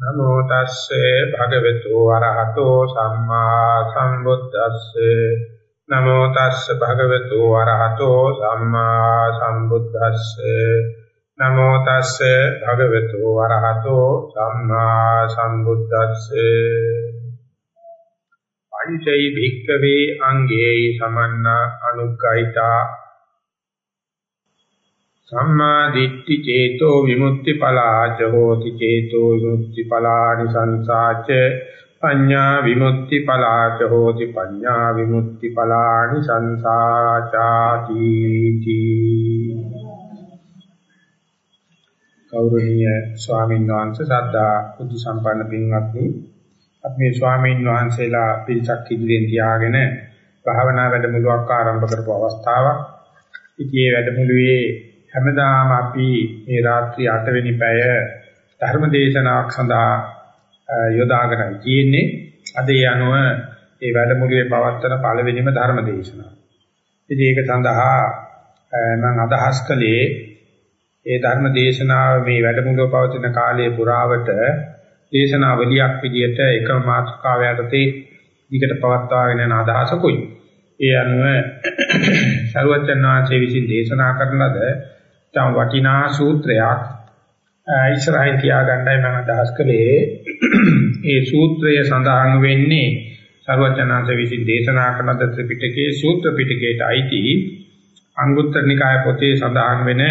නමෝ තස්සේ භගවතු වරහතෝ සම්මා සම්බුද්දස්සේ නමෝ තස්සේ භගවතු වරහතෝ සම්මා සම්බුද්දස්සේ නමෝ තස්සේ භගවතු වරහතෝ සම්මා සම්බුද්දස්සේ පංචෛ භික්ඛවේ අංගේ සමන්නා අනුග්ගහිතා සම්මා දිට්ඨි චේතෝ විමුක්ති පලාච හෝති චේතෝ විමුක්ති පලානි සංසාච පඤ්ඤා විමුක්ති පලාච හෝති පඤ්ඤා විමුක්ති පලානි සංසාචාති ගෞරවනීය ස්වාමීන් වහන්සේ සද්ධා බුද්ධ සම්පන්න පින්වත්නි අපි මේ ස්වාමීන් වහන්සේලා පිරිසක් ඉදිරියෙන් තියාගෙන භාවනා වැඩමුළුවක් ආරම්භ කරපු අවස්ථාවක්. ඉතින් මේ වැඩමුළුවේ හැමදාම අපි මේ රාත්‍රී 8 වෙනි පැය ධර්ම දේශනාවක් සඳහා යොදාගෙන තියෙන්නේ. අද ඒ අනුව මේ වැඩමුළුවේ පවත්වන පළවෙනිම ධර්ම දේශනාව. ඉතින් ඒක සඳහා මම අදහස් කළේ ඒ ධර්ම දේශනාව මේ වැඩමුළුව පවතින කාලයේ පුරාවට දේශනාවලියක් විදිහට එකම මාතෘකාව යටතේ දිගට පවත්වාගෙන යන අදහසකුයි. ඒ අනුව සරුවචන් වහන්සේ විසින් දේශනා කරන ලද තම වටිනා සූත්‍රයක් ඉස්සරහින් තියාගන්නයි මම අදහස් කළේ. ඒ සූත්‍රය සඳහන් වෙන්නේ සරුවචනාංශ විසින් දේශනා කරන ත්‍රිපිටකයේ සූත්‍ර පිටකයට අයිති අංගුත්තර නිකාය පොතේ සඳහන් වෙන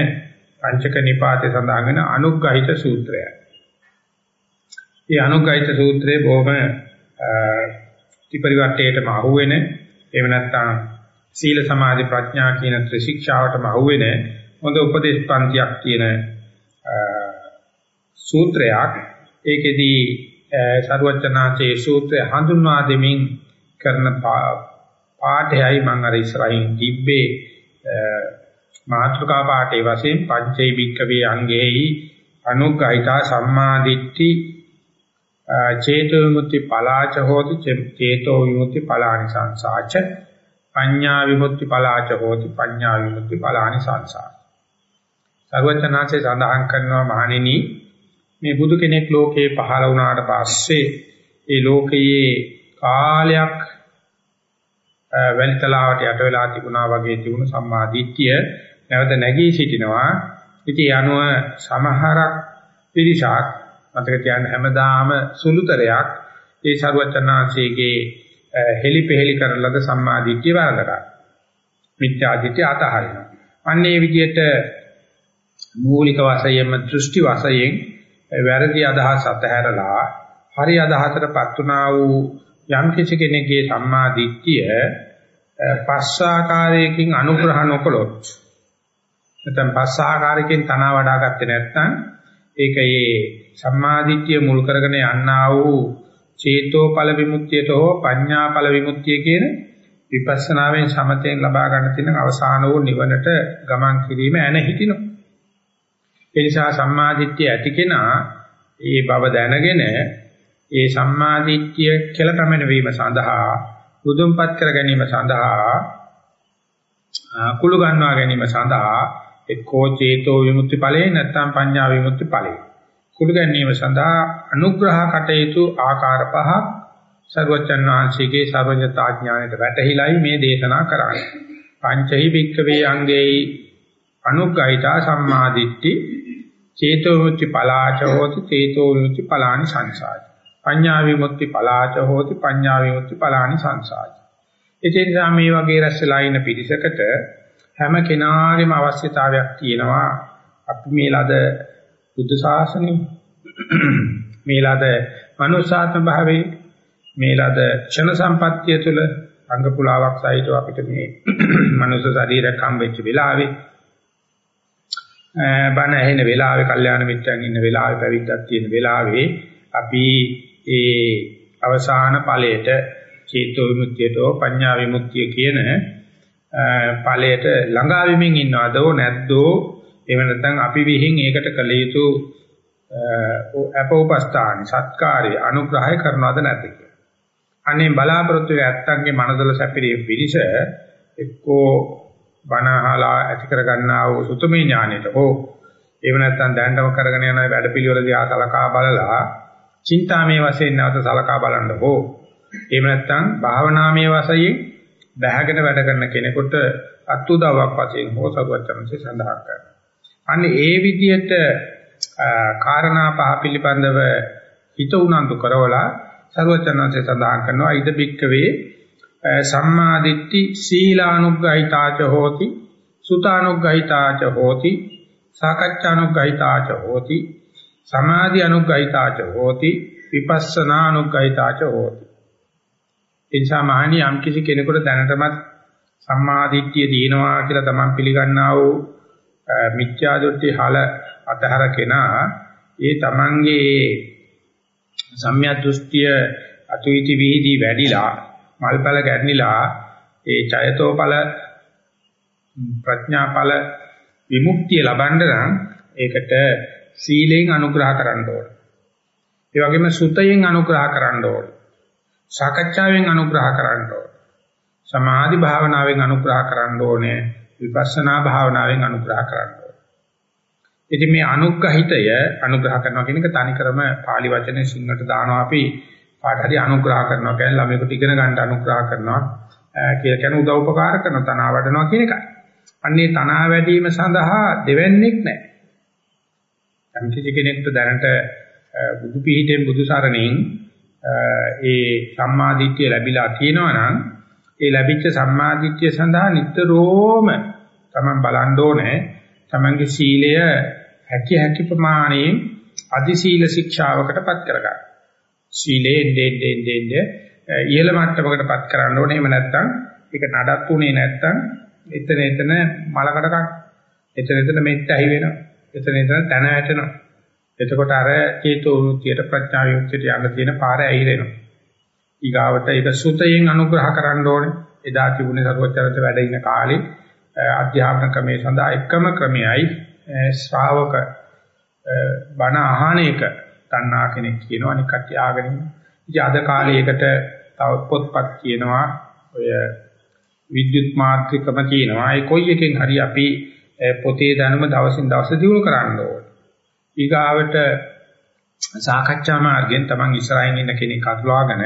පංචක නිපාතේ සඳහන් වෙන අනුග්‍රහිත සූත්‍රය. මේ අනුග්‍රහිත සූත්‍රයේ බොහොම ත්‍රිපරිවර්තයටම අහුවෙන එහෙම නැත්නම් සීල සමාධි ප්‍රඥා කියන ත්‍රිශික්ෂාවටම අහුවෙන හොඳ උපදේශ පන්තියක් තියෙන සූත්‍රයක්. ඒකෙදී සරුවචනාචේ සූත්‍රය හඳුන්වා දෙමින් කරන පාඨයයි මම අර ඉස්සරහින් තිබ්බේ. මාත්‍රකා පාඨයේ වශයෙන් පංචෛ භික්කවේ අංගේහි අනුග්‍රහිතා සම්මාදිට්ඨි චේතෝ විමුක්ති පලාච හෝති චේතෝ විමුක්ති පලානි සංසාච පඤ්ඤා විමුක්ති පලාච හෝති පඤ්ඤා විමුක්ති පලානි සංසාච. සර්වචනාංශේ සඳහන් කරනවා මහණෙනි මේ බුදු කෙනෙක් ලෝකේ පහළ වුණාට පස්සේ ඒ ලෝකයේ කාලයක් වැලිතලාවට යට වෙලා තිබුණා වගේ තිබුණු සම්මා දිට්ඨිය නැවත නැගී සිටිනවා. ඉතින් අනුව සමහරක් පිරිසක් මතක තියාගන්න හැමදාම සුළුතරයක් ඒ සර්වචනාංශයේ හෙලිපෙහෙලි කරන ලද සම්මා දිට්ඨිය වරදලා. මිත්‍යා දිට්ඨිය අතහරිනවා. අන්නේ විදිහට මූලික වශයෙන්ම දෘෂ්ටි වශයෙන් වැරදි අදහස් අතහැරලා හරි අදහසටපත් වුණා වූ යම් කිසි කෙනෙකුගේ සම්මා දිට්ඨිය පස්සාකාරයකින් අනුග්‍රහ නොකළොත් නැත්නම් පස්සාකාරයකින් තන වඩා ගත්තේ නැත්නම් ඒක ඒ සම්මා දිට්ඨිය මුල් කරගෙන යන්නා වූ චේතෝ ඵල විමුක්තියට හෝ පඤ්ඤා ඵල විමුක්තිය කියන විපස්සනාවෙන් සමතෙන් ලබා ගන්න තියෙන අවසාන වූ නිවනට ගමන් කිරීම ඇන හිටිනවා. ඒ නිසා සම්මාදිට්ඨිය ඇති කෙනා ඒ බව දැනගෙන ඒ සම්මාදිට්ඨිය කියලා පැමිණ වීම සඳහා බුදුන්පත් කර ගැනීම සඳහා කුළු ගන්වා ගැනීම සඳහා එක්කෝ චේතෝ විමුක්ති ඵලේ නැත්නම් පඤ්ඤා විමුක්ති ඵලේ. කුළු ගැනීම සඳහා අනුග්‍රහ කටයුතු ආකාර පහක් සර්වචන් වහන්සේගේ සර්වඥතා ඥාණයට වැටහිලයි මේ දේශනා කරන්නේ. පංචහි භික්ඛවේ අංගේ අනුග්‍රහිතා සම්මාදිට්ඨි චේතෝ විමුක්ති පලාච හෝති චේතෝ විමුක්ති පලානි සංසාරය. පඤ්ඤා විමුක්ති පලාච හෝති පඤ්ඤා විමුක්ති පලානි සංසාරය. ඒ නිසා මේ වගේ රැස්ලා ඉන්න පිරිසකට හැම කෙනාගේම අවශ්‍යතාවයක් තියෙනවා අපි මේ ලද බුද්ධ ශාසනය මේ ලද මනුෂ්‍යාත්ම භාවයේ මේ ලද ක්ෂණ සම්පත්තිය තුළ අංග පුලාවක් සහිතව අපිට මේ මනුෂ්‍ය ශරීරයක් හම්බෙච්ච වෙලාවේ බණ ඇහෙන වෙලාවේ කල්යාණ මිත්‍රයන් ඉන්න වෙලාවේ පැවිද්දක් තියෙන වෙලාවේ අපි ඒ අවසාන ඵලයට චේතෝ විමුක්තියතෝ පඤ්ඤා විමුක්තිය කියන ඵලයට ළඟා වෙමින් ඉන්නවදෝ නැද්දෝ එහෙම නැත්නම් අපි විහිං ඒකට කළ යුතු අපෝපස්ථාන සත්කාරය අනුග්‍රහය කරනවද නැද්ද කියලා. අනේ බලාපොරොත්තු වෙ ඇත්තන්ගේ මනදල සැපිරී පිරිස එක්කෝ බණහලා ඇති කර ගන්නා වූ සුතමේ ඥානෙට හෝ එහෙම නැත්නම් දැනටම කරගෙන යන වැඩපිළිවෙල දිහා සලකා බලලා චින්තාමේ වශයෙන් නැවත සලකා බලන්න හෝ එහෙම නැත්නම් භාවනාමේ වශයෙන් බැහැගෙන වැඩ කරන කෙනෙකුට අත්උදව්වක් වශයෙන් හෝ සරුවචනසේ සඳහන් කරනවා. අන්න ඒ විදිහට කාරණා පහ පිළිබඳව හිත උනන්දු කරවලා සරුවචනසේ සඳහන් කරනවා ඉද බික්කවේ සම්මාදිට්ඨි සීලානුග්‍රහිතාච හෝති සුතානුග්‍රහිතාච හෝති සාකච්ඡානුග්‍රහිතාච හෝති සමාධි අනුග්‍රහිතාච හෝති විපස්සනා අනුග්‍රහිතාච හෝති එනිසා මහණි යම් කිසි කෙනෙකුට දැනටමත් සම්මාදිට්ඨිය දිනනවා කියලා තමන් පිළිගන්නා වූ මිත්‍යා දෘෂ්ටි හල අතහර කෙනා ඒ තමන්ගේ සම්‍යක් දෘෂ්ටිය අතුයිති විහිදී වැඩිලා මල්පල ගැටනිලා ඒ ඡයතෝපල ප්‍රඥාපල විමුක්තිය ලබන්න නම් ඒකට සීලෙන් අනුග්‍රහ කරන්න ඕන. ඒ වගේම සුතයෙන් අනුග්‍රහ කරන්න ඕන. සාකච්ඡාවෙන් අනුග්‍රහ කරන්න ඕන. සමාධි භාවනාවෙන් අනුග්‍රහ කරන්න ඕනේ. විපස්සනා භාවනාවෙන් අනුග්‍රහ කරන්න ඕනේ. ඉතින් මේ අනුග්‍රහිතය අනුග්‍රහ කරනවා කියන එක තනිකරම pāli වචනේ සිංහට දානවා අපි පාට හරි අනුග්‍රහ කරනවා කියන්නේ ළමයෙකුට ඉගෙන ගන්න අනුග්‍රහ කරනවා කියලා කියන උදව් උපකාර කරන තනවා වඩනවා කියන එකයි. අන්නේ තනවා වැඩිම සඳහා දෙවන්නේක් නැහැ. යම් කිසි කෙනෙකුට දැනට බුදු පිහිටෙන් බුදු සරණෙන් ඒ සම්මාදිට්ඨිය ලැබිලා තියෙනවා නම් ඒ ලැබිච්ච සම්මාදිට්ඨිය සඳහා නිතරම තමන් බලන්න ඕනේ තමන්ගේ සීලය හැකි හැකි ප්‍රමාණයෙන් අදි සීල ශික්ෂාවකටපත් කරගන්න. සීලේ දෙන්නේ දෙන්නේ ඉහළ මට්ටමකටපත් කරන්න ඕනේ. එහෙම නැත්නම් ඒක නඩත්තුනේ නැත්නම් එතන එතන මලකඩ කන. එතන එතන මෙත් ඇහි වෙනවා. එතන එතන තන වැටෙනවා. එතකොට අර චේතෝ වෘත්තියට ප්‍රඥා විමුක්තියට යන්න තියෙන පාර ඇහිරෙනවා. ඊගාවට ඒක සුතයෙන් අනුග්‍රහ කරන්න ඕනේ. එදා තිබුණේ සරුවචරත වැඩ ඉන කාලේ අධ්‍යාපන ක්‍රමයේ සඳහා එකම ක්‍රමයයි ශ්‍රාවක බණ අහන එක තණ්හා කෙනෙක් කියනවා අනික කට්ටිය ආගෙන ඉන්නවා. ඉතින් අද කාලේකට තව පොත්පත් කියනවා ඔය විද්‍යුත් මාත්‍රිකම කියනවා. ඒ කොයි එකෙන් හරි අපි පොතේ දැනුම දවසින් දවස දියුණු කරන්න ඕනේ. ඊගාවට සාකච්ඡා මාර්ගයෙන් Taman ඉස්සරහින් ඉන්න කෙනෙක් අතුලාගෙන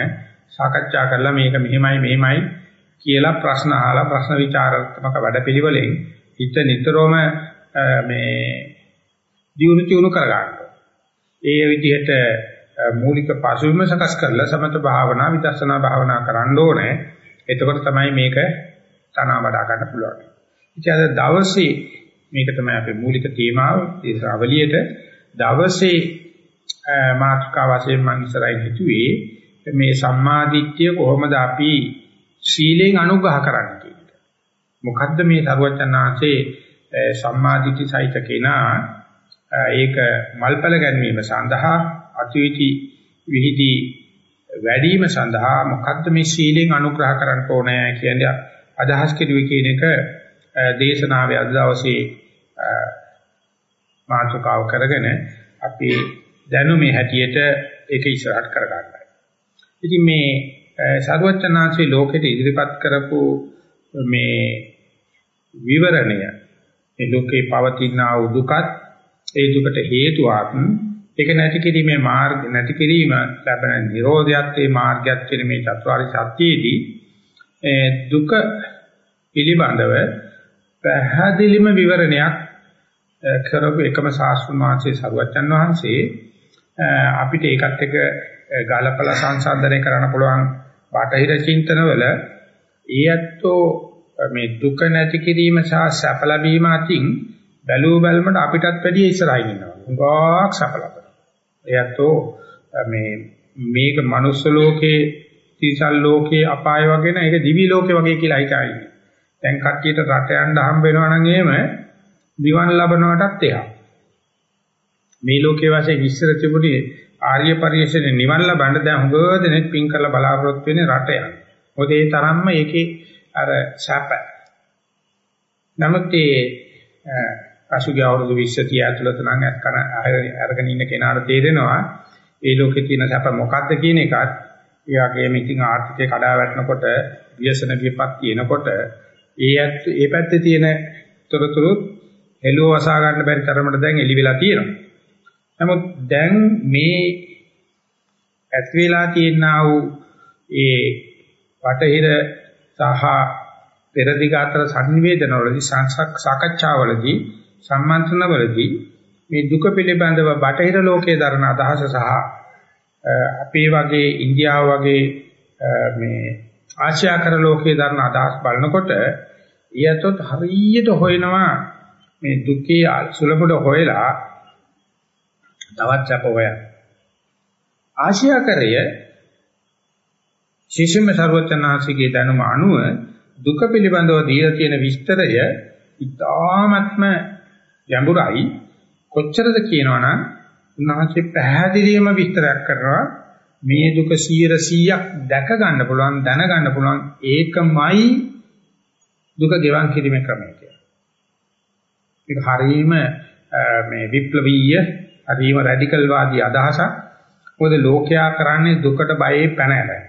සාකච්ඡා කරලා මේක මෙහෙමයි මෙහෙමයි කියලා ප්‍රශ්න අහලා ප්‍රශ්න විචාරාත්මක වැඩපිළිවෙලෙන් හිත නිතරම මේ දියුණු චුණු කරගන්න. ඒ විදිහට මූලික පසුබිම සකස් කරලා සමත භාවනා විදර්ශනා භාවනා කරන්න ඕනේ. එතකොට තමයි මේක තනවා වඩා ගන්න පුළුවන්. ඉතින් අද දවසේ මේක තමයි අපේ මූලික තේමාව ඒ ශ්‍රාවලියට දවසේ මාතෘකා වශයෙන් මම ඉස්සරහින් හිතුවේ මේ සම්මාදිට්ඨිය කොහොමද අපි සීලෙන් අනුග්‍රහ කරන්නේ කියන එක. මොකද්ද මේ සරුවචනාංශේ සම්මාදිට්ඨි සහිත කෙනා ඒක මල්පල ගැනීම සඳහා අතිවිති විහිදී වැඩිම සඳහා මොකද්ද මේ සීලෙන් අනුග්‍රහ කරන්න ඕනේ කියන්නේ අදහස් කෙරුවේ කියන එක දේශනාවේ අද දවසේ මාතෘකාව කරගෙන අපි දැනුමේ හැටියට ඒක ඉස්සරහට කරගන්නයි. ඉතින් මේ සරුවචනාංශේ ලෝකෙට ඉදිරිපත් කරපු මේ විවරණය මේ ලෝකේ පවතින දුකත් ඒ දුකට හේතුවක් ඒක නැති කිරීමේ මාර්ග නැති කිරීම ලැබෙන නිරෝධයත් ඒ මාර්ගයත් කියන මේ චතුරාර්ය සත්‍යයේදී දුක පිළිබඳව පැහැදිලිම විවරණයක් කරපු එකම ශාස්ත්‍රඥ වහන්සේ සරුවච්චන් වහන්සේ අපිට ඒකත් එක්ක ගලපලා සංසන්දනය කරන්න පුළුවන් බටහිර චින්තනවල ඊයත්ෝ මේ දුක නැති කිරීම සහ සැප ලැබීම අතින් බැලුව බැලමට අපිටත් වැඩිය ඉස්සරහින් ඉන්නවා. උගාක් සැප ලබන. එයත්ෝ මේ මේක manuss ලෝකේ තිසල් ලෝකේ අපාය වගේ නෑ ඒක දිවි ලෝකේ වගේ කියලා හිතයි. දැන් කට්ටියට රට යන්න හම්බ වෙනවා නම් එහෙම දිවන් ලබනවටත් එහා. මේ ලෝකේ වාසේ ඉස්සර තිබුණේ ආර්ය පරිශ්‍රයේ නිවන් ලබන්න දැන් හුඟ දෙනෙක් පින් කරලා බලාපොරොත්තු වෙන්නේ රට යන. මොකද ඒ තරම්ම ඒකේ අර ශාප. නමුත් ඒ පසුගිය අවුරුදු 20 30 ඇතුළත නම් අත්කන අරගෙන ඉන්න කෙනාට තේරෙනවා ඒ ලෝකේ තියෙන සැප මොකක්ද කියන එකත් ඒ වගේම ඉතින් ආර්ථිකය කඩා වැටෙනකොට ව්‍යසන විපත් තියෙනකොට ඒ ඇත්ත ඒ පැත්තේ තියෙන තොරතුරු එළුව වසා ගන්න බැරි තරමට දැන් එලි වෙලා තියෙනවා. නමුත් දැන් මේ ඇත් වේලා තියෙනා වූ ඒ වටහිර සහ පෙරදිග අතර සංනිවේදනවලදී සාකච්ඡාවලදී සම්මන්ත්‍රණවලදී මේ දුක පිළිබඳව බටහිර ලෝකයේ දරන අදහස සහ අපේ වගේ ඉන්දියාව වගේ මේ ආශ්‍යාකර ලෝකයේ දරන අදහස් බලනකොට ඊයතොත් හරියට හොයනවා මේ දුකේ සුලබඩ හොයලා තවත් සැප හොයන ආශ්‍යාකරය ශිෂ්‍යම ਸਰවචනාසිකේ දැනුම අනුව දුක පිළිබඳව දීලා තියෙන විස්තරය ඉතාමත්ම ගැඹුරයි කොච්චරද කියනවනම් උන්වහන්සේ පැහැදිලිවම විස්තරයක් කරනවා මේ දුක 100%ක් දැක ගන්න පුළුවන් දැන ගන්න පුළුවන් ඒකමයි දුක ගෙවන් කිරීමේ ක්‍රමය කියලා. ඒක හරීම මේ විප්ලවීය හරීම රැඩිකල් වාදී අදහසක්. මොකද ලෝකයා කරන්නේ දුකට බයේ පැන ඇරෙන.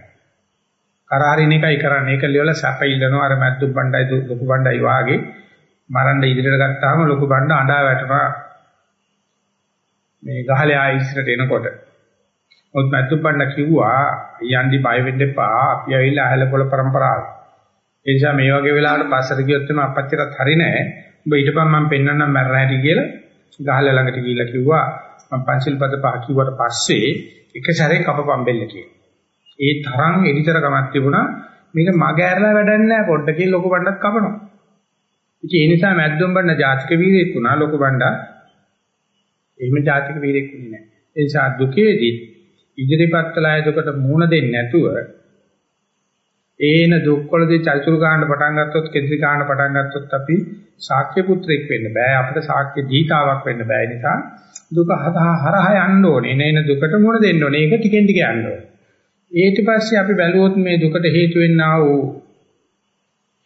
කරාරින එකයි කරන්නේ. ඒක ලියවල සැප ඉල්ලනවා අර මැද්දු බණ්ඩයි ලොකු බණ්ඩයි වාගේ මරන්න ඉදිරියට ගත්තාම ලොකු බණ්ඩ අඬා වැටෙනවා මේ ගහලේ ආයෙ ඉස්සරට එනකොට. ඔත් මැද්දු බණ්ඩ කිව්වා යන්දි බය වෙන්න එපා. අපි ඇවිල්ලා අහල පොළ પરම්පරාව. ඒ නිසා මේ වගේ වෙලාවට පස්සට ගියොත් එම අපච්චිටත් හරි නෑ. උඹ ඊටපන් මම පෙන්වන්නම් මැරණ හැටි කියලා. ගහල ළඟට ගිහිල්ලා කිව්වා. මම පංචිල් පද පහ කිව්වට පස්සේ එක සැරේ කපපම් බෙල්ල කියලා. ඒ තරම් එලිතර කමක් තිබුණා. මේක මග ඇරලා වැඩක් නැහැ පොඩ්ඩකින් ලොකු බණ්ඩක් කපනවා. ඉතින් ඒ නිසා මැද්දුම් බණ්ඩ ජාතික වීරයෙක් වුණා ලොකු බණ්ඩා. එහෙම ජාතික වීරයෙක් වුණේ නැහැ. ඒ නිසා දුකේදී ඉදිරිපත් කළාය දුකට මුහුණ දෙන්නේ නැතුව ඒන දුක්වලදී චල්චුරු ගන්න පටන් ගත්තොත් කෙන්ද්‍රි ගන්න පටන් ගත්තොත් අපි ශාක්‍ය පුත්‍රෙක් වෙන්න බෑ. අපිට ශාක්‍ය දීතාවක් වෙන්න බෑ. නිසා දුක හරහා යන්න ඕනේ. නේන දුකට මුහුණ දෙන්න ඕනේ. ඒක ටිකෙන් ටික යන්න ඕනේ. ඊට පස්සේ අපි බැලුවොත් මේ දුකට හේතු වෙන්නා වූ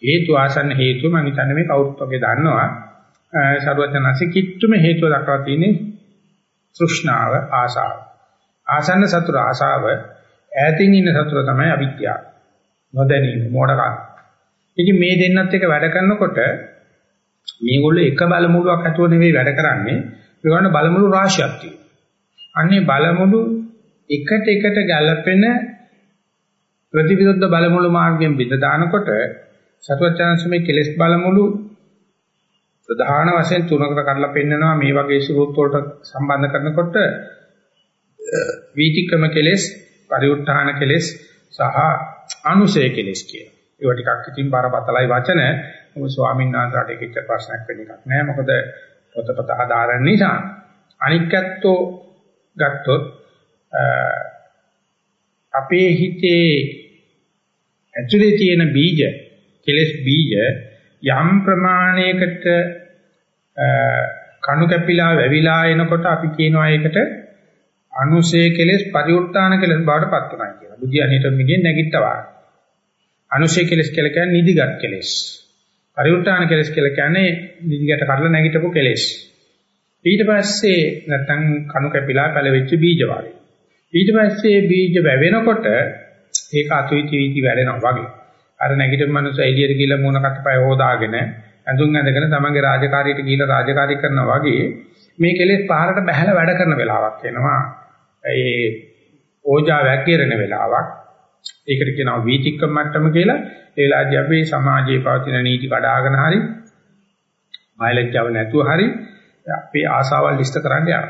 හේතු ආසන්න හේතු මම හිතන්නේ මේ කවුරුත් වගේ දන්නවා. සරුවචනසි කිට්ටුම හේතුව දක්වා තියෙන්නේ තෘෂ්ණාව ආසාව. ආසන්න සතුර ආසාව ඈතින් ඉන්න සතුර තමයි අවිද්‍යාව. නොදැනීම මෝඩකම්. ඉතින් මේ දෙන්නත් එක වැඩ කරනකොට මේගොල්ලෝ එක බලමුළුවක් ඇතුව නෙවෙයි වැඩ කරන්නේ. ඒගොල්ලෝ බලමුළු රාශියක් තියෙනවා. අන්නේ බලමුළු එකට එකට ගැළපෙන ප්‍රතිවිරුද්ධ බලමුළු මාර්ගයෙන් බෙද දානකොට සත්වචාන්සමේ කෙලස් බලමුළු ප්‍රධාන වශයෙන් තුනකට කඩලා පෙන්නනවා මේ වගේ ස්වරූප වලට සම්බන්ධ කරනකොට වීතික්‍රම කෙලස්, පරිඋත් ทาน කෙලස් සහ අනුසය කෙලස් කියන. ඒවා ටිකක් ඉතින් බරපතලයි වචන. මොකද ස්වාමීන් වහන්සේට ඒකෙච්ච ප්‍රශ්නයක් වෙන්න එකක් නෑ. මොකද පොතපත ආධාරණ නිසා අනික්කත්වෝ ගත්තොත් අපේ හිතේ ඇතුලේ තියෙන බීජ කෙලස් බීජ යම් ප්‍රමාණයකට කණු කැපිලා වැවිලා එනකොට අපි කියනවා ඒකට අනුසේ කෙලස් පරිඋත්තාන කෙලස් බවට පත් වෙනවා කියලා. බුද්ධියනිට මිගෙන් නැගිට්ටවා. අනුසේ කෙලස් කියලා කියන්නේ නිදිගත් කෙලස්. පරිඋත්තාන කෙලස් කියලා කියන්නේ නිදිගට කඩලා නැගිටපු කෙලස්. ඊට පස්සේ නැත්තම් කණු කැපිලා පැලවෙච්ච බීජ වගේ. ඊට පස්සේ බීජ වැවෙනකොට ඒක අතුයිති වීති වැඩෙනවා වගේ. අර නැගිටින මනුස්ස එළියට ගිහලා මූණ කටපය හොදාගෙන ඇඳුම් ඇඳගෙන තමන්ගේ රාජකාරියට ගිහලා රාජකාරී කරනවා වගේ මේ කෙලෙස් පහරට බහැලා වැඩ කරන වෙලාවක් එනවා. ඒ ඕජා වැක්කිරෙන වෙලාවක්. ඒකට කියනවා වීතික්කම මට්ටම කියලා. ඒ වෙලාවදී අපි සමාජයේ පවතින නීති කඩාගෙන හරි බයලජ්ජාව නැතුව හරි අපේ ආසාවල් ඉෂ්ට කරන්න යනවා.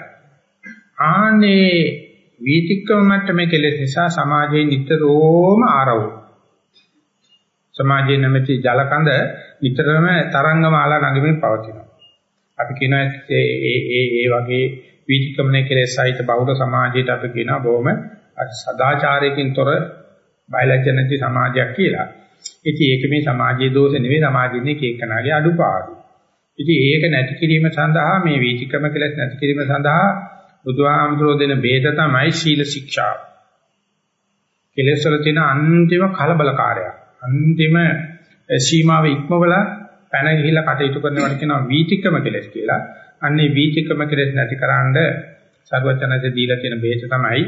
ආනේ වීතික්කම මට්ටමේ කෙලෙස් නිසා සමාජයේ නිතරම ආරවුල්. සමාජයේ නැමැති ජලකඳ නිතරම තරංගමාලා නගමින් පවතිනවා. අපි කියන ඒ ඒ ඒ වගේ වීතික්කමනේ කෙලෙස් සහිත බෞද්ධ සමාජයට අපි කියනවා බොහොම සදාචාරයකින් තොර බයලජ්‍ය නැති සමාජයක් කියලා. ඉතින් ඒක මේ සමාජයේ දෝෂ නෙවෙයි සමාජයේ කේකනාගේ අඩුපාඩු. ඉතින් ඒක නැති කිරීම සඳහා මේ වීතික්‍රම කෙලෙස් නැති කිරීම සඳහා බුදුහාමුදුරෝ දෙන බේද තමයි ශීල ශික්ෂා. කෙලෙස් වල තියෙන අන්තිම කලබලකාරය. අන්තිම සීමාව ඉක්මවල පැන ගිහිලා කටයුතු කරනවට කියනවා වීතික්‍රම කෙලෙස් කියලා. අන්නේ වීතික්‍රම කෙලෙස් නැතිකරන්න සර්වචනසේ දීලා තියෙන බේද තමයි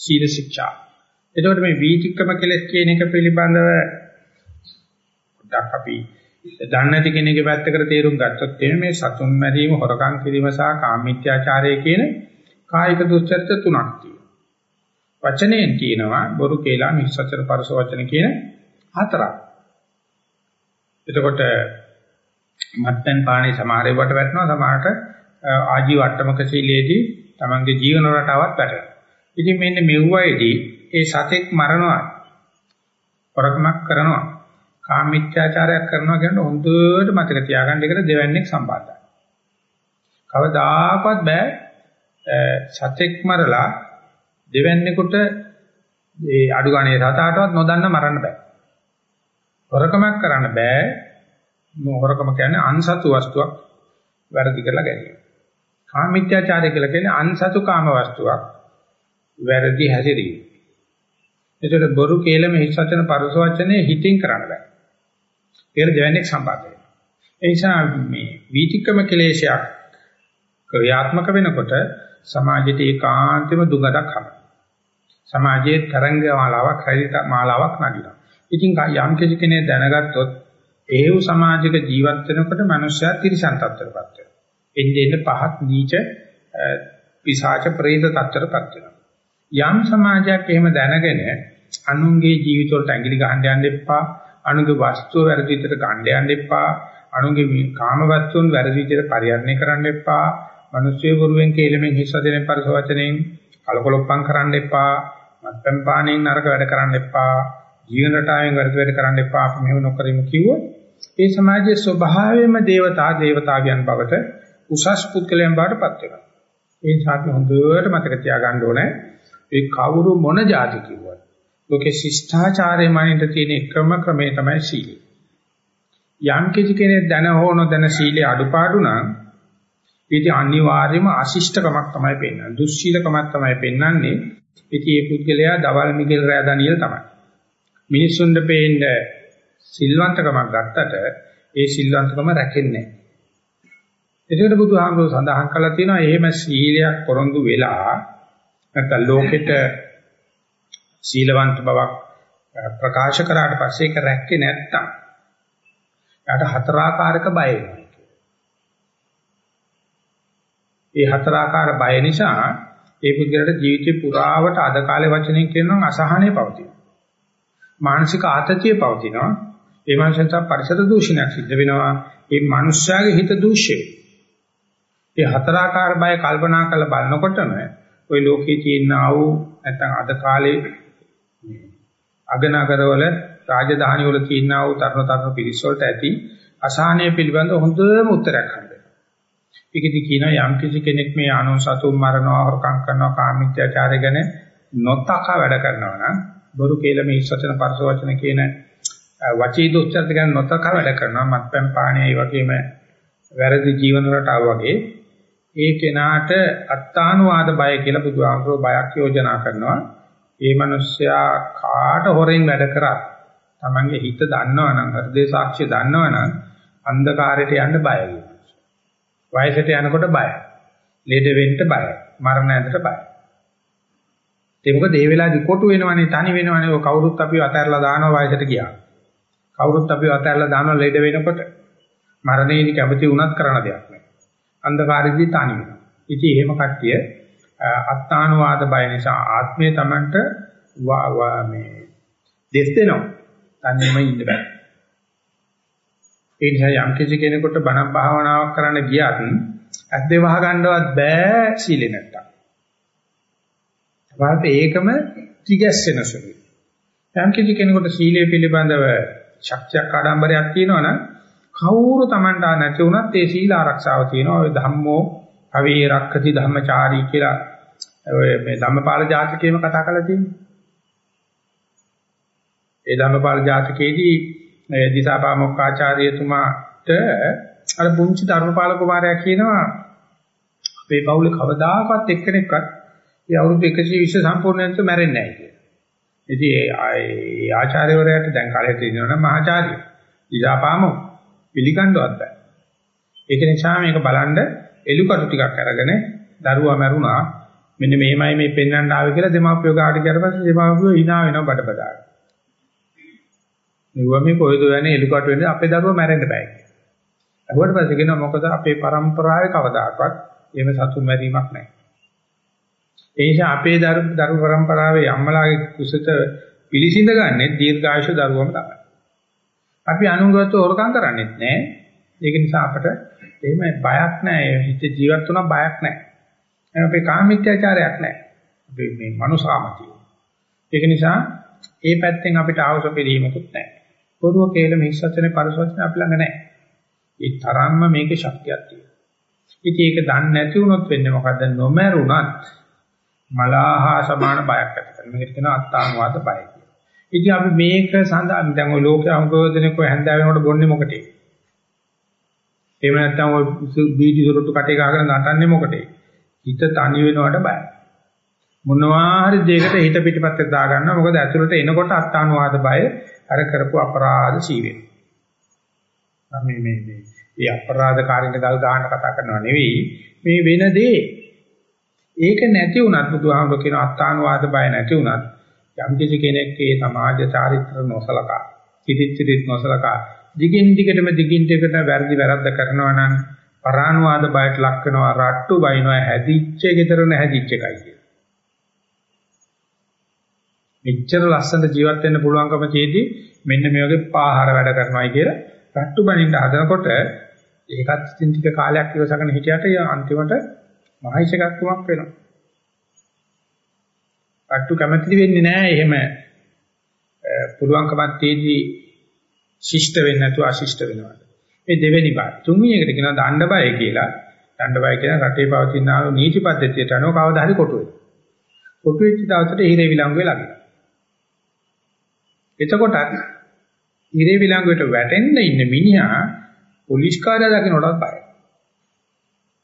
ශීල ශික්ෂා. එතකොට මේ වීතික්‍රම කෙලෙස් කියන එක පිළිබඳව පොඩ්ඩක් අපි දන්නේ නැති කෙනෙක්ගේ පැත්තකට තේරුම් ගත්තොත් මේ සතුන් මැරීම, හොරකම් කිරීම සහ කාමීත්‍යාචාරය කියන කායික දුස්චර්ත තුනක් තියෙනවා. වචනයෙන් කියනවා බොරු කේලා මිස්සචර පරස වචන කියන හතරක්. එතකොට මත්පැන් පානේ සමහරේකට වැටෙනවා සමහරට ආජීව අට්ටමක සීලයේදී තමන්ගේ ජීවන රටාවත් වැටෙනවා. ඉතින් මෙන්න මෙව්වයිදී ඒ සතෙක් මරනවා. පරකමක් කරනවා. කාමීත්‍යාචාරයක් කරනවා කියන හොඳට මතක තියාගන්න එකට දෙවන්නේක් සම්බන්ධයි. කවදාකවත් බෑ සතෙක් මරලා දෙවන්නේකට ඒ අඩු ගානේ සතාටවත් නොදන්න මරන්න බෑ. හොරකමක් කරන්න බෑ. හොරකම කියන්නේ අන්සතු වස්තුවක් වැරදි කරලා ගැනීම. කාමීත්‍යාචාරය කියලා කියන්නේ අන්සතු කාම වස්තුවක් වැරදි හැසිරීම. ඒකට බොරු කේලම හිස් වචන පරස වචනේ හිතින් කරන්න බෑ. ඒකට දෙවන්නේක් සම්බන්ධ වෙනවා. ඒ නිසා මේ වීතික්‍රම කෙලේශයක් ක්‍රියාත්මක වෙනකොට සමාජයට ඒකාන්තෙම දුගඩක් හමනවා. සමාජයේ තරංග මාලාවක් හරිත මාලාවක් නගිනවා. ඉතින් යම් කෙනෙක් දැනගත්තොත් ඒව සමාජික ජීවත් වෙනකොට මනුෂ්‍යයා තිරසන් තත්ත්වයටපත් වෙනවා. එන්නේ එන්න පහත් නීච පිසාච ප්‍රේත තත්ත්වයටපත් වෙනවා. යම් සමාජයක් එහෙම දැනගෙන අනුන්ගේ ජීවිතවලට ඇඟිලි ගහන්න යන්න එපා, අනුන්ගේ වස්තුව වැරදි විදිහට ගන්න යන්න එපා, අනුන්ගේ කාම වස්තුන් වැරදි විදිහට පරිහරණය කරන්න එපා, මිනිස්සු වරුවෙන් කේලමෙන් හිස් වදෙනෙන් පරස වචනෙන් කලකොලොප්පම් කරන්න එපා, මත්පැන් පානෙන් නරක වැඩ කරන්න එපා. ජීවන රටාවෙන් වැරදි වැඩ කරන්න එපා. අපි මෙහෙම නොකරමු කිව්වොත් ඒ සමාජයේ ස්වභාවයෙන්ම దేవතා దేవතාවියන් බවට උසස් පුද්ගලයන් බවට පත් වෙනවා. ඒ ඡාති හොඳට මතක තියාගන්න ඕනේ. ඒ කවුරු මොන જાති කිව්වත් ලෝකේ ශිෂ්ඨාචාරයේ මනින්ද තියෙන එකම ක්‍රමය තමයි සීලය. යම් කිසි කෙනෙක් දැන හෝ නොදැන සීලේ අඩුපාඩු නම් ඉතින් අනිවාර්යයෙන්ම අශිෂ්ටකමක් තමයි පෙන්වන්නේ. දුස්සීලකමක් තමයි පෙන්වන්නේ. ඉතින් මේ පුද්ගලයා දවල් මිගෙල් රෑ දනියල් තමයි. මිනිස්සුන්ට පේන්න සිල්වන්තකමක් ගත්තට ඒ සිල්වන්තකම රැකෙන්නේ නැහැ. ඒකට බුදුහාමුදුරුවෝ සඳහන් කළා තියෙනවා එහෙම සීලයක් පොරොන්දු වෙලා නැත්නම් ලෝකෙට සීලවන්ත බවක් ප්‍රකාශ කරාට පස්සේ ඒක රැක්කේ නැත්තම් යාට හතරාකාරක බය වෙනවා. ඒ හතරාකාර බය නිසා ඒ පුද්ගලයාට ජීවිතේ පුරාවට අද කාලේ වචනෙන් කියනවා අසහනය පවතිනවා. මානසික ආතතිය පවතිනවා. ඒ මනුස්සයන්ට පරිසර දූෂණයක් සිද්ධ වෙනවා. ඒ මනුස්සයාගේ හිත දූෂ්‍ය වෙනවා. ඒ හතරාකාර බය කල්පනා කරලා බලනකොටම ওই ලෝකේ තියෙන ආ වූ නැත්නම් අද කාලේ අගනගරවල රාජධානි වල තියෙන ආ වූ තරුණ තරුණ පිරිස් වලට ඇති අසහනය පිළිබඳ හොඳම උත්තරයක් හම්බෙනවා. ඒකෙදි කියනවා යම් කිසි කෙනෙක් මේ අනුසතුම් මරනවා හොරකම් කරනවා කාමීත්‍යාචාරය ගැන නොතක වැඩ කරනවා නම් බොරු කියලා මේ ඉස්සචන පරස වචන කියන වචී දුස්චරිත ගැන නොතක වැඩ කරනවා මත්පැන් පානය ඒ වගේම වැරදි ජීවන රටාව වගේ ඒ කෙනාට අත්තානුවාද බය කියලා බුදුහාමුදුරුවෝ බයක් යෝජනා කරනවා. ඒ මිනිස්සයා කාට හොරෙන් වැඩ කරා තමන්ගේ හිත දන්නවනම් හෘදේ සාක්ෂිය දන්නවනම් අන්ධකාරයට යන්න බයයි. වයසට යනකොට බයයි. ලෙඩ වෙන්න බයයි. මරණ ඇඳට බයයි. ඒ මොකද මේ වෙලාවේදී කොටු වෙනවනේ තනි වෙනවනේ ඔය කවුරුත් අපිව අතහැරලා දානවා වයසට ගියා. කවුරුත් අපිව අතහැරලා දානවා ලෙඩ වෙනකොට මරණයේදී කැමති වුණත් කරන්න දෙයක් නැහැ. අන්ධකාරයේදී තනි වෙනවා. ඉතින් එහෙම කට්ටිය අත්තානුවාද බය නිසා ආත්මය Tamanට මේ දෙස් දෙනවා. තනියම ඉන්න බෑ. ඒ නිසා යම් කිසි කෙනෙකුට බණ භාවනාවක් කරන්න ගියත් ඇද්දේ වහ ගන්නවත් බෑ සීලෙ නැත්තම්. වාට ඒකම ත්‍රිගැස්සෙන සුළුයි. යම් කිසි කෙනෙකුට සීලය පිළිබඳව ශක්තියක් ආඩම්බරයක් තියෙනවනම් කවුරු Tamanට නැති වුණත් ඒ සීල ආරක්ෂාව තියෙනවා. ඔය ධම්මෝ අවේ රක්ඛති ධම්මචාරී කියලා ඔය මේ ධම්මපාල ජාතකයේම කතා කරලා තියෙනවා. ඒ ධම්මපාල ජාතකයේදී දිසාපාමොක්කාචාර්යතුමාට අර පුංචි ධර්මපාල කුමාරයා කියනවා අපේ පවුලේ කවදාකවත් එක්කෙනෙක්වත් ඒ අවුරුදු 120 සම්පූර්ණ වෙනතු මැරෙන්නේ නැහැ කියලා. ඉතින් ඒ ආචාර්යවරයාට දැන් කාලේ ඉන්නවනම් මහාචාර්ය. දිසාපාමොක් පිළිගන්නවත් බෑ. ඒක නිසා මේක බලන්න එලුකටු ටිකක් අරගෙන දරුවා මැරුණා මෙන්න මෙහෙමයි මේ පෙන්වන්න ආවේ කියලා දෙමාපියෝ ගාට ගියාට පස්සේ දෙමාපියෝ hina වෙනවා බඩබඩාට. මෙවුවා මේ කොයිද යන්නේ එලුකට වෙන්නේ අපේ දරුවා මැරෙන්න බෑ කියලා. අහුවට පස්සේ කියනවා මොකද අපේ પરම්පරාවේ කවදාකවත් එහෙම සතුන් මැරීමක් නැහැ. ඒ නිසා අපේ දරු දරු પરම්පරාවේ අම්මලාගේ කුසිත පිළිසිඳ ගන්න දීර්ඝායුෂ දරුවම තමයි. අපි අනුගත හොරකම් කරන්නේත් නැහැ. ඒක නිසා අපට එහෙම බයක් නැහැ. හිත ජීවත් වුණා බයක් නැහැ. එහෙනම් අපේ කාමීත්‍යාචාරයක් නැහැ. අපි මේ මනුසාමතිය. ඒක නිසා ඒ පැත්තෙන් අපිට ආවස පිළිීමකුත් නැහැ. පොදුව කේලම හිස්සචනේ පරිසවචන අපි ළඟ නැහැ. ඒ තරම්ම මේකේ ශක්තියක් තියෙනවා. ඉතින් ඒක දන්නේ නැති වුණොත් වෙන්නේ මොකද්ද? නොමරුණත් මලාහා සමාන බයක් ඇති කරනවා. මේකට කියනවා අත්තානුවාද බය කියලා. ඉතින් අපි මේක සඳහා දැන් ඔය ලෝක අනුකෝදනක හැන්දෑ වෙනකොට බොන්නේ මොකටේ? එහෙම නැත්නම් ඔය බීඩි සොරටු කටේ ගහගෙන නටන්නේ මොකටේ? හිත තනි වෙනවට බයයි. මොනවා හරි දෙයකට හිත පිටිපස්සට දාගන්නවා. මොකද ඇතුළට එනකොට අත්තානුවාද බය අර කරපු අපරාධ සීවෙන. මේ මේ මේ මේ අපරාධකාරින්ට ගල් ගන්න කතා කරනවා නෙවෙයි මේ වෙන දේ ඒක නැති වුණත් බුදුහාමුදුර කියන අත්තානුවාද බය නැති වුණත් යම් කිසි කෙනෙක්ගේ සමාජ චාරිත්‍ර නොසලකා කිදිච්චිත් නොසලකා දිගින් දිගටම දිගින් දිගට වැරදි වැරද්ද කරනවා නම් පරානුවාද බයට ලක් වෙනවා රට්ටු බයිනවා හැදිච්ච ගෙදර නැහැදිච්ච එකයි කියන. මෙච්චර ලස්සන ජීවත් වෙන්න පුළුවන්කම තියෙදි මෙන්න මේ වගේ පාහාර වැඩ කරනවායි කියලා රට්ටු බනින්න හදනකොට ඒකත් ඉතින් ටික කාලයක් ඉවසගෙන හිටියට අන්තිමට මහයිෂකක්කමක් වෙනවා. රට්ටු කැමැති වෙන්නේ නැහැ එහෙම පුළුවන්කමක් තියෙදි ශිෂ්ට වෙන්නේ නැතුව අශිෂ්ට වෙනවා. මේ දෙවෙනි පාඩ. තුන්වෙනි එකට කියනවා දණ්ඩ බය කියලා. දණ්ඩ බය කියන රටේ පවතින ආ නීති පද්ධතියට අනුව කවදා හරි කොටු වෙනවා. කොටු වෙච්ච දවසට හිරේ විලංගුවේ ළඟිනවා. එතකොට හිරේ විලංගුවට වැටෙන්න ඉන්න මිනිහා පොලිස් කාර්යය දකින්නටත් බයයි.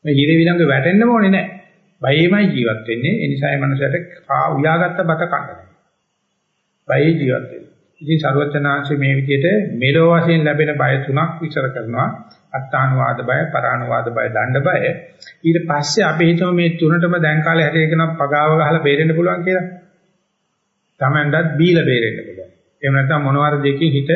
මේ හිරේ විලංගුවේ වැටෙන්න ඕනේ නැහැ. බයෙමයි ජීවත් වෙන්නේ. ඒ නිසා ඒ මනුස්සයාට කා උයාගත්ත බත කන්න. බයේ ජීවත් වෙන්නේ. ඉතින් ਸਰවචනාංශ මේ විදිහට මෙලෝ වශයෙන් ලැබෙන බය තුනක් විචාර කරනවා. අත්තානුවාද බය, පරානුවාද බය, දණ්ඩ බය. ඊට පස්සේ අපි හිතමු මේ තුනටම දැන් කාලේ හැදෙගෙන පගාව ගහලා බේරෙන්න පුළුවන් කියලා. Tamanටත් බීලා බේරෙන්න පුළුවන්. එහෙම නැත්නම් මොනවාර දෙකකින් හිත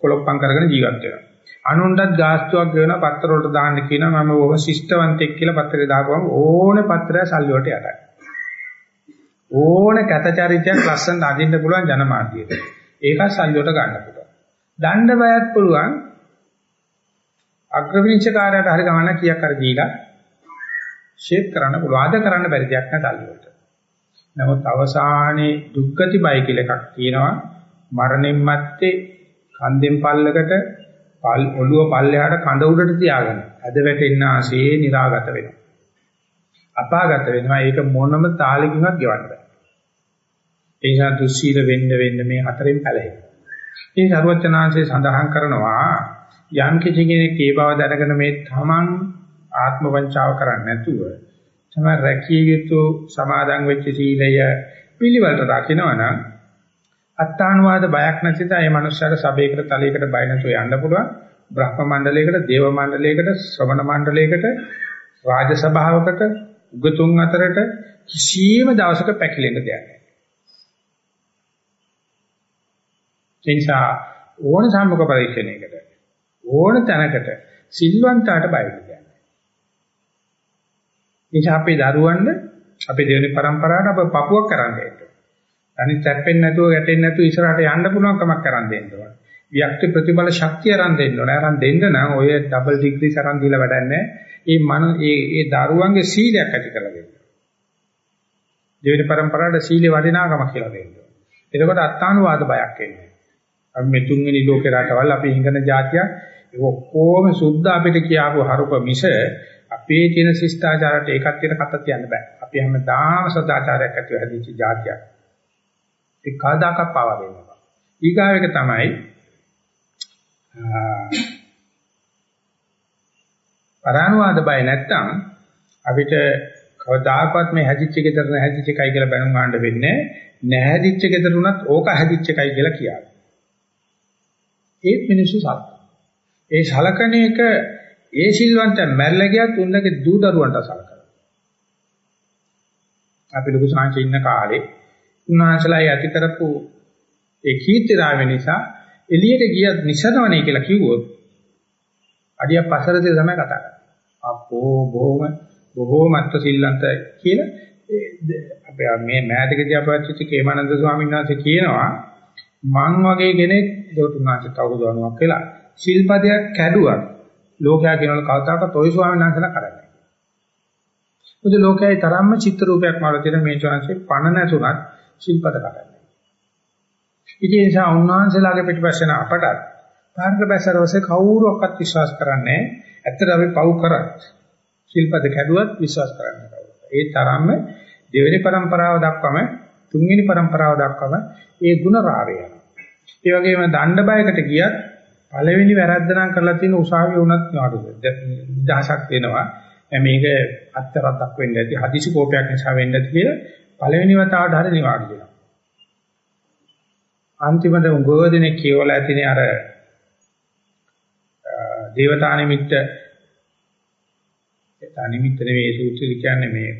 කොලොප්පම් කරගෙන ජීවත් වෙනවා. අනුන්ටත් ගාස්තුවක් ගෙවන පත්‍ර වලට දාන්න කියනවා මම ඔබ ශිෂ්ටවන්තෙක් කියලා පත්‍රේ දාපුවම ඕනේ පත්‍රය සල්ලි වලට යටයි. ඕනේ කැතචරිතයක් ලස්සන අදින්න පුළුවන් ජනමාධ්‍යයට. ඒක සල්ලියට ගන්න පුළුවන්. දණ්ඩ බයත් පුළුවන් අග්‍රවිංශකාරයට හරි ගමන කීයක් හරි දීලා ෂේප් කරන්න පුළුවන්. ආද කරන්න බැරි දෙයක් නෑ සල්ලියට. නමුත් අවසානයේ දුක්ගති බය කියලා එකක් තියෙනවා. මරණින් මත්තේ කන්දෙන් පල්ලකට පල් ඔළුව පල්ලෙහාට කඳ උඩට තියාගෙන ඇද වැටෙන්න ආසේ निराගත වෙනවා. අපාගත වෙනවා. ඒක මොනම තාලකින්වත් ගෙවන්න බෑ. ඒ නිසා දුස්සීල වෙන්න වෙන්න මේ හතරෙන් පැලහෙනවා. මේ සරුවචනාංශය සඳහන් කරනවා යම් කිසි කෙනෙක් ඒ බව දැනගෙන මේ තමන් ආත්ම වංචාව කරන්නේ නැතුව තමයි රැකිය යුතු සමාදන් වෙච්ච සීලය පිළිවෙලට රකින්නවනම් අත්තානුවාද බයක් නැතිද? ඒ මනුස්සයාට සබේකට තලයකට බය නැතුව යන්න පුළුවන්. බ්‍රහ්ම මණ්ඩලයකට දේව මණ්ඩලයකට ශ්‍රමණ මණ්ඩලයකට රාජ සභාවකට උගතුන් අතරට කිසියම් දවසක පැකිලෙන්න දෙයක් නැහැ. ඒ නිසා ඕන සම්මුඛ පරීක්ෂණයකට ඕන තැනකට සිල්වන්තයාට බය කියන්නේ. නිසා අපේ දරුවන්ට අපේ දෙවෙනි પરම්පරාවට අප පපුවක් කරන් තනි තැප්පෙන්නේ නැතුව ගැටෙන්නේ නැතුව ඉස්සරහට යන්න පුළුවන් කමක් කරන් දෙන්න ඕන. වික්ටි ප්‍රතිබල ශක්තිය අරන් දෙන්න ඕන. අරන් දෙන්න නම් ඔය ඩබල් ඩිග්‍රී සරන් දීලා වැඩක් නැහැ. මේ මන ඒ ඒ දරුවන්ගේ සීලයක් ඇති කරලා දෙන්න. දෙවෙනි પરම්පරාවට සීලේ වටිනාකම කියලා දෙන්න. එතකොට අත්තානුවාද බයක් එන්නේ. අපි මේ තුන්වෙනි ලෝකේ රටවල් අපි ඉගෙන જાතිය ඒක ඔක්කොම සුද්ධ අපිට කියාපු හරුප මිස අපේ තියෙන ශිෂ්ටාචාරයට ඒකක් කියන කතා කියන්න බෑ. අපි හැමදාම සදාචාරයක් ඇතුළු හැදිච්ච જાතියක්. ඒ කවදාකවත් පාවා දෙන්නවා. ඊගාව එක තමයි පරානුවාද බය නැත්තම් අපිට කවදාකවත් මේ හැදිච්ච ගෙදර නැහැදිච්ච එකයි කියලා බැනුම් ගන්න වෙන්නේ නැහැ. නැහැදිච්ච ගෙදර උනත් ඕක හැදිච්ච එකයි කියලා කියනවා. ඒත් මිනිස්සු සලකන. ඒ සලකන එක ඒ සිල්වන්ත මැරලා ගියත් උන්ලගේ දූ දරුවන්ට සලකනවා. අපි ලොකු සාංශ ඉන්න කාලේ උන්වහන්සේලා යටි කරපු ඒ කීර්තිරාව නිසා එළියට ගියත් නිසනවනේ කියලා කිව්වොත් අඩිය පසරදී තමයි කතා කරන්නේ. අපෝ බොහොම බොහෝමත්ව සිල්ලන්ත කියලා අපේ මේ මෑතකදී අපවච්ච කේමානන්ද ස්වාමීන් වහන්සේ කියනවා මං වගේ කෙනෙක් දොතුනාට අවුරුදු 90ක් වෙලා ශිල්පදයක් කැඩුවක් ලෝකයා කියනවල කවදාකවත් ඔය ස්වාමීන් වහන්සේලා කරන්නේ. මොකද ලෝකයේ තරම්ම චිත්‍ර රූපයක් මාර තියෙන මේ chance පණ නැතුණත් ශිල්පද කරන්නේ. ඉතින් ඒ නිසා උන්වහන්සේලාගේ පිටිපස්සෙන අපටත් පාරකපැසරවසේ කවුරුවක්වත් විශ්වාස කරන්නේ ඇත්තට අපි පව් කරත් ශිල්පද කැඩුවත් විශ්වාස කරන්නේ ඒ තරම්ම දෙවෙනි પરම්පරාව දක්වම තුන්වෙනි પરම්පරාව දක්වම ඒ ಗುಣ රාවය. ඒ වගේම දණ්ඩ බයකට ගියත් පළවෙනි වැරද්ද නම් කරලා තියෙන උසාවිය වුණත් නාඩුද. දහසක් වෙනවා. මේක අත්තරක් වෙන්න ඇති. හදිසි කෝපයක් නිසා වෙන්න ඇති කියලා පළවෙනි වතාවට හරි නිවාඩු දෙනවා. අන්තිමට උගෝදෙනේ කියවලා ඇතිනේ අර දේවතා නිමිත්ත ඒතා නිමිත්ත නෙවෙයි සූත්‍රය කියන්නේ මේ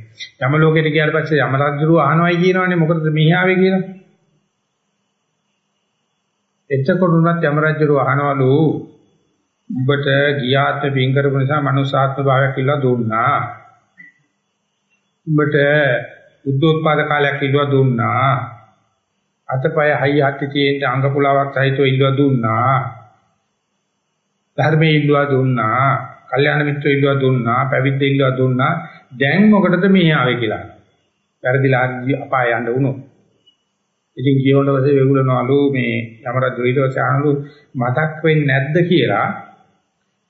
යම ලෝකෙට ගියාට පස්සේ යම රජුව අහනවයි කියනවනේ මොකටද මෙහි ආවේ කියලා. එතකොට උනත් යම රජුව අහනවලු උඹට ගියාත් පින් කරපු නිසා මනුසාත්ම භාවයක් කියලා දුන්නා. උඹට බුද්ධෝත්පාද කාලයක් ඉල්ලුවා දුන්නා. අතපය හයි හත්ති තියෙන අංග පුලාවක් සහිතව ඉල්ලුවා දුන්නා. ධර්මයේ ඉල්ලුවා දුන්නා. කල්යාණ මිත්‍රය ඉල්ලුවා දුන්නා. පැවිද්ද ඉල්ලුවා දුන්නා. දැන් මොකටද මේ ආවේ කියලා. වැරදිලා අපාය යන්න උනෝ. ඉතින් කියවන පස්සේ වෙගුලනවලු මේ යමරජු ඊට පස්සේ අහනලු මතක් වෙන්නේ නැද්ද කියලා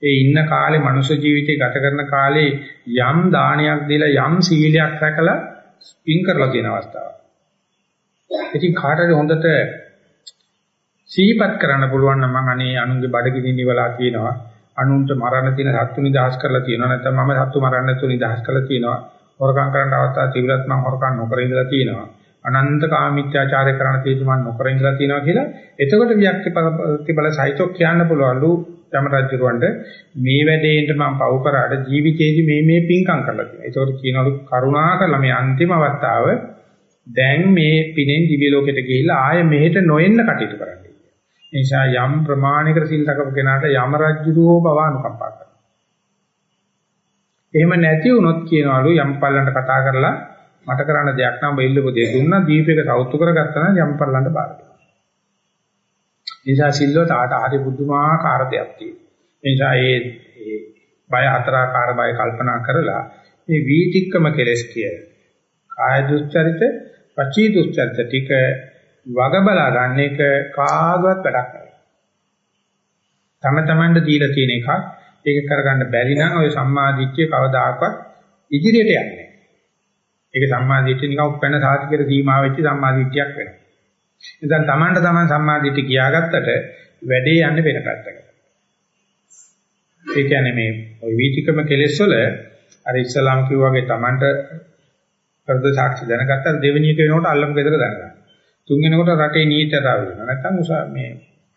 ඒ ඉන්න කාලේ මනුෂ්‍ය ජීවිතය ගත කරන කාලේ යම් දානයක් දීලා යම් සීලයක් රැකලා පින් කරලා තියෙන අවස්ථාවක්. ඉතින් කාටද හොඳට සිහිපත් කරන්න පුළුවන් නම් මම අනේ අනුන්ගේ බඩගිනි නිවලා කියනවා. අනුන්ට මරන්න තියෙන සත්තු නිදහස් කරලා තියෙනවා. නැත්නම් මම සත්තු මරන්න නැතුව නිදහස් කරලා තියෙනවා. හොරකම් කරන්න අවස්ථාව තිබුණත් මම හොරකම් නොකර ඉඳලා තියෙනවා. අනන්ත කාමීත්‍යාචාරය කරන්න තියෙදි මම නොකර ඉඳලා තියෙනවා කියලා එතකොට වික්ති ප්‍රතිබල සහිතව කියන්න පුළුවන්ලු යම රජුරවන්ට මේ වැඩේට මම පව් කරාට ජීවිතේදී මේ මේ පින්කම් කරලා තියෙනවා. ඒකෝට කියනවලු කරුණා කරලා මේ අන්තිම අවස්ථාව දැන් මේ පිනෙන් දිව්‍ය ලෝකෙට ගිහිල්ලා ආයෙ මෙහෙට නොඑන්න කටයුතු කරන්න. ඒ නිසා යම් ප්‍රමාණිකර සිල් රැකපු කෙනාට යම රජුරෝ බව අනුකම්පා කරනවා. එහෙම නැති වුණොත් කියනවලු යම් පල්ලන්ට කතා කරලා මට කරන්න දෙයක් නම් බෙල්ලපු දෙය දුන්නා දීපයක සෞතු කරගත්තා නම් යම් පල්ලන්ට බාර දෙනවා. නිසා සිල්වත ආට හරි බුදුමාකාර දෙයක් තියෙනවා. ඒ නිසා ඒ බය හතරාකාර බය කල්පනා කරලා මේ වීතික්කම කෙලස් කිය කාය දුස්චරිත, පචී දුස්චරිත ටික වග බලා ගන්න එක කාගවත් වැඩක් නෙවෙයි. තම තමන්ට දීලා තියෙන එකක් ඒක කරගන්න බැරි නම් ඔය සම්මාදිට්ඨිය කවදාකවත් ඉදිරියට යන්නේ නැහැ. ඒක සම්මාදිට්ඨිය නිකන් උපැන්න සාධිකයට සීමා වෙච්ච සම්මාදිට්ඨියක් වෙනවා. ඉතින් තමන්ට තමන් සම්මාදිට්ඨිය කියාගත්තට වැඩේ යන්නේ වෙන පැත්තකට. ඒ කියන්නේ මේ ওই වීතිකම කෙලෙස් වල අර ඉස්ලාම් කිව්වාගේ තමන්ට හෘද සාක්ෂි දැනගත්තා දෙවෙනි එක වෙනකොට අල්ලමු ගෙදර දැනගන්න. තුන්වෙනකොට රටේ නීතියතාව වෙනවා. නැත්නම් උසා මේ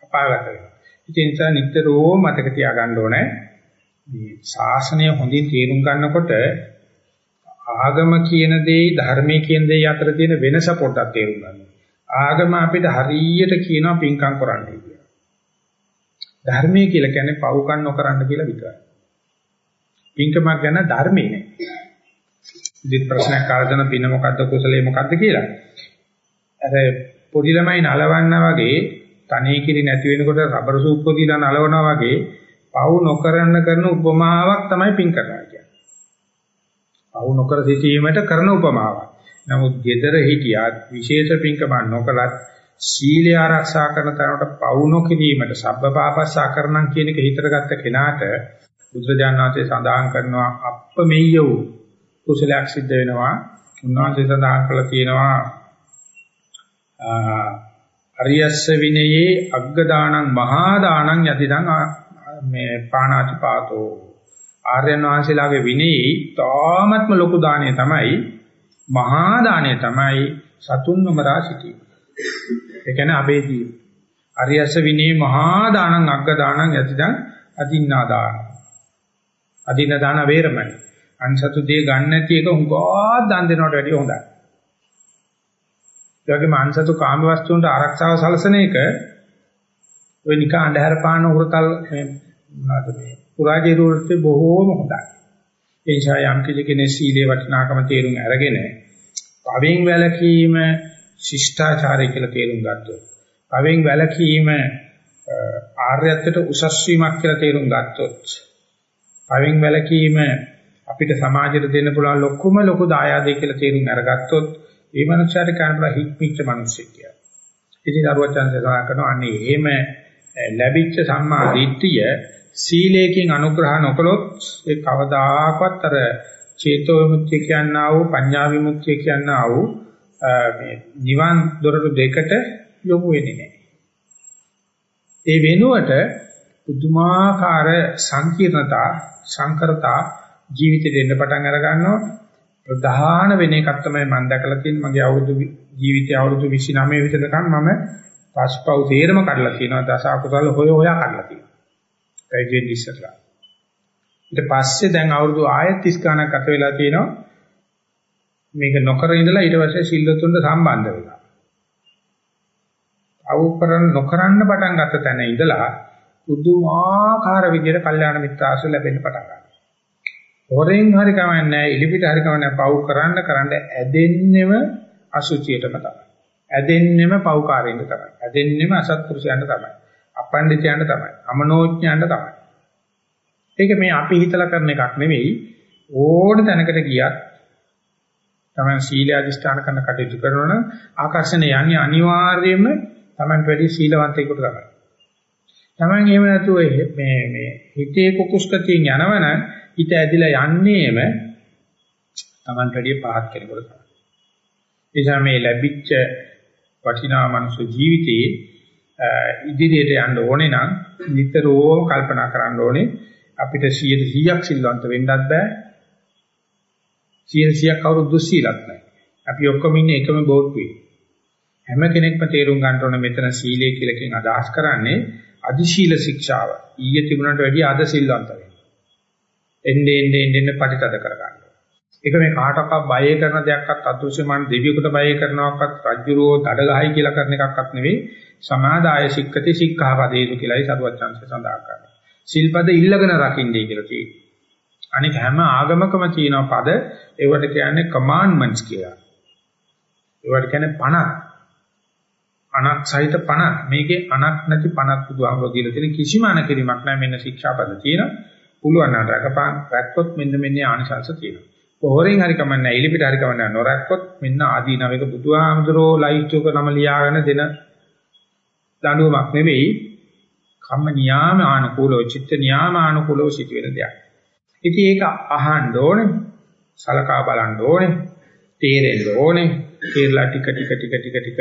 අපාගත වෙනවා. ඒ නිසා නිතරම මතක තියාගන්න ඕනේ මේ ශාසනය හොඳින් තේරුම් ගන්නකොට ආගම කියන දෙයි ධර්මයේ කියන දෙයි අතර තියෙන වෙනස පොඩ්ඩක් තේරුම් ගන්න. ආගම අපිට හරියට කියනවා පින්කම් කරන්න කියලා. ධර්මයේ කියලා කියන්නේ පව්කම් නොකරන්න කියලා විතරයි. පින්කමක් ගැන ධර්මයේ නේ. ඉතින් ප්‍රශ්නයක් කාලදන පින මොකද්ද කුසලයේ මොකද්ද කියලා. අර පොඩි ළමයි නලවන්නා වගේ තනේ කිරි නැති වෙනකොට රබර් සූප්පු දීලා නලවනවා වගේ පව් නොකරන්න කරන උපමාවක් තමයි පින් කරනවා කියන්නේ. පව් නොකර සිටීමට කරන උපමාවක්. නමුත් gedara හිටියත් විශේෂ පින්කම නොකලත් සීලය ආරක්ෂා කරන තරමට පව් නොකිරීමට සබ්බපාපස්සා කරනම් කියන එක හිතට ගත්ත කෙනාට බුදුරජාණන්සේ සඳහන් කරනවා අප්පමෙය්‍ය වූ කුසලයක් සිද්ධ වෙනවා. උන්වහන්සේ සඳහන් කළා තියෙනවා අරියස්ස විනයේ අග්ග දානං මහා දානං යතිදං මේ පාණාති පාතෝ ආර්යයන් වහන්සේලාගේ විනයේ තාමත්ම ලොකු දාණය තමයි මහා දාණය තමයි සතුන් නොමරා සිටීම. ඒ කියන්නේ අබේදී අරියස්ස විනයේ මහා දානං අග්ග දානං යතිදං අදින්නා දාන. අදින්න දාන වේරමණි. අන්සතු දේ ගන්න නැති එක හුඟා දන් දෙනවට වැඩිය හොඳයි. ඒ වගේම අන්සතු කාම වස්තුන්ට ආරක්ෂාව සලසන එක ඔය නිකා අන්ධහර පාන උරතල් මොනවාද මේ පුරාජේ රූපේ බොහෝම හොඳයි. ඒ නිසා යම් කෙනෙක් සීලේ වටිනාකම තේරුම් අරගෙන පවෙන් වැළකීම ශිෂ්ටාචාරය කියලා තේරුම් ගත්තොත් පවෙන් වැළකීම ආර්යත්වයට උසස් වීමක් කියලා තේරුම් ගත්තොත් පවෙන් වැළකීම අපිට සමාජයට දෙන්න පුළුවන් ලොකුම ලොකු දායාදේ කියලා තේරුම් අරගත්තොත් ඒ මනුස්සයාට කරනවා හික්මිච්ච මිනිස්සෙක් කියලා. ඉතින් අරුවචන් සඳහන් කරනවා අනේ එහෙම ලැබිච්ච සම්මා දිට්ඨිය සීලයෙන් අනුග්‍රහ නොකළොත් ඒ කවදාකවත් අර චේතෝ විමුක්තිය කියනා වූ පඤ්ඤා විමුක්තිය කියනා වූ මේ නිවන් දොරටු දෙකට යොමු වෙන්නේ නැහැ. ඒ වෙනුවට පුදුමාකාර සංකීර්ණතා සංකරතා ජීවිතේ දෙන්න පටන් අර ගන්නවා ප්‍රධාන වෙන එකක් තමයි මම දැකලා තියෙන්නේ මගේ අවුරුදු ජීවිතය අවුරුදු 29 විතරකම් මම පස්පව් තේරම කඩලා තියෙනවා දස අකුසල හොය හොයා කඩලා තියෙනවා. පැවිදි ඉස්සරලා. ඊට පස්සේ දැන් අවුරුදු ආයෙත් 30 ගණක් ගත වෙලා තියෙනවා. මේක නොකර ඉඳලා ඊට පස්සේ සිල්වතුන්ට සම්බන්ධ වෙලා. අවුපරන් නොකරන්න පටන් ගත්ත තැන ඉඳලා පුදුමාකාර විදිහට කල්යාණ මිත්‍ර ආශ්‍රය ලැබෙන්න පටන් ගන්නවා. හොරෙන් හරි කමන්නේ නැහැ, ඉලිපිට හරි කමන්නේ පව් කරන්න කරන්න ඇදෙන්නෙම අසුචියටම තමයි. ඇදෙන්නෙම පව්කාරයෙන්ද තමයි. ඇදෙන්නෙම අසත්පුරුෂයන්ට තමයි. අපණ්ඩිතයන්ට තමයි. අමනෝඥයන්ට තමයි. ඒක මේ අපි හිතලා කරන එකක් නෙවෙයි ඕන තැනකට ගියත් තමයි සීල අධිෂ්ඨාන කරන කටයුතු කරනවනම් ආකර්ෂණය යන්නේ අනිවාර්යයෙන්ම Tamanට වැඩි සීලවන්තයෙකුට තමයි. Taman එහෙම නැතුව මේ මේ හිතේ කුකුස්කතියෙන් යනවනම් හිත ඇදිලා යන්නේම Tamanට වැඩි පහත් කෙනෙකුට තමයි. නිසා මේ ලැබිච්ච වටිනා මනුෂ්‍ය ජීවිතයේ ඉදිරියට යන්න ඕනේ නම් නිතරම කල්පනා කරන්න ඕනේ අපිට 100ක් සිල්වන්ත වෙන්නත් බෑ 100ක් කවුරු දුස්සීලක් නැහැ. අපි ඔක්කොම ඉන්නේ එකම බෝට්ටුවේ. හැම කෙනෙක්ම තේරුම් ගන්න ඕනේ මෙතන සීලය කියලා කියන අදහස් කරන්නේ අදි සීල ශික්ෂාව. ඊයේ තිබුණට වැඩිය අද සිල්වන්ත වෙන්න. එන්නේ එන්නේ එන්නේ පරිතද කර ගන්න. ඒක මේ කාටවත් බය කරන දෙයක්වත් අදෘශ්‍යමාන දෙවියෙකුට බය කරනවක්වත් රජ්ජුරෝ දඩගහයි කියලා කරන එකක්වත් නෙවෙයි සමාදාය සික්කති සික්ඛාපදේසු කියලායි සරුවත් chance සඳහන් කරන්නේ. සිල්පද ඉල්ලගෙන රකින්නේ කියලා තියෙනවා. අනික හැම ආගමකම තියෙන පද ඒවට කියන්නේ කමාන්ඩ්මන්ට්ස් කියලා. ඒවට කියන්නේ පණක්. අනක් සහිත පණක්. මේකේ අනක් නැති පණක් බුදුහාමුදුරුවෝ කියලා තියෙන කිසිම අනකිරීමක් නැහැ මෙන්න ශික්ෂාපද තියෙන. පුළුවන් නම් රකපන් රැක්කොත් මෙන්න මෙන්න ආනිසංශ තියෙනවා. පොහොරෙන් හරි කමන්නේ ඉලිපිට හරි කමන්නේ නොරැක්කොත් මෙන්න ආදීනවයක බුදුහාමුදුරුවෝ ලයිස්ට්ක නම ලියාගෙන දෙන දඬුවමක් නෙවෙයි. කම්ම නියාම ආනුකූලව චිත්ත නියාම ආනුකූලව සිදුවෙන දෙයක්. ඉතින් ඒක අහන්න ඕනේ, සලකා බලන්න ඕනේ, තේරෙන්න ඕනේ. තේරලා ටික ටික ටික ටික ටික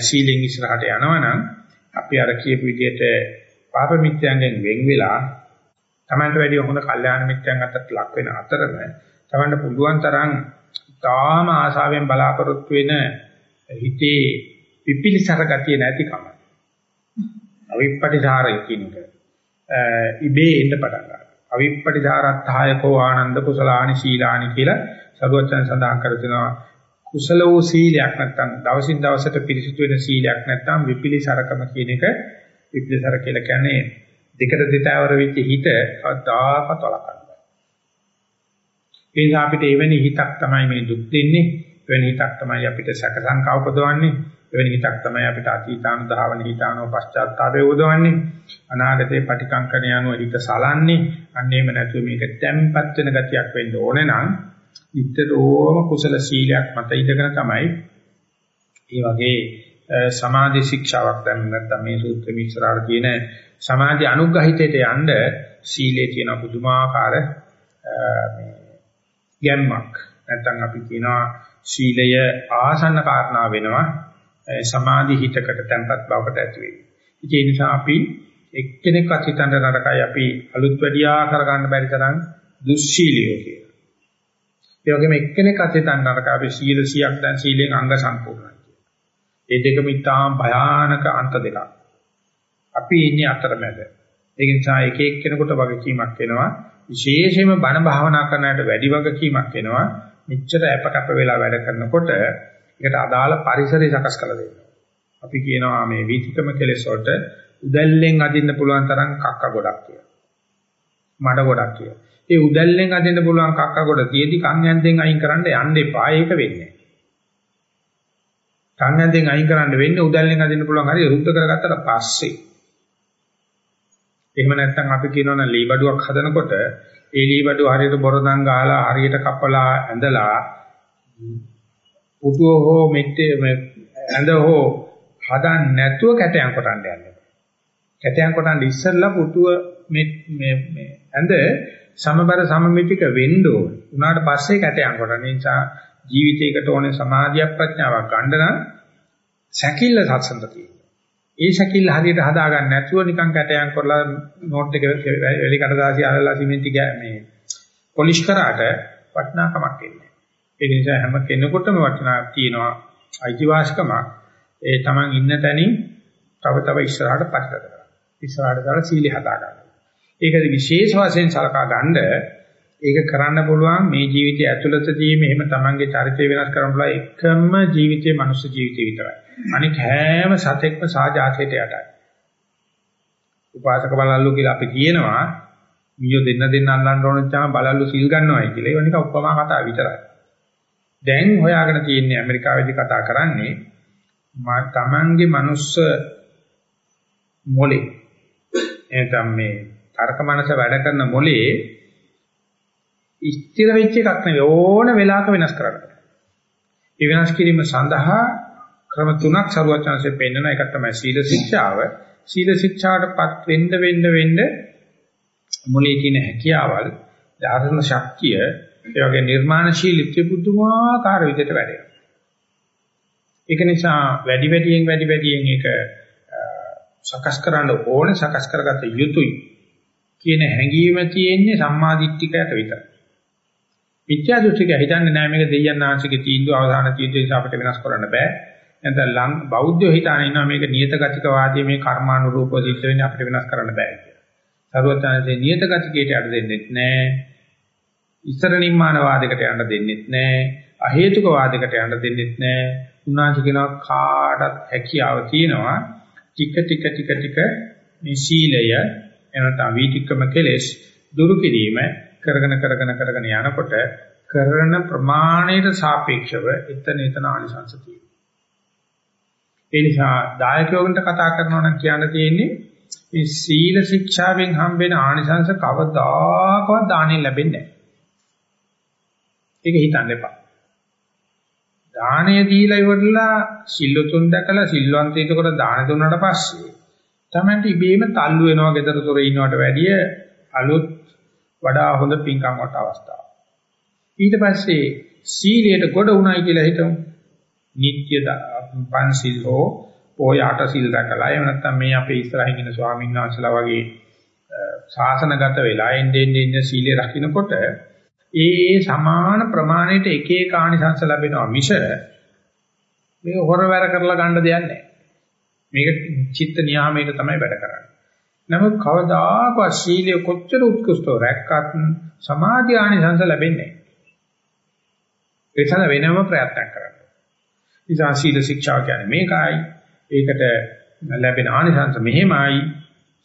සීලෙන් ඉස්සරහට යනවනම් අපි අර කියපු විදිහට පාප මිත්‍යයන්ගෙන් වෙන් වෙලා Tamanට වැඩි හොඳ කල්යාණ මිත්‍යයන් අතරට ලක් වෙන අතරම Tamanට පුළුවන් තරම් තාම ආශාවෙන් බලාපොරොත්තු වෙන හිතේ පිපිලිසර ගතිය නැතිකම අවිප්පටිසාරය කියන එක. ඉබේ එන්න පටන් ගන්නවා. අවිප්පටිධාරත්ථායකෝ ආනන්ද කුසලානි සීලානි කියලා සරුවචන සඳහන් කර තිනවා කුසල වූ සීලයක් නැත්නම් දවසින් දවසට පිරිසිදු වෙන සීලයක් නැත්නම් විපිලිසරකම කියන එක විපිලිසර කියලා කියන්නේ දෙකට දෙතාවර වෙච්ච හිත අදාපත වලකන්න. ඒ නිසා අපිට එවැනි හිතක් තමයි මේ දුක් දෙන්නේ. එවැනි හිතක් තමයි අපිට සැක සංකා උපදවන්නේ. එවැනි හිතක් තමයි අපිට අතීතානුධාවන හිතානෝ පශ්චාත්තාපය උදවන්නේ අනාගතේ පටිකංකණ යනවා හිත සලන්නේ අන්න එහෙම නැතුව මේක තැම්පත් වෙන ගතියක් වෙන්න ඕනේ නම් නිතරම කුසල සීලයක් මත ඉඳගෙන තමයි ඒ වගේ සමාධි ශික්ෂාවක් දැන් නැත්නම් මේ සූත්‍රෙ ඉස්සරහට තියෙන සමාධි අනුග්‍රහිතයට යන්න සීලේ තියෙන පුදුමාකාර මේ ගැම්මක් නැත්නම් අපි කියනවා සීලය ආසන්න කාරණා වෙනවා සමාධි හිතකට තැම්පත් බවකට ඇති වෙයි. ඒ නිසා අපි එක්කෙනෙක්වත් හිතන්න නරකයි අපි අලුත් වැඩියා කරගන්න බැරි තරම් දුස්සීලියෝ කියලා. ඒ වගේම එක්කෙනෙක්වත් හිතන්න නරකයි අපි සීල 100ක් දැන් සීලෙන් අංග සම්පූර්ණයි කියලා. ඒ දෙකම ඉතාම භයානක අන්ත දෙකක්. අපි ඉන්නේ අතරමැද. ඒ නිසා එක එක්කෙනෙකුට වගකීමක් වෙනවා. විශේෂයෙන්ම බණ භාවනා කරනාට වැඩි වගකීමක් වෙනවා. මෙච්චර අපකප වෙලා වැඩ කරනකොට ඒකට අදාළ පරිසරය සකස් කරලා දෙන්න. අපි කියනවා මේ වීතිකම කෙලෙස් වලට උදැල්ලෙන් අදින්න පුළුවන් තරම් කක්ක ගොඩක් කියලා. මඩ ගොඩක් කියලා. ඒ උදැල්ලෙන් අදින්න පුළුවන් කක්ක ගොඩ තියේදී කන් ඇන්දෙන් අයින් කරන්න යන්න එපා ඒක වෙන්නේ. සංඥාෙන් අයින් කරන්න වෙන්නේ උදැල්ලෙන් අදින්න පුළුවන් හරිය රුද්ධ කරගත්තට පස්සේ. එහෙම නැත්නම් අපි කියනවනේ ලී බඩුවක් හදනකොට ඒ ලී බඩුව හරියට බොරදම් ගහලා හරියට කපලා ඇඳලා පුතුව හෝ මෙට්ටේ ඇඳ හෝ හදන්න නැතුව කැටයන් කොටන්න යනවා. කැටයන් කොටන්න ඉස්සෙල්ලා පුතුව මේ මේ ඇඳ සමබර සමමිතික වෙන්න ඕන. උනාට පස්සේ කැටයන් කොටන නිසා ජීවිතයකට ඕනේ සමාධිය ප්‍රඥාවක් ගන්න නම් සැකිල්ල සත්සන්ත තියෙනවා. ඒ සැකිල්ල හරියට හදා ගන්න නැතුව නිකන් කැටයන් කරලා නෝට් එක වෙලි කඩදාසි අරලා සිමෙන්ති මේ පොලිෂ් කරාට වටිනාකමක් එන්නේ. ඒ නිසා හැම කෙනෙකුටම වටිනාක් තියෙනවා අයිතිවාසිකමක්. ඒ Taman ඉන්න තැනින් තව තව ඉස්සරහට පස්සට කරනවා. ඉස්සරහට දාලා සීලය හදා ගන්නවා. ඒක විශේෂ වශයෙන් සලකා ගන්න ඒක කරන්න පුළුවන් මේ ජීවිතය ඇතුළතදී මෙහෙම තමන්ගේ චරිතය වෙනස් කරන්න පුළුවන් එකම ජීවිතේ මනුස්ස ජීවිතේ විතරයි. අනික හැම සතෙක්ම සාජාතයට යටයි. උපාසක බලල්ලු කියලා අපි කියනවා මියෝ දෙන්න දෙන්න අල්ලන්න ඕන නැත්නම් බලල්ලු සිල් ගන්නවයි කියලා. ඒක නිකන් උපමා කතා විතරයි. දැන් හොයාගෙන තියෙන්නේ ඇමරිකාවේදී කතා කරන්නේ මා තමන්ගේ මනුස්ස මොලේ එතම් මේ තර්ක මනස වැඩ කරන මොලේ ස්ථිර වෙච්ච එකක් නෙවෙයි ඕන වෙලාවක වෙනස් කරන්න. ඒ වෙනස් කිරීම සඳහා ක්‍රම තුනක් සරුවචාන්සේ පෙන්නන එක තමයි සීල ශික්ෂාව. සීල ශික්ෂාවටපත් වෙන්න වෙන්න වෙන්න මොලේ තියෙන හැකියාවල්, ධාරණ ශක්තිය, ඒ වගේ නිර්මාණශීලීත්වය පුදුමාකාර විදිහට වැඩෙනවා. ඒක නිසා වැඩි වැඩියෙන් වැඩි වැඩියෙන් ඒක සකස් කරන්න ඕන සකස් කරගත යුතුයි කියන හැඟීම තියෙන්නේ සම්මාදිට්ඨිකයට විතරයි. මිත්‍යා දෘෂ්ටික හිතන්නේ නැහැ මේක දෙයයන් ආංශික තීන්දුව අවසාන තීන්දුව නිසා අපිට වෙනස් කරන්න බෑ. නැත්නම් ලං බෞද්ධයෝ හිතාන ඉන්නවා මේක නියත ගතික වාදයේ මේ කර්මානුරූපව සිද්ධ වෙන්නේ අපිට වෙනස් කරන්න බෑ කියලා. සරුවත්තානේ නියත ගතිකයට අඩ දෙන්නෙත් නැහැ. ඉතර නිම්මාන වාදයකට යන්න දෙන්නෙත් නැහැ. අහේතුක වාදයකට යන්න දෙන්නෙත් නැහැ. උන්වහන්සේ කියනවා කාටත් හැකියාව තියෙනවා ටික ටික ටික ටික මේ සීලය එනත වීතික්‍රම කෙලෙස් දුරු කිරීම කරගෙන කරගෙන කරගෙන යනකොට කරන ප්‍රමාණයට සාපේක්ෂව එතන එතන ආනිසංස තියෙනවා. ඒ නිසා දායකයෝගන්ට කතා කරනවා නම් කියන්න තියෙන්නේ මේ සීල ශික්ෂාවෙන් හම්බෙන ආනිසංස කවදාකවත් දාණයෙන් ලැබෙන්නේ නැහැ. ඒක හිතන්න එපා. දාණය දීලා ඉවරලා සිල්ලුතුන් දැකලා සිල්වන්තයෙකුට දාන දුන්නාට පස්සේ තමයි ඉබේම තල්ලු වෙනවා gedara තොරේ ඉන්නවට වැඩිය අලුත් වඩා හොඳ පින්කම් වට අවස්ථාව. ඊට පස්සේ සීලයට ගොඩ උණයි කියලා හිතමු. නිත්‍ය පන්සිල් හෝ පොය අට සිල් දැකලා එහෙම නැත්නම් මේ අපේ ඉස්සරහින් ඉන්න ස්වාමීන් වහන්සේලා වගේ ශාසනගත වෙලා එන්නේ එන්නේ සීලය රකින්නකොට ඒ සමාන ප්‍රමාණයට එක එක ආනිසංස ලැබෙනවා මිස මේක හොරවැර කරලා ගන්න දෙයක් නැහැ. මේක චිත්ත නියාමයට තමයි වැඩ කරන්නේ. නමුත් කවදාකවත් සීලය කොච්චර උත්කෘෂ්ටව රැක්කත් සමාධි ආනිසංස ලැබෙන්නේ නැහැ. ඒතන වෙනම ප්‍රයත්නයක් කරන්න. ඉතින් සීල ශික්ෂා කියන්නේ මේකයි. ඒකට ලැබෙන ආනිසංස මෙහෙමයි.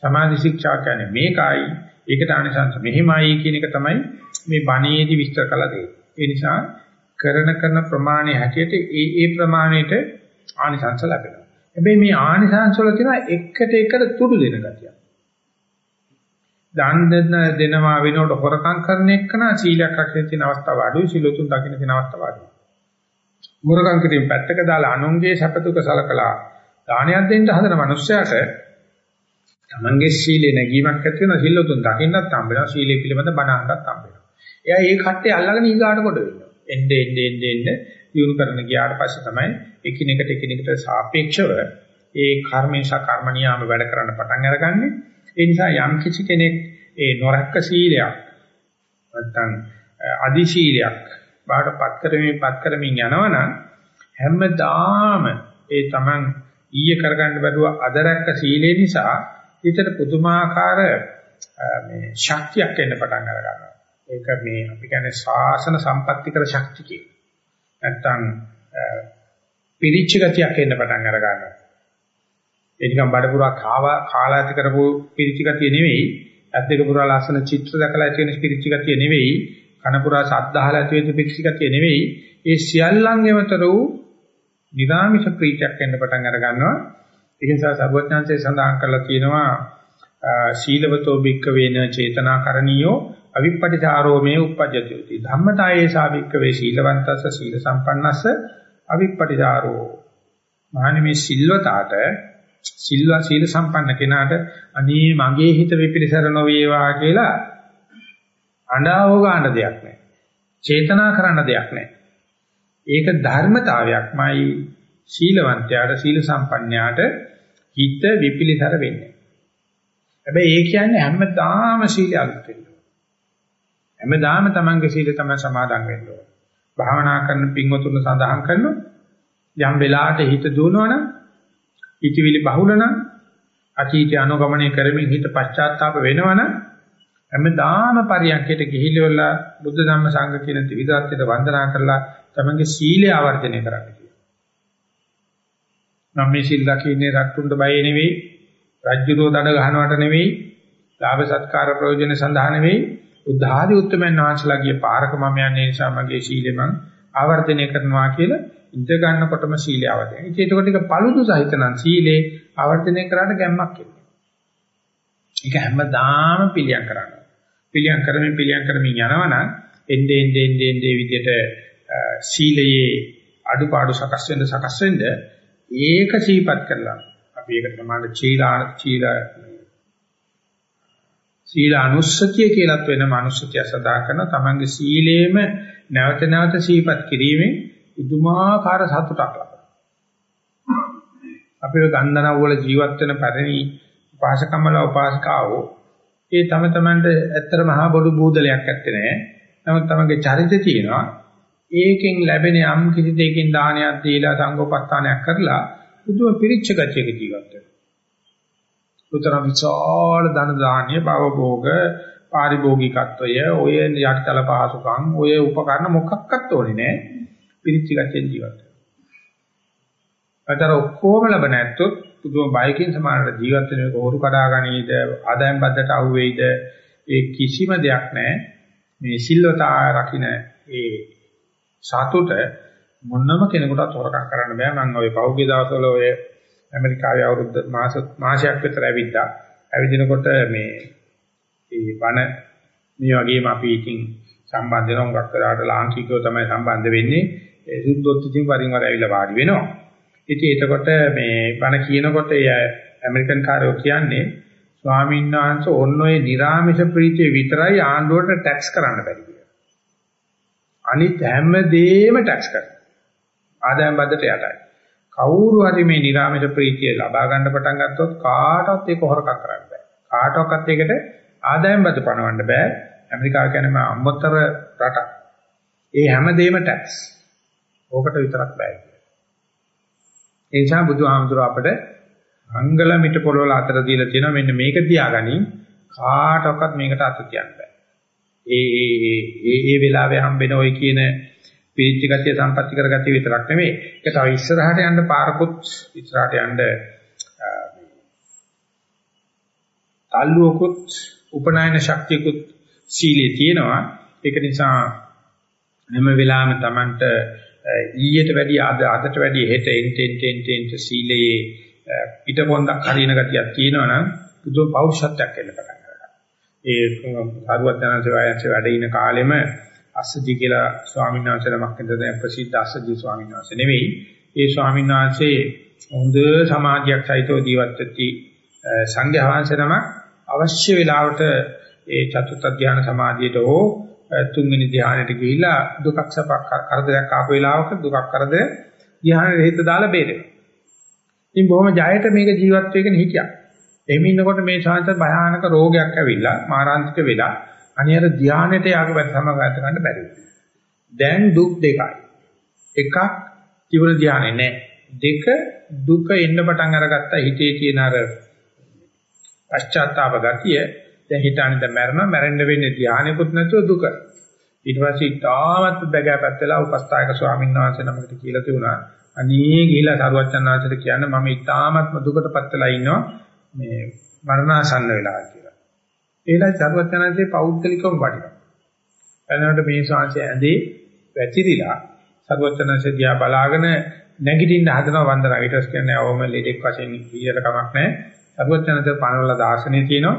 සමාධි ශික්ෂා කියන්නේ මේකයි. ඒකට ආනිසංස මෙහෙමයි කියන එක තමයි මේ බණේදී විස්තර කළා දෙන්නේ. ඒ නිසා කරන කරන ප්‍රමාණය හැටියට ඒ ඒ ප්‍රමාණයට ආනිසංස ලැබෙනවා. හැබැයි මේ ආනිසංස වල තියෙන එකට එකට තුඩු දෙන ගතිය. දාන දෙන දෙනවා වෙනකොට හොරකම් කරන එකන සීලයක් රැකගෙන තියෙන අවස්ථාව අඩුයි සීලතුන් දකින්න තියෙන අවස්ථාව අඩුයි. හොරකම් කිරීම පැත්තක දාලා අනුන්ගේ සැපතුක සලකලා දානයක් දෙන්න හදන මනුස්සයාට තමන්ගේ සීලේ නැගීමක් ඇති වෙනවා සීලතුන් දකින්නත් හම්බ වෙනවා සීලේ පිළිබඳ බණහන්නත් හම්බ වෙනවා. එයා ඒ කට්ටේ අල්ලගෙන ඊගාට කොට වෙනවා. එnde ende ende ende දියුණු කරන ගියාට පස්සේ තමයි එකිනෙකට එකිනෙකට සාපේක්ෂව ඒ කර්මේශා කර්මනියාම වැඩ කරන්න පටන් අරගන්නේ. ඒ නිසා යම් කිසි කෙනෙක් ඒ නොරක්ක සීලයක් නැත්නම් අදි සීලයක් බාටපත් කරමින් පත් කරමින් යනවනම් හැමදාම ඒ Taman ඊයේ කරගන්න බැරුව අද රැක්ක සීලේ නිසා හිතට පුදුමාකාර මේ ශක්තියක් එන්න පටන් අර ගන්නවා. ඒක මේ අපි කියන්නේ ශාසන සම්පත්‍ති කර ශක්තිය. නැත්තම් පිරිච්ච ගතියක් එන්න පටන් අර ගන්නවා. ඒ නිකන් බඩපුරා කාවා කාලා ඇති කරපු පිරිච්ච ගතිය නෙවෙයි. ඇද්දක පුරා ලස්සන චිත්‍ර දැකලා ඇති වෙන පිරිච්ච ගතිය නෙවෙයි. කන පුරා ශබ්ද අහලා ඇති වෙන පිරිච්ච ගතිය නෙවෙයි. ඒ සියල්ලංගෙමතර වූ නිරාමිෂ ප්‍රීතියක් එන්න පටන් අර ගන්නවා. ඒ නිසා සර්වඥාන්සේ සඳහන් කරලා තියෙනවා සීලවතෝ බික්ක වේන චේතනාකරණියෝ අවිප්පටිචාරෝ මේ උපජ්ජති. ධම්මතායේ සාවික්ක වේ සීලවන්තස්ස සීල සම්පන්නස්ස අවිප්පටිචාරෝ. මහණෙනි මේ සිල්වතාට සිල්වා සීල සම්පන්න කෙනාට අනේ මගේ හිත විපිරිසර නොවේවා කියලා අඬාව ගන්න දෙයක් නැහැ. චේතනා කරන්න දෙයක් නැහැ. ඒක ධර්මතාවයක්මයි සීලවන්තයාට සීල සම්පන්නයාට හිත විපිලිසර වෙන්නේ. හැබැයි ඒ කියන්නේ හැමදාම සීල අලුත් වෙනවා. හැමදාම තමන්ගේ සීල තමයි සමාදන් වෙන්න ඕන. භාවනා කරන පින්වතුන් සඳහන් කරනවා යම් වෙලාවට හිත දුවනවනම් හිතවිලි බහුලනම් අතීතය අනුගමනය කරමින් හිත පශ්චාත්තාප වෙනවනම් හැමදාම පරියන්කයට ගිහිල්ලා බුද්ධ ධම්ම සංඝ කියන ත්‍රිවිධාත්වයට වන්දනා කරලා තමන්ගේ සීලය ආවර්ජනය කරන්න කියනවා. නම් මේ සීල් දකින්නේ රට්ටුන්ට බය නෙවෙයි, රජ්ජුරෝ දඩ ගහනවට නෙවෙයි, ලාභ සත්කාර ප්‍රයෝජන සඳහා නෙවෙයි, බුද්ධ ආදී උත්තරමයන් වහන්සේලා ගිය පාරක මම යන්නේ නිසා මගේ සීලෙ මං ආවර්ජනය කරනවා කියලා ඉඳ ගන්නකොටම සීලය ආවර්ජනය. ඒක ඒකට ටික paludu සහිත නම් සීලේ ආවර්ජනය කරාට ගැම්මක් එන්නේ. ඒක හැමදාම පිළියම් කරනවා. පිළියම් කරමින් පිළියම් කරමින් යනවනම් එන්නේ එන්නේ එන්නේ එන්නේ විදිහට සීලයේ අඩුපාඩු සකස් වෙන්න සකස් වෙන්න ඒක සීපත් කරලා අපි ඒකට ප්‍රමාණ චීලා චීලා සීලානුස්සතිය කියලාත් වෙන මනුස්සතිය සදා කරන තමන්ගේ සීලේම නැවත නැවත සීපත් කිරීමෙන් උදුමාකාර සතුටක් ලබනවා. අපේ ගන්ධනව වල ජීවත් වෙන පැරණි උපාසකමල උපාසිකාවෝ ඒ තම තමන්ට ඇත්තට මහා බොඩු බූදලයක් ඇත්තේ නැහැ. නමුත් තමන්ගේ චරිතය තියෙනවා. ඒකෙන් ලැබෙන යම් කිසි දෙයකින් දානයක් දීලා සංඝෝපස්ථානයක් කරලා බුදුම පිරිච්ච ගතියක ජීවත් වෙනවා. උතරම් විශාල ධන දාන්‍ය භවභෝග පාරිභෝගිකත්වය ඔය යටිතල පහසුකම් ඔය උපකරණ මොකක්වත් ඕනේ නැහැ. පිරිච්ච ගතියෙන් ජීවත්. වෙනවා. අතර ඔක්කොම ලැබ නැත්තොත් පුදුම බයකින් සමානට ජීවත් වෙන එක හොරු කඩා ගනීද ආදායම් බද්දට අහු වෙයිද ඒ කිසිම දෙයක් නැහැ මේ සිල්වතා රකින්න ඒ සතුට මොනම කෙනෙකුටත් හොරකම් කරන්න බෑ. මම ওই පෞද්ගලික දවස්වල ඔය ඇමරිකාවේ අවුරුදු මාස මාසයක් විතර ඇවිද්දා. ඇවිදිනකොට මේ ඒ වන මේ වගේම අපි ඉතින් සම්බන්ධ වෙනවා උගක් කරාට ලාංකිකව තමයි සම්බන්ධ වෙන්නේ. ඒ සුද්ධොත් ඉතින් වරින් වර ඇවිල්ලා වාඩි වෙනවා ඉතින් එතකොට මේ බණ කියනකොට ඒ ඇමරිකන් කාරයෝ කියන්නේ ස්වාමීන් වහන්සේ ඔන්න ඔය නිර්ාමිෂ ප්‍රීතිය විතරයි ආණ්ඩුවට ටැක්ස් කරන්න බැරි කියලා. අනිත් හැම දෙෙම ටැක්ස් කරනවා. ආදායම් බද්දට යටයි. කවුරු හරි මේ නිර්ාමිෂ ප්‍රීතිය ලබා ගන්න පටන් ගත්තොත් කාටවත් ඒක හොරකම් කරන්න බෑ. කාටවත් ඒකට ආදායම් බද්ද පනවන්න බෑ. ඇමරිකාව කියන්නේ අම්මතර රටක්. ඒ හැම දෙෙම ටැක්ස්. ඕකට විතරක් බෑ. ඒ නිසා බුදුහාමුදුර අපට අංගල මිට පොළවල අතර දීලා තියෙනවා මෙන්න මේක තියාගනින් කාටවත් මේකට අත තියන්න බෑ. ඒ ඒ ඒ ඒ වෙලාවේ හම්බෙන ওই කියන පිරිච්ච ගතිය සම්පත්‍ති කරගතිය විතරක් නෙමෙයි. ඒක තව ඉස්සරහට යන්න පාරකුත් ඉස්සරහට යන්න තල්ලුවකුත් උපනායන ශක්තියකුත් සීලේ තියෙනවා. ඒක නිසා හැම වෙලාවෙම Tamanට ඊයට වැඩිය අද අදට වැඩිය හෙට එන්ටෙන් ටෙන් ටෙන් සීලේ පිටපොන්දක් හරින ගතියක් තියෙනවනම් පුදුම පෞරුෂත්වයක් එන්න පටන් ගන්නවා. ඒ සාරුවත් යනසේ වයන්සේ වැඩ ඉන කාලෙම අස්සජි කියලා ස්වාමීන් වහන්සේ නමක් ඉඳලා ප්‍රසිද්ධ අස්සජි ස්වාමීන් වහන්සේ නෙවෙයි. ඒ ස්වාමීන් වහන්සේ හොඳ සමාධියක් සහිතව ජීවත් වෙති සංඝයා වහන්සේ නමක් අවශ්‍ය වෙලාවට ඒ චතුත්ථ ධ්‍යාන සමාධියට හෝ තුන්වෙනි ධ්‍යානෙට ගිහිලා දුකක් සපක් කරදරයක් ආපු වෙලාවක දුකක් කරදර ධ්‍යානෙ හිත දාලා බේරෙනවා. ඉතින් බොහොම ජයයට මේක ජීවත් වෙගෙන හිටියා. එහෙම ඉන්නකොට මේ ශාන්ත භයානක රෝගයක් ඇවිල්ලා මාරාන්තික වෙලා අනියර ධ්‍යානෙට යාගපත් සමගත ගන්න බැරි දැන් දුක් දෙකයි. එකක් තිබුණ ධ්‍යානෙ නෑ. දෙක දුක එන්න පටන් අරගත්ත හිතේ තියෙන අර පශ්චාත්තාප ගතිය දැන් හිතානේ දැන් මැරෙනවා මැරෙන්න වෙන්නේ ධානයකුත් නැතුව දුක. ඊට පස්සේ ඊටාවත් බගෑපත් වෙලා උපස්ථායක ස්වාමීන් වහන්සේ නමකට කියලා තිබුණා. අනේ ගිහිලා සරුවච්චන් වහන්සේට කියන්න මම ඊටාත්ම දුකටපත් වෙලා ඉන්නවා මේ මරණාසන්න වෙලා කියලා. ඒලා සරුවච්චන් වහන්සේ පෞද්ගලිකවම වටිනවා. එතනට මේ ශාංශය ඇඳේ වැතිරිලා සරුවච්චන් වහන්සේ දිහා බලාගෙන නැගිටින්න හදනවා වන්දනා ඊට පස්සේ කියන්නේ අවම ලෙඩෙක් වශයෙන් ඊයට කමක් නැහැ. සර්වඥාන්ත පණවල දාසනේ තියෙනවා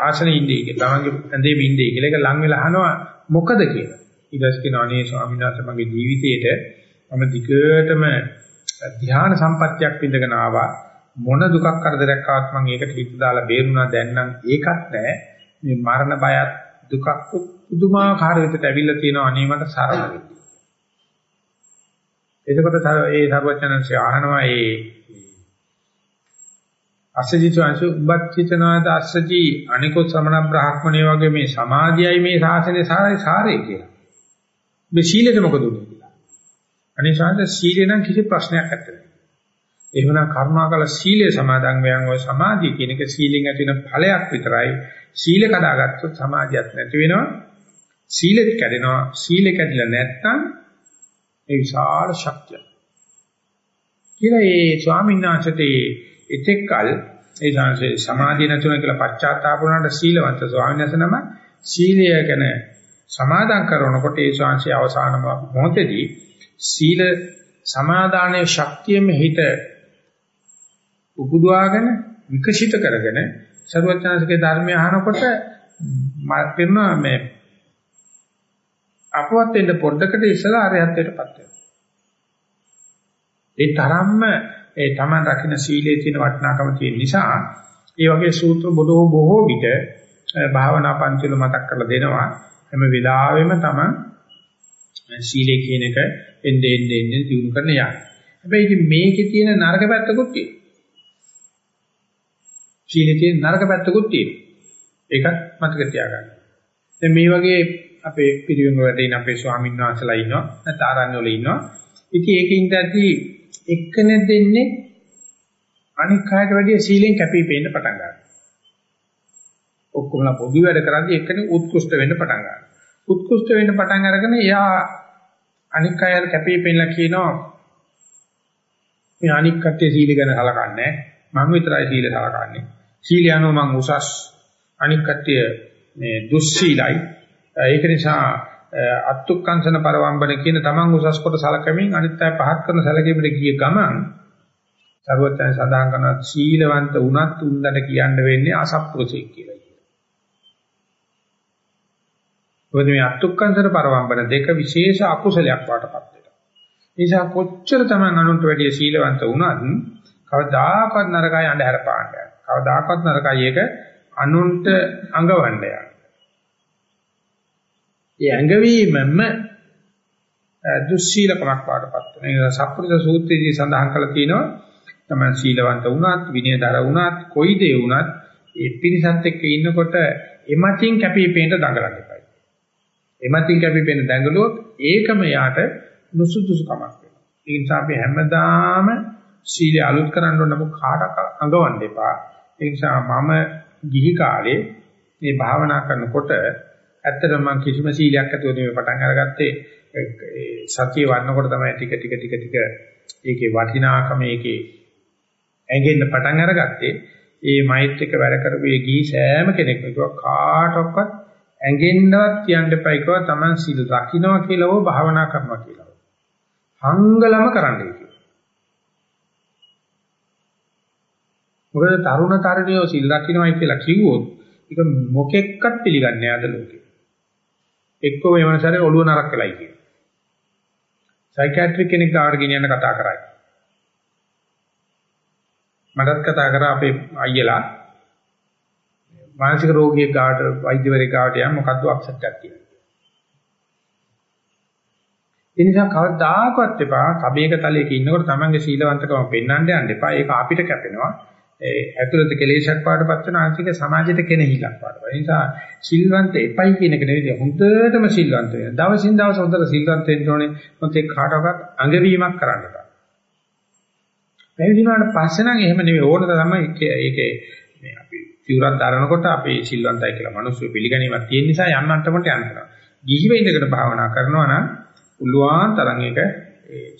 ආසනෙ ඉන්නේ කියලා. තමන්ගේ ඇඳේ ඉන්නේ කියලා ඒක ලං වෙලා අහනවා මොකද කියලා. ඊට පස්සේ කියනවා අනේ ස්වාමීන් වහන්සේ මගේ ජීවිතේට මම දිගටම ධ්‍යාන සම්පත්තියක් විඳගෙන ආවා. මොන දුකක් කරදරයක් ආවත් මම ඒකට හිත දාලා බේරුණා දැන් නම් ඒකත් නැහැ. මේ මරණ බයත් දුකක් පුදුමාකාර විදිහට ඇවිල්ලා තියෙනවා අනේ මට සරණ වෙන්න. එතකොට ඒ සර්වඥාන්සේ අහනවා ඒ අසජිතු අංශු උඹත් හිතනවාද අසජි අනිකොත් ශ්‍රමණ බ්‍රාහ්මණය වගේ මේ සමාධියයි මේ ශාසනයේ සාරයි සාරේ කියලා. මේ සීලෙද මොකද උනේ කියලා. අනිසාරද සීලේ නම් කිසි ප්‍රශ්නයක් නැත්තේ. එහෙමනම් කර්මාකල සීලය සමාදන් වෙයන් ඔය සමාධිය කියන එක සීලෙන් ඇති වෙන ඵලයක් විතරයි. සීල කඩාගත්තොත් සමාධියක් නැති වෙනවා. සීලෙත් කැඩෙනවා. සීලෙ කැඩිලා නැත්නම් ඒ විශාල ශක්තිය. කියලා ඒ ස්වාමීන් වහන්සේට එතෙක්කල් ඒ සංසේ සමාධිය නැතුන කියලා පශ්චාත්තාප වුණාට සීලවන්ත ස්වාමීන් වහන්සේ නම සීලය ගැන සමාදන් කරනකොට ඒ ශාංශය අවසාන මොහොතේදී සීල සමාදානයේ ශක්තියෙම හිත උපුදවාගෙන විකසිත කරගෙන ਸਰවඥාන්සේගේ ධර්මය අහනකොට මම මේ අපවත් වෙන්න පොඩ්ඩකට ඉස්සලා අරහත්ත්වයටපත් වෙනවා. ඒ තරම්ම ඒ Taman රකින්න සීලයේ තියෙන වටිනාකම තියෙන නිසා ඒ වගේ සූත්‍ර බොහෝ බොහෝ විට භාවනා පන්තිල මතක් කරලා දෙනවා. හැම වෙලාවෙම Taman සීලය කියන එක එන්නේ එන්නේ එන්නේ දිනු කරන යන්න. හැබැයි ඉතින් මේකේ තියෙන නරක පැත්තකුත් තියෙනවා. සීලේ තියෙන නරක පැත්තකුත් තියෙනවා. ඒකත් මතක තියාගන්න. දැන් මේ වගේ අපේ පිරිවෙන් වලට ඉන්න අපේ ස්වාමීන් වහන්සේලා ඉන්නවා නැත්නම් ආරණ්‍ය වල ඉන්නවා. ඉතින් ඒකින් දැද්දි එක්කනේ දෙන්නේ අනික් අයට වැඩිය සීලෙන් කැපී පෙනෙන්න පටන් ගන්නවා. ඔක්කොමලා පොදු වැඩ කරද්දී එක්කනේ උත්කෘෂ්ඨ වෙන්න පටන් ගන්නවා. උත්කෘෂ්ඨ වෙන්න පටන් අරගෙන එයා අනික් අයට කැපී පෙනෙලා කියනවා මේ අනික් කට්ටිය සීල ගැන හලකන්නේ මම විතරයි සීල හලකන්නේ. සීල යනවා මං උසස් අනික් කට්ටිය මේ දුස්සීලයි ඒක නිසා අත්ත්ුක්කංශන පරවම්බන කියන තමන් උසස් කොට සලකමින් අනිත් අය පහත් කරන සැලකීමට ගිය ගමන් සර්වඥයන් සඳහන් කරන සීලවන්ත වුණත් උන්දට කියන්න වෙන්නේ අසත්පුරුෂයෙක් කියලා කියනවා. මොකද මේ අත්ත්ුක්කංශන පරවම්බන දෙක විශේෂ අකුසලයක් වටපත් වෙනවා. නිසා කොච්චර තමන් අනුන්ට වැඩිය සීලවන්ත වුණත් කවදාකවත් නරකයි අඳුර පාන්න. කවදාකවත් නරකයි ඒක අනුන්ට අඟවන්න යනවා. ඒ ඇඟවීමම දුස්සීලකමක් වාටපත් වෙනවා. ඒ සප්පුරුෂ සූත්‍රයේදී සඳහන් කරලා තියෙනවා තමයි සීලවන්ත වුණත්, විනයදර වුණත්, කොයි දේ වුණත් ඒ පිරිසත් එක්ක ඉන්නකොට එමතින් කැපිපේන්න දඟලන්න එපා. එමතින් කැපිපේන්න දඟලුවොත් ඒකම යාට නුසුදුසුකමක් වෙනවා. ඒ නිසා අපි හැමදාම සීලය අලුත් කරන්න ඕන නමුත් කාටක අඟවන්න එපා. ඒ නිසා මම ගිහි කාලේ මේ භාවනා කරනකොට ඇත්තටම මම කිසිම සීලයක් ඇතුව නෙමෙයි පටන් අරගත්තේ ඒ සතිය වඩනකොට තමයි ටික ටික ටික ටික ඒකේ වටිනාකම ඒකේ ඇඟෙන්න පටන් අරගත්තේ ඒ මෛත්‍රික වැඩ කරපු ඒ ගී සෑම කෙනෙක්ම කිව්වා කාටවත් ඇඟෙන්නවත් කියන්න එපා ඒකවා තමයි සීල රකින්නවා කියලා හෝ භාවනා කරනවා කියලා. හංගලම කරන්නයි කිව්වා. මොකද තරුණ තරුණියෝ සීල් රකින්නයි කියලා කිව්වොත් ඒක මොකෙක්වත් පිළිගන්නේ නැහැ අද ලෝකේ. එක්කෝ මේ මනසට ඔළුව නරක් වෙලයි කියනවා. සයිකියාට්‍රික් කෙනෙක් ගාවට ගෙනියන්න කතා කරයි. මටත් කතා කරා අපේ අයියලා මානසික රෝගියෙක් ගාවට වෛද්‍යවරයෙක් ගාවට යන්න මොකද්ද අප්සෙට් එකක් කියලා. ඒ නිසා කවදාකවත් එපා කබේක තලයක ඉන්නකොට තමන්ගේ සීලවන්තකම පෙන්වන්න යන්න එපා. ඒක අපිට කැපෙනවා. ඒ ඇතුළත කෙලේශයක් පාඩපත් වෙන ආංශික සමාජයට කෙනෙහිලක් පාඩපත්. ඒ නිසා සිල්වන්ත එපයි කියන එක නෙවෙයි හොඳටම සිල්වන්ත වෙන. දවසින් දවස හොඳට සිල්වන්ත වෙන්න ඕනේ. මොකද ඒ කාටවත් අඟවීමක් කරන්න බෑ. පැවිදිනාට පස්සේ නම් එහෙම නෙවෙයි ඕනද තමයි ඒකේ මේ අපි තිවුරක් දරනකොට අපේ සිල්වන්තයි කියලා මිනිස්සු පිළිගැනීමක් තියෙන නිසා යම් මට්ටමකට යනවා. ගිහිව ඉඳකට භාවනා කරනවා නම් උල්වාන් තරම් ඒක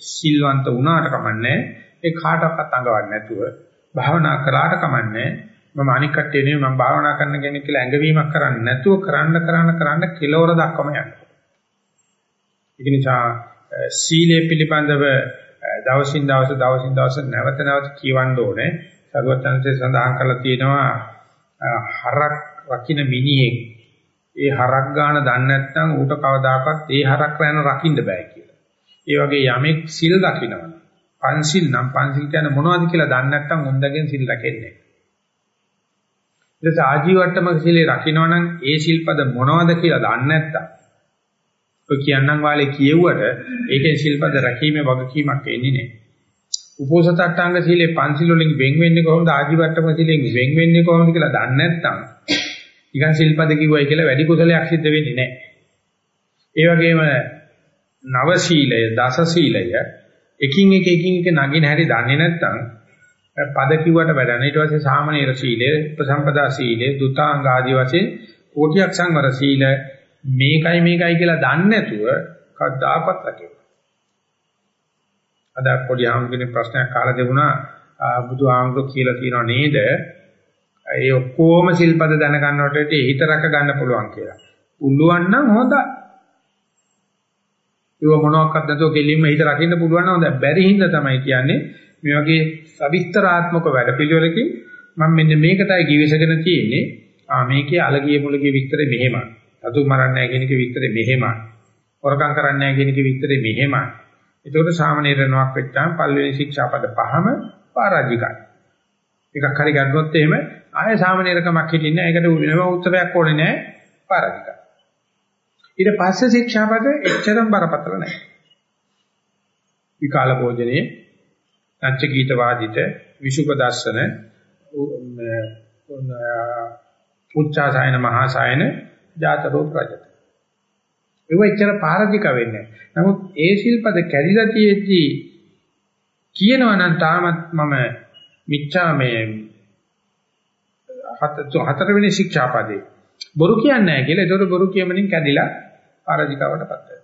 සිල්වන්ත වුණාට කමන්නේ ඒ කාටවත් අඟවන්නේ නැතුව භාවනා කරාට කමන්නේ මම අනික් කට්ටිය නෙවෙයි මම භාවනා කරන කෙනෙක් කියලා ඇඟවීමක් කරන්නේ නැතුව කරන්න කරන්න කරන්න කෙලවර දක්වම යනවා. ඒ නිසා සීලය පිළිබඳව දවසින් දවස දවසින් දවස නැවත නැවත කියවන්න ඕනේ. සරුවචනසේ සඳහන් කරලා තියෙනවා හරක් රකින්න මිනිහෙක් ඒ හරක් ගාන දන්නේ නැත්නම් ඌට කවදාකවත් ඒ හරක් රැන රකින්න බෑ කියලා. ඒ වගේ යමෙක් සිල් රකින්නවා. පන්සිල් නම් පන්සිල් කියන්නේ මොනවද කියලා දන්නේ නැත්නම් උන්දගෙන් සිල් රැකෙන්නේ. ඊට ආජීවට්ටමක සීලේ රකින්නවනම් ඒ සිල්පද මොනවද කියලා දන්නේ නැත්නම් ඔය කියන්නම් වාලේ කියෙව්වට ඒකෙන් සිල්පද රැකීමේ වගකීමක් එන්නේ නැහැ. උපෝසත අට්ටාංග සීලේ පන්සිල් වලින් වෙන් වෙන්නේ කොහොමද ආජීවට්ටමක සීලෙන් වෙන් වෙන්නේ කොහොමද කියලා දන්නේ නැත්නම් ඊගන් සිල්පද කිව්වයි කියලා වැඩි කුසලයක් සිද්ධ වෙන්නේ නැහැ. ඒ වගේම නව සීලය, දස සීලය එකින් එක එකින් එක නගින හැටි දන්නේ නැත්නම් පද කිව්වට වැඩ නැහැ. ඊට පස්සේ සාමනීර සීලය, ප්‍රසම්පදා සීලය, දුතාංග ආදී වශයෙන් කෝටියක් සංවර සීල මේකයි මේකයි කියලා දන්නේ නැතුව කවදාකවත් රැකෙන්නේ. අද පොඩි ආම්ගෙනේ ප්‍රශ්නයක් අහලා දෙවුණා බුදු ආම්ගෝ කියලා කියනව නේද? ඒ ඔක්කොම සිල්පද දැනගන්නකොට හිත රැක ගන්න පුළුවන් කියලා. පුළුවන් නම් හොඳයි. ඒව මොනවාක්වත් නැතුව කෙලින්ම හිත රකින්න පුළුවන් නම් හොඳයි. බැරි හින්දා තමයි කියන්නේ මේ වගේ සවිස්තරාත්මක වැඩපිළිවෙලකින් මම මෙන්න මේකටයි givisගෙන තියෙන්නේ. ආ මේකේ අලගිය මුලගේ විස්තරේ මෙහෙමයි. අතු මරන්නේ නැහැ කියන එක විස්තරේ මෙහෙමයි. හොරකම් කරන්නේ නැහැ කියන එක විස්තරේ මෙහෙමයි. ඒකට සාමනීරණයක් වෙච්චාම පළවෙනි ශික්ෂාපද පහම පරාජිකයි. එකක් හරි ගන්නොත් එහෙම ආය සාමනීරකමක් හිටින්නේ ඒකට වෙනම උත්තරයක් ඕනේ නැහැ පරාජිකයි. ඊට පස්සේ ශික්ෂාපද එච්චරම බරපතල නැහැ. විකාල භෝජනේ නැච්ච ගීත වාදිත විසුප දර්ශන උච්චාසයන මහාසයන ජාතරෝ ප්‍රජත. ඒව එච්චර පාරදික වෙන්නේ නමුත් ඒ ශිල්පද කැඩිලා තියෙද්දි කියනවා නම් තාමත් මම මිච්ඡා මේ හතරවෙනි ශික්ෂාපදේ බොරු කියන්නේ නැහැ කියලා. ඒතකොට බොරු කියමනින් කැඩිලා පාරදිකවටපත් වෙනවා.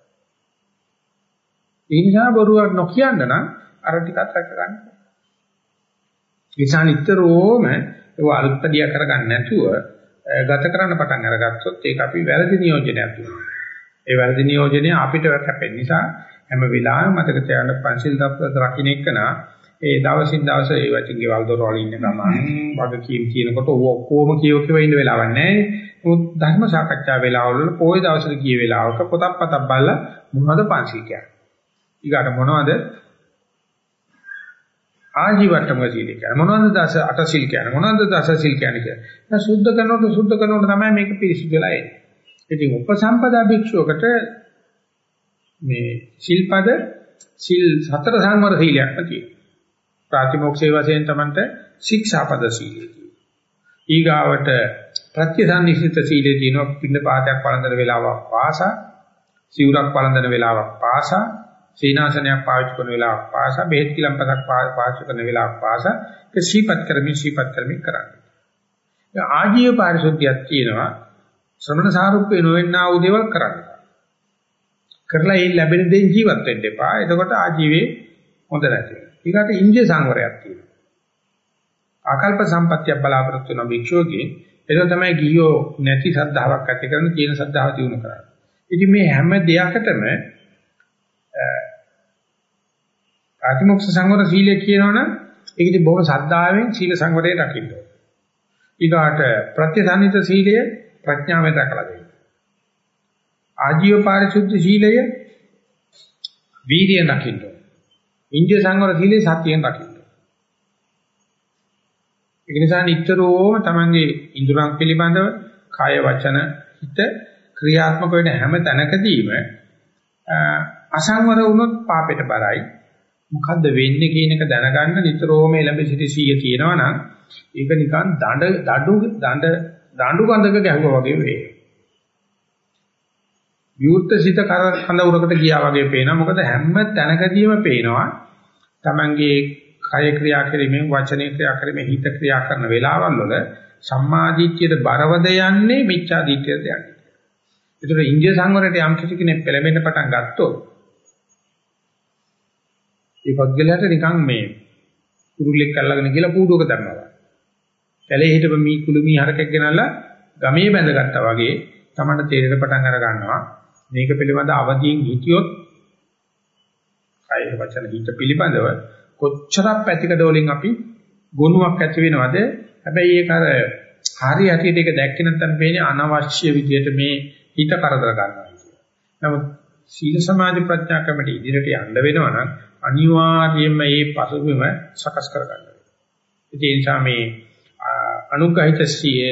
ඒ නිසා බොරුවක් නොකියන්න නම් අර ටිකත් රැක ගන්න. නිසා නිතරම ඒව අල්පදියා කරගන්න නැතුව ගත කරන්න පටන් අරගත්තොත් ඒක අපි වැරදි නියෝජනයක් වෙනවා. ඒ වැරදි නියෝජනය අපිට කැපෙන නිසා හැම වෙලාවෙම මතක තියාගන්න පංචිල් දප්තර රකින්න එක්කනා ඒ දවසින් දවස ඒ වචින්ගේ වල්දොරවල ඉන්න ගමන් වගකීම් කියනකොට ඔක්කොම කියව කියව ඉන්න වෙලාවක් නැහැ. මොකද ධර්ම සාකච්ඡා වෙලාවවල පොයේ දවසට ගිය වෙලාවක පොතක් පතක් බලලා මොනවද පංචිල් කියන්නේ. ඊගාට මොනවද ආජීවට්ටම සීල කියන්නේ මොනවද දස අට සීල් කියන්නේ මොනවද දස සීල් කියන්නේ කියලා. දැන් සුද්ධ කරනකොට සුද්ධ කරනකොට තමයි මේක පිරිසිදු වෙලා එන්නේ. ඉතින් උපසම්පදා භික්ෂුවකට මේ සිල්පද සිල් සතර සංවර සීලයක්ම තියෙනවා. ප්‍රාතිමෝක්ෂයේ වශයෙන් තමන්ට ශික්ෂාපද සීලය තියෙනවා. ඊගාවට ප්‍රත්‍යසන්නිසිත සීලය තියෙනවා. පින්න පාදයක් වළඳන වෙලාවක් පාසා, සිවුරක් වළඳන වෙලාවක් පාසා සීනාසනයක් පාවිච්චි කරන වෙලාවක් පාසා බෙහෙත් කිලම්පතක් පාවිච්චි කරන වෙලාවක් පාසා ඒක සීපත් කරමින් සීපත් කරමින් කරන්නේ. ඒ ආජීව පාරිශුද්ධියක් තියෙනවා ශ්‍රමණ සාරුප්පේ නොවෙන්නා වූ දේවල් කරන්න. කරලා ඒ ලැබෙන දෙයින් ජීවත් වෙන්න එපා. එතකොට ආජීවයේ හොඳ නැති වෙනවා. ඊකට ඉන්ද්‍රිය සංවරයක් තියෙනවා. ආකල්ප සම්පත්තිය බලාපොරොත්තු වෙන භික්ෂුවගේ ඒක තමයි ගියෝ නැති සද්ධාාවක් ඇති කරන කියන සද්ධාව දිනු කරන්නේ. ඉතින් මේ හැම දෙයකටම ආතිමොක්ෂ සංවර සීලය කියනවනම් ඒක ඉතින් බොහොම සද්ධාවෙන් සීල සංවරය රකින්න ඕනේ. ඊගාට ප්‍රත්‍යසන්නිත සීලය ප්‍රඥාවෙන් රැකලා දෙන්න. ආජීව පාරිශුද්ධ සීලය වීර්යයෙන් රකින්න ඕනේ. ඉන්ද්‍රිය සංවර සීලය සතියෙන් රකින්න. ඒ නිසා නිතරම තමන්ගේ ඉන්ද්‍රයන් පිළිබඳව කාය වචන හිත ක්‍රියාත්මක වෙන හැම තැනකදීම අසංවර වුණොත් පාපෙට බරයි. මොකද්ද වෙන්නේ කියන එක දැනගන්න නිතරම එළඹ සිටි සීය තියෙනවා නම් ඒක නිකන් දඬ දඩු දඬ දඬු කඳක ගැහුවා වගේ වේ. විවුර්ත සිත කර කඳ උරකට ගියා වගේ පේනවා. මොකද හැම තැනකදීම පේනවා Tamange කය ක්‍රියා කිරීමෙන් වචනේ ක්‍රියා කිරීමෙන් හිත ක්‍රියා කරන වෙලාවල් වල සම්මාදිට්ඨියට බරවද යන්නේ මිච්ඡාදිට්ඨියද යන්නේ. ඒතර ඉන්දිය සංවරයට යම් කිසි කෙනෙක් පෙළඹෙන්න පටන් ගත්තොත් ඒ පද්ගලයට නිකන් මේ කුරුල්ලෙක් අල්ලගෙන ගිහලා කූඩුවක දැම්මා. කැලේ හිටපු මී කුළු මී හරකෙක් ගෙනල්ලා ගමේ බැඳගත්තා වගේ තමයි තේරෙන්න පටන් අර ගන්නවා. මේක පිළිබඳ අවදීන් හිටියොත් කය වචන හිත පිළිබඳව කොච්චරක් පැතිකඩ වලින් අපි ගුණයක් ඇති වෙනවද හැබැයි ඒක අර හරි හැටියට ඒක දැක්කේ නැත්නම් වෙන්නේ අනවශ්‍ය විදියට මේ හිත කරදර ගන්නවා කියන්නේ. නමුත් සීල සමාධි ප්‍රඥා ක්‍රමයට ඉදිරියට යන්න වෙනවා නම් අනිවාර්යයෙන්ම මේ පසුබිම සකස් කර ගන්න වෙනවා. ඒ නිසා මේ අනුග්‍රහිත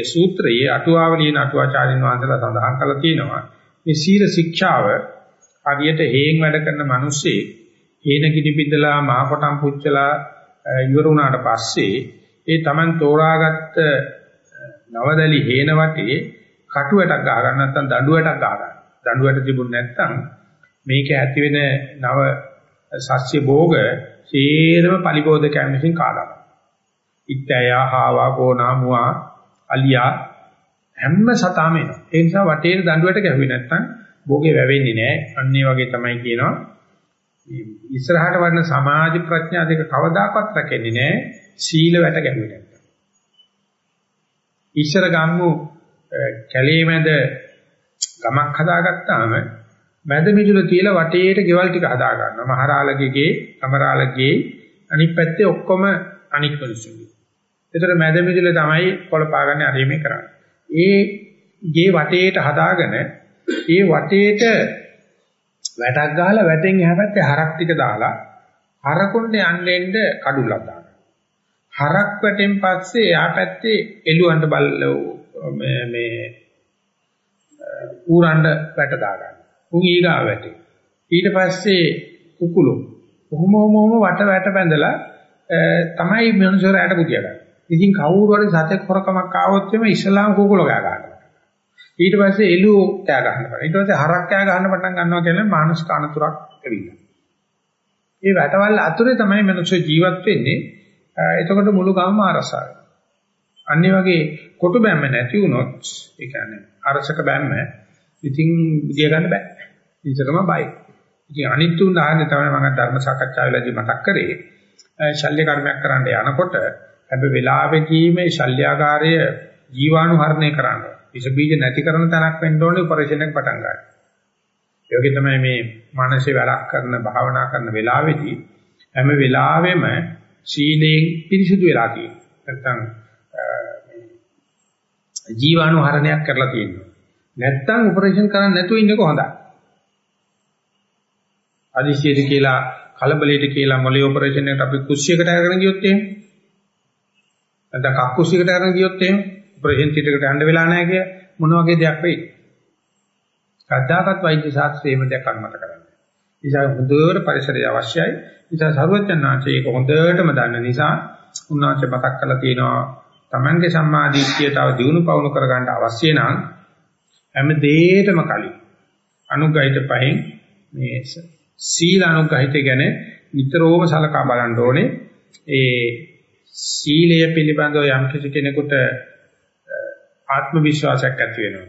සූත්‍රයේ අටුවාවලියන අටුවාචාරින් වහන්සේලා සඳහන් කරලා තියෙනවා මේ සීල ශික්ෂාව හරියට හේන් වැඩ කරන මිනිස්සේ හේන කිඩි පිටලා මහ කොටම් පුච්චලා ඉවර වුණාට පස්සේ ඒ Taman තෝරාගත්ත නවදලි හේන වටේ කටුවටක් ගහ ගන්න නැත්නම් දඬුවටක් ගහ ගන්න. දඬුවට තිබුණ නැත්නම් මේක ඇති වෙන නව සස්්‍ය භෝග සේරම පරිබෝධකයන් විසින් කාලා. ඉත්තය හාවා කෝනා මුවා අලියා හැම සතාම එනවා. ඒ නිසා වටේට දඬුවට ගැහුවේ නැත්නම් භෝගේ වැවෙන්නේ නැහැ. අන්න ඒ වගේ තමයි කියනවා. ඉස්සරහට වඩන සමාධි ප්‍රඥා දෙක කවදාකවත් රැකෙන්නේ නැහැ. සීල වැට ගැහුවේ නැත්නම්. ඉස්සර ගම්මු කැලේ මැද ගමක් හදාගත්තාම මැද මිදුල තියලා වටේට ගෙවල් ටික හදා ගන්නවා. මහරාලගේ, අමරාලගේ අනිත් පැත්තේ ඔක්කොම අනික් මිනිස්සුගේ. ඒතර මැද මිදුල තමයි කොළපාගන්නේ අරීමේ කරන්නේ. ඒ ගේ වටේට හදාගෙන ඒ වටේට වැටක් ගහලා වැටෙන් එහා පැත්තේ හරක් ටික දාලා හරකුන්ට යන්න එන්න කඩුලක් දානවා. හරක් වැටෙන් පස්සේ එහා පැත්තේ එළුවන්ට බල්ල මේ මේ ඌරන්ඩ වැට දාගන්න. උන් ඊගා වැටේ. ඊට පස්සේ කුකුළු. කොහොම හොම වට වැට බැඳලා තමයි මිනිස්සු රැට පුතිය ගන්න. ඉතින් කවුරු හරි සතෙක් හොරකමක් ආවොත් එimhe ඉස්ලාම් කුකුල ගා ගන්නවා. ඊට පස්සේ එළුව කෑ ගන්න පටන්. ඊට පස්සේ හරක් කෑ ගන්න පටන් ගන්නවා කියන්නේ මානසික අනතුරක් ඇවිල්ලා. මේ වැටවල් අතුරේ තමයි මිනිස්සු ජීවත් වෙන්නේ. එතකොට මුළු ගමම අරසාව. අනිත් වගේ කොටු බැම්ම නැති වුණොත් ඒ කියන්නේ අරසක බැම්ම ඉතින් විදිය ගන්න බෑ. විතරම බයි. ඉතින් අනිත් තුන් ආන්නේ තමයි මම ධර්ම සාකච්ඡාවේදී මතක් කරේ. ශල්‍ය කර්මයක් කරන්න යනකොට හැබැයි වෙලාවෙදී මේ ශල්‍යාකාරය ජීවාණුහරණය කරන්න. විස බීජ නැති කරන තැනක් වෙන්න ඕනේ ඔපරේෂන් එක පටන් ගන්න. ඒ වගේ තමයි මේ මානසික වැඩක් කරන භාවනා කරන වෙලාවේදී හැම වෙලාවෙම සීලයෙන් පිරිසිදු වෙලා තියෙනවා. නැත්තම් ජීවාණුහරණයක් කරලා තියෙනවා. නැත්තම් ඔපරේෂන් කරන්න නැතුව ඉන්නක හොඳයි. අදිශියට කියලා කලබලයට කියලා මොලේ ඔපරේෂන් එකට අපි කුස්සියකට අරගෙන ගියොත් එහෙම නැත්නම් කක්කුසියකට අරන් ගියොත් එහෙම ඔපරේෂන් තියටරකට යන්න වෙලා නැහැ කිය මොන වගේ දෙයක් වෙයි. කද්දාකත් වෛද්‍ය ශාස්ත්‍රයේම දෙයක් අනුමත කරන්නේ. නිසා හොඳට පරිසරය අවශ්‍යයි. නිසා සර්වඥාන්සේ ඒක හොඳටම දන්න නිසා උන්වහන්සේ මතක් කරලා තියෙනවා Tamange සම්මාදිට්ඨිය තව දියුණු පවුණු කරගන්න අවශ්‍ය නම් හැම දෙයකටම කලින් අනුගහිත පහෙන් මේ සීල අනුගහිත ගැන නිතරම සලකා බලන්න ඕනේ. ඒ සීලය පිළිබඳව යම් කිසි කෙනෙකුට ආත්ම විශ්වාසයක් ඇති වෙනවා.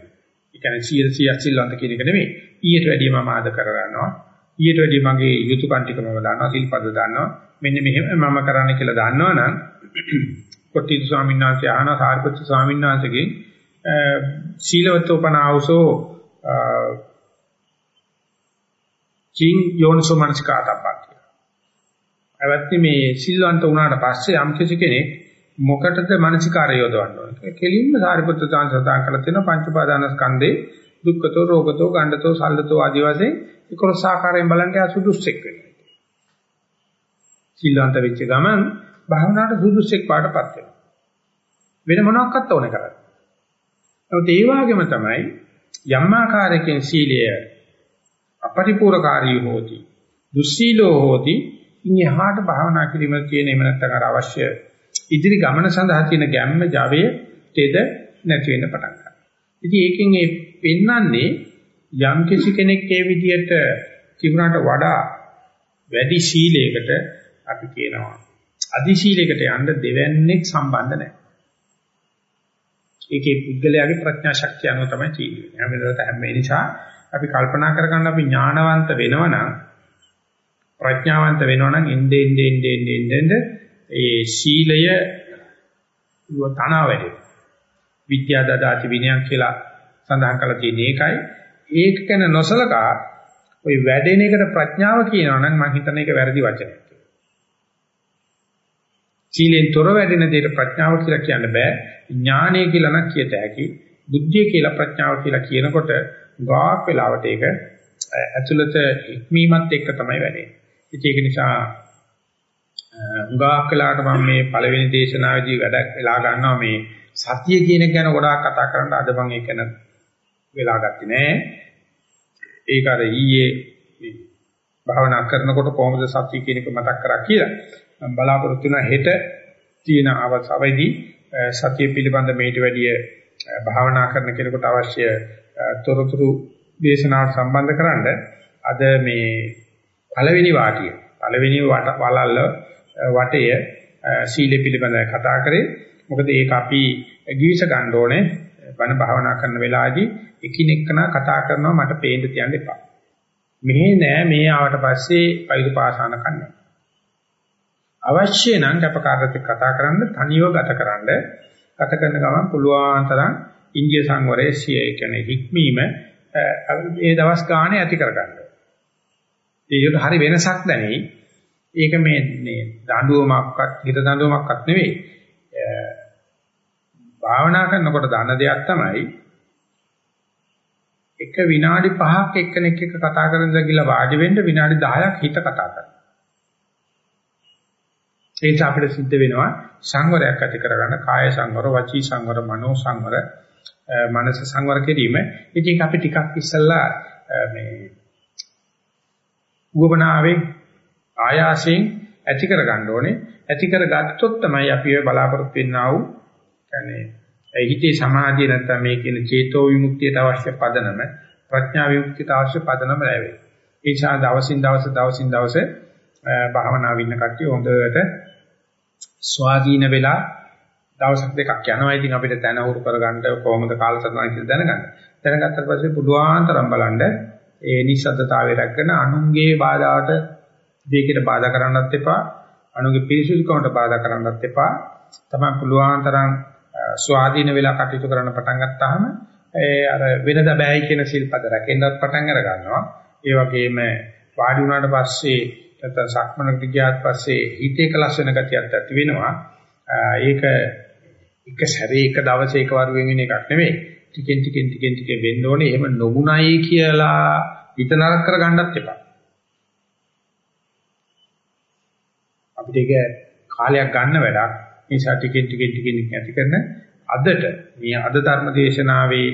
ඒ කියන්නේ සීල සියක් සිල්වන්ත කියන එක නෙමෙයි. ඊට වැඩිය මම ආද කර ගන්නවා. ඊට වැඩිය මගේ යුතුයකම් ටික මම දන්නවා. සිල්පද දන්නවා. මෙන්න මෙහෙම මම කරන්න කියලා දන්නවනම් කොට්ටිතු ස්වාමීන් වහන්සේ ආන සාරිපුත්තු ස්වාමීන් වහන්සේගෙන් සීලවතෝපනාවසෝ චින් යෝනිසෝ මනසිකාතප්පක් අවත්ති මේ සිල්වන්ත වුණාට පස්සේ යම් කිසි කෙනෙක් මොකටද මානසිකාරය යොදවන්න ඕනේ. කෙලින්ම සාරිපුත්‍ර සාං සදාන් කරලා තියෙන පංච පාදාන ස්කන්ධේ දුක්ඛතෝ රෝගතෝ ගණ්ඩතෝ සල්ලතෝ ආදී වශයෙන් 11 ආකාරයෙන් බලන්න යා සුදුස්සෙක් වෙනවා. සිල්වන්ත වෙච්ච ගමන් භාවනාවට සුදුස්සෙක් පාටපත් වෙනවා. වෙන මොනක්වත් ඕනේ කරන්නේ. නමුත් ඒ වගේම තමයි යම් ආකාරයකින් සීලය අපරිපූර්ණකාරී හෝති දුස්සීලෝ හෝති ඉන් එහාට භාවනා කිරීම කියන එහෙම නැත්නම් අර අවශ්‍ය ඉදිරි ගමන සඳහා තියෙන ගැම්ම Javaයේ තෙද නැති වෙන්න පටන් ගන්නවා. ඉතින් ඒකෙන් ඒ පෙන්වන්නේ යම් කිසි කෙනෙක් ඒ විදිහට තිබුණාට වඩා වැඩි සීලයකට අපි කියනවා අදි සීලයකට යන්න දෙවන්නේක් සම්බන්ධ නැහැ. ඒකේ පුද්ගලයාගේ ප්‍රඥා ශක්තිය අනුව තමයි තියෙන්නේ. හැම වෙලාවෙම හැම නිසා අපි කල්පනා කරගන්න අපි ඥානවන්ත වෙනවනම් ප්‍රඥාවන්ත වෙනවා නම් එnde ende ende ende ende ඒ සීලය තනවා වැඩි. විද්‍යා දදාති විනයක් කියලා සඳහන් කරලා තියෙන එකයි ඒක ගැන නොසලකා ওই වැඩෙන එකට ප්‍රඥාව කියනවා නම් මම හිතන එක වැරදි වචනයක් කියලා. සීලෙන් තොර වැඩෙන දෙයට ප්‍රඥාව කියලා කියන්න බෑ. ඥානය කියලා නම් කියත හැකි. බුද්ධිය කියලා ප්‍රඥාව කියලා කියනකොට ගාක් වෙලාවට ඒක ඇතුළත ඉක්මීමත් එක්ක තමයි වැඩෙන්නේ. ඒක නිසා උගාක් වෙලාවට මම මේ පළවෙනි දේශනාවේදී වැඩක් වෙලා ගන්නවා මේ සතිය කියන එක ගැන ගොඩාක් කතා කරන්න අද මම ඒක ගැන වෙලා ගත්තේ නෑ. ඒක අර ඊයේ භාවනා කරනකොට කොහොමද සතිය කියන එක මතක් කරා කියලා. මම බලාපොරොත්තු වෙන හෙට තියෙන අවස්ථාවේදී සතිය පිළිබඳ මේට වැඩිය භාවනා කරන කෙනෙකුට අවශ්‍ය තොරතුරු දේශනාවට සම්බන්ධ කරන්න අද මේ පළවෙනි වාක්‍යය පළවෙනි වලල්ල වටය සීල පිළිබඳව කතා කරේ මොකද ඒක අපි ගිවිස ගන්න ඕනේ බණ භාවනා කරන වෙලාවේදී එකිනෙකනා කතා කරනවා මට පේන්න තියන්න එපා. මෙහෙ නෑ මේ ආවට පස්සේ පෛරුපාසන කන්නේ. අවශ්‍ය නම් කැපකාරත් කතා කරන්න තනියව ගතකරනද ගත කරන ගමන් පුළුවන් තරම් ඉන්දිය සංවරයේ සිය කියන්නේ හික්මීම ඒ දවස් ගානේ ඇති කරගන්න. ඒකට හරි වෙනසක් දැනෙයි. ඒක මේ මේ දඬුවමක්වත් හිත දඬුවමක්වත් නෙවෙයි. භාවනා කරනකොට දන්න දෙයක් තමයි එක විනාඩි 5ක් එක්කෙනෙක් එක්ක කතා කරන දගිලා වාඩි වෙන්න විනාඩි 10ක් හිත කතා කරනවා. ඒ නිසා අපිට සිද්ධ වෙනවා සංවරයක් ඇති කරගන්න කාය සංවර, වචී සංවර, මනෝ සංවර, මනස සංවර කිරීම. ඉතින් අපි ටිකක් ඉස්සල්ලා මේ උවමනාවේ ආයාසයෙන් ඇති කරගන්න ඕනේ. ඇති කරගත්තොත් තමයි අපි ඔය බලාපොරොත්තු වෙන්නා වූ يعني හිතේ සමාධිය නැත්නම් මේ කියන චේතෝ විමුක්තියට අවශ්‍ය පදනම ප්‍රඥා විමුක්තියට අවශ්‍ය පදනම ලැබෙයි. ඒ නිසා දවසින් දවස දවසින් දවස භාවනා වින්න කට්ටිය හොඳට ස්වාධීන වෙලා දවසක් දෙකක් යනවා. ඉතින් අපිට දැන උරු කරගන්න කොහොමද කාලසටහන කියලා දැනගන්න. දැනගත්තට පස්සේ පුළුවන් තරම් බලන්න ඒ නිස්සද්දතාවය රැකගෙන අනුන්ගේ බාධාවට දෙයකට බාධා කරන්නත් එපා. අනුන්ගේ පිරිසුදුකමට බාධා කරන්නත් එපා. තමයි පුළුවන් තරම් ස්වාධීන වෙලා කටයුතු කරන්න පටන් ගත්තාම ඒ අර වෙනද බෑයි කියන සිල්පද රැකෙන්නත් පටන් අර ගන්නවා. ඒ වගේම වාඩි වුණාට පස්සේ නැත්නම් සක්මනකට ගියාට පස්සේ හිතේ කලස් වෙන ගතියක් ඇති වෙනවා. ඒක එක සැරේ එක දවසේ එක වරුවෙන් වෙන එකක් නෙවෙයි. ටිකෙන් ටිකෙන් ටිකෙන් ටික වෙන්න ඕනේ. එහෙම නොගුණයි කියලා හිත නරක කරගන්නත් එපා. අපිට ඒක කාලයක් ගන්න වැඩක්. නිසා ටිකෙන් ටිකෙන් ටිකෙන් ඇති කරන අදට මේ අද ධර්ම දේශනාවේ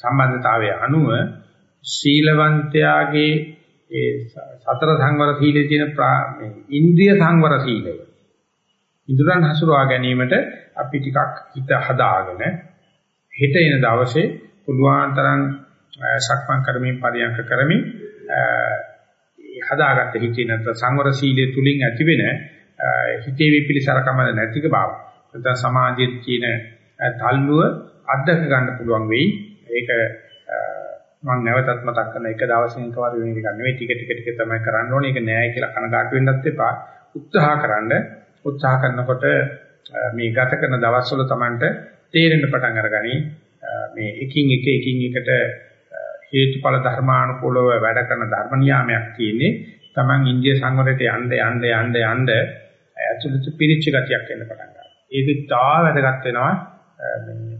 සම්බන්ධතාවය අනුව ශීලවන්තයාගේ ඒ සතර සංවර සීලේ තියෙන මේ ඉන්ද්‍රිය සංවර සීලය ඉදurang හසුරවා ගැනීමට අපි ටිකක් හිත හදාගෙන හෙට එන දවසේ පුළුවන් තරම් සක්මන් කරමින් පරියන්ක කරමින් හදාගත්ත හිතේ නැත්නම් සංවර සීලයේ තුලින් ඇතිවෙන හිතේ විපිලිසරකම නැතික බව. නැත්නම් සමාජයේ තියෙන තල්ලුව අත්දක ගන්න පුළුවන් වෙයි. ඒක මම නැවතත් මතක් කරන එක දවසින් එකවර වෙන එක නෙවෙයි ටික ටික ටික තමයි කරන්න ඕනේ. ඒක නෑයි කියලා කනගාටු වෙන්නත් එපා. උත්සාහකරනද උත්සාහ කරනකොට මේ ගත කරන දවස්වල Tamanට තේරෙන්න පටන් අරගනි. මේ එකින් එක එකින් එකට හේතුඵල ධර්මානුකූලව වැඩ කරන ධර්ම නියාමයක් තියෙන්නේ. Taman ඉන්දිය සංවරයට යන්න යන්න යන්න යන්න ඇතුළත පිරිච්ච ගතියක් එන්න පටන් ගන්නවා. ඒක තා වැදගත් වෙනවා මේ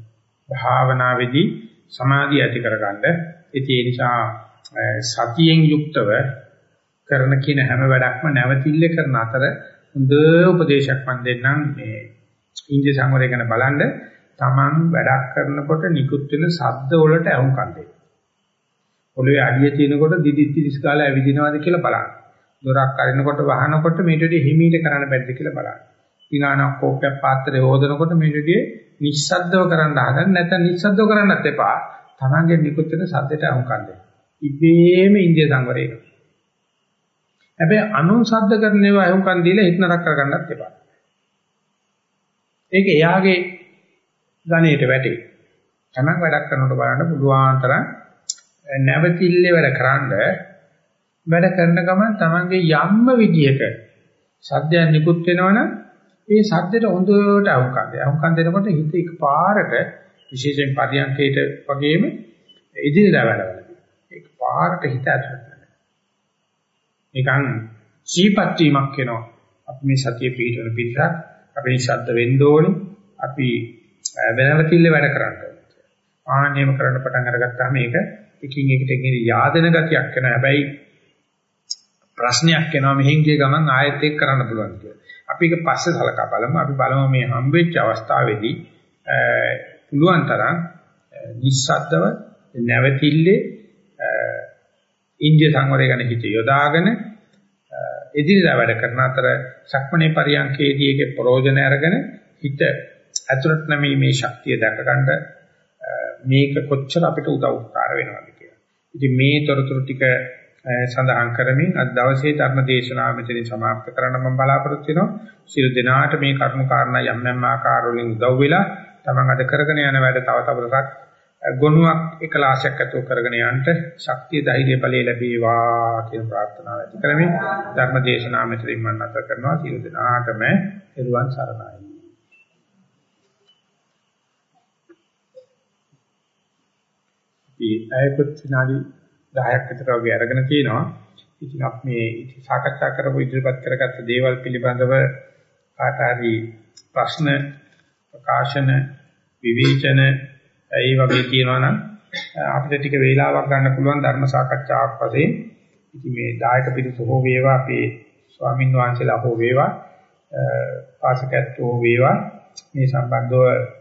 භාවනාවේදී සමාධිය ඇති කරගන්න. ඒ නිසා සතියෙන් යුක්තව කරන කියන හැම වැඩක්ම නැවතිල්ල කරන අතර හොඳ උපදේශයක් මම දෙන්නම් මේ ඉන්දිය සංවරය ගැන බලන්න Taman වැඩක් කරනකොට නිකුත් වෙන ශබ්ද වලට අහුම්කම් දෙන්න. පොළවේ අඩිය තියෙනකොට දිදිත් දිස් ගාලා ඇවිදිනවද කියලා බලන්න. දොරක් අරිනකොට වහනකොට මේටදී හිමීට කරන්න බැරිද කියලා බලන්න. ඊනානක් කෝප්පයක් පාත්‍රය හොදනකොට මේටදී නිස්සද්දව කරන්න හදන්න නැත්නම් නිස්සද්දව කරන්නත් එපා. Tamange නිකුත් වෙන සද්දයට අහුම්කම් දෙන්න. ඉබේම ඉන්දිය සංවරය. හැබැයි අනුන් ශබ්ද කරන ඒවා අහුම්කම් දීලා හිත නරක කරගන්නත් එපා. ඒක එයාගේ ගණයට වැටේ. Taman වැඩක් කරනකොට බලන්න පුළුවන් තරම් නැවතිල්ලේ වැඩ කරන්නේ වැඩ කරන ගමන් Tamange යම්ම විදියක සද්දයන් නිකුත් වෙනවනම් ඒ සද්දෙට හොඳට අහුම්කම් දෙනවා. අහුම්කම් දෙනකොට හිත එකපාරට විශේෂයෙන් පරියන්කේට වගේම ඉදිරියට වැඩවල. ඒක පාරට හිත ඇතුළට යනවා. නිකන් සීපත් වීමක් වෙනවා. අපි මේ සතිය පිළිතුරු පිටසක් අපි ශබ්ද වෙන්න ඕනේ. අපි වෙනවතිල්ල වැඩ කරන්න ඕනේ. ආන්නේම කරන්න පටන් අරගත්තාම මේක එකින් එකට එකින් yaadena ගතියක් වෙනවා. හැබැයි ප්‍රශ්නයක් එනවා මෙහෙන් ගිය ගමන් ආයෙත් ඒක කරන්න පුළුවන් කියලා. අපි ඒක පස්සේ සලකා බලමු. අපි බලමු මේ හම්බෙච්ච අවස්ථාවේදී පුළුවන් තරම් නිස්සද්දව නැවතිල්ලේ ඉන්දිය සංවරය ගැන හිත යොදාගෙන එදිනදා වැඩ කරන අතර සක්මණේ පරියන්කේදී ඒකේ ප්‍රෝජන අරගෙන හිත ඇතුළට නැමී මේ ශක්තිය දැක ගන්න මේක කොච්චර අපිට උදව් උපකාර වෙනවද කියලා. ඉතින් මේ තොරතුරු ටික සඳහන් කරමින් අද දවසේ ධර්ම දේශනාව මෙතනින් સમાප්ත කරන්න මම බලාපොරොත්තු වෙනවා. සියලු දෙනාට මේ කරුණු කාරණා යම් යම් ආකාරවලින් උදව් වෙලා තමන් අද කරගෙන යන වැඩ තව තවරටත් ගුණයක් එකලාශයක් ඇතුව කරගෙන යන්න ශක්තිය ධෛර්ය බලය ලැබේවා කියන ප්‍රාර්ථනාව ඇති කරමින් ධර්ම දේශනාව මෙතනින් මම නැවත කරනවා. සියලු දෙනාටම නිර්වාණ සරණයි. අපි ඇයපත් විනාඩි 10ක් විතර වගේ අරගෙන තිනවා. ඉතින් අපි මේ සාකච්ඡා කරපු ඉදිරිපත් කරගත්ත දේවල් පිළිබඳව කාට හරි ප්‍රශ්න ප්‍රකාශන විවේචන ඒ වගේ කියනවා නම් අපිට ටික වේලාවක් ගන්න පුළුවන් ධර්ම සාකච්ඡාවක් වශයෙන්. ඉතින් මේ දායක පිරිස හෝ වේවා අපේ ස්වාමින් වහන්සේලා හෝ වේවා පාසකත්වෝ වේවා මේ සම්බන්ධව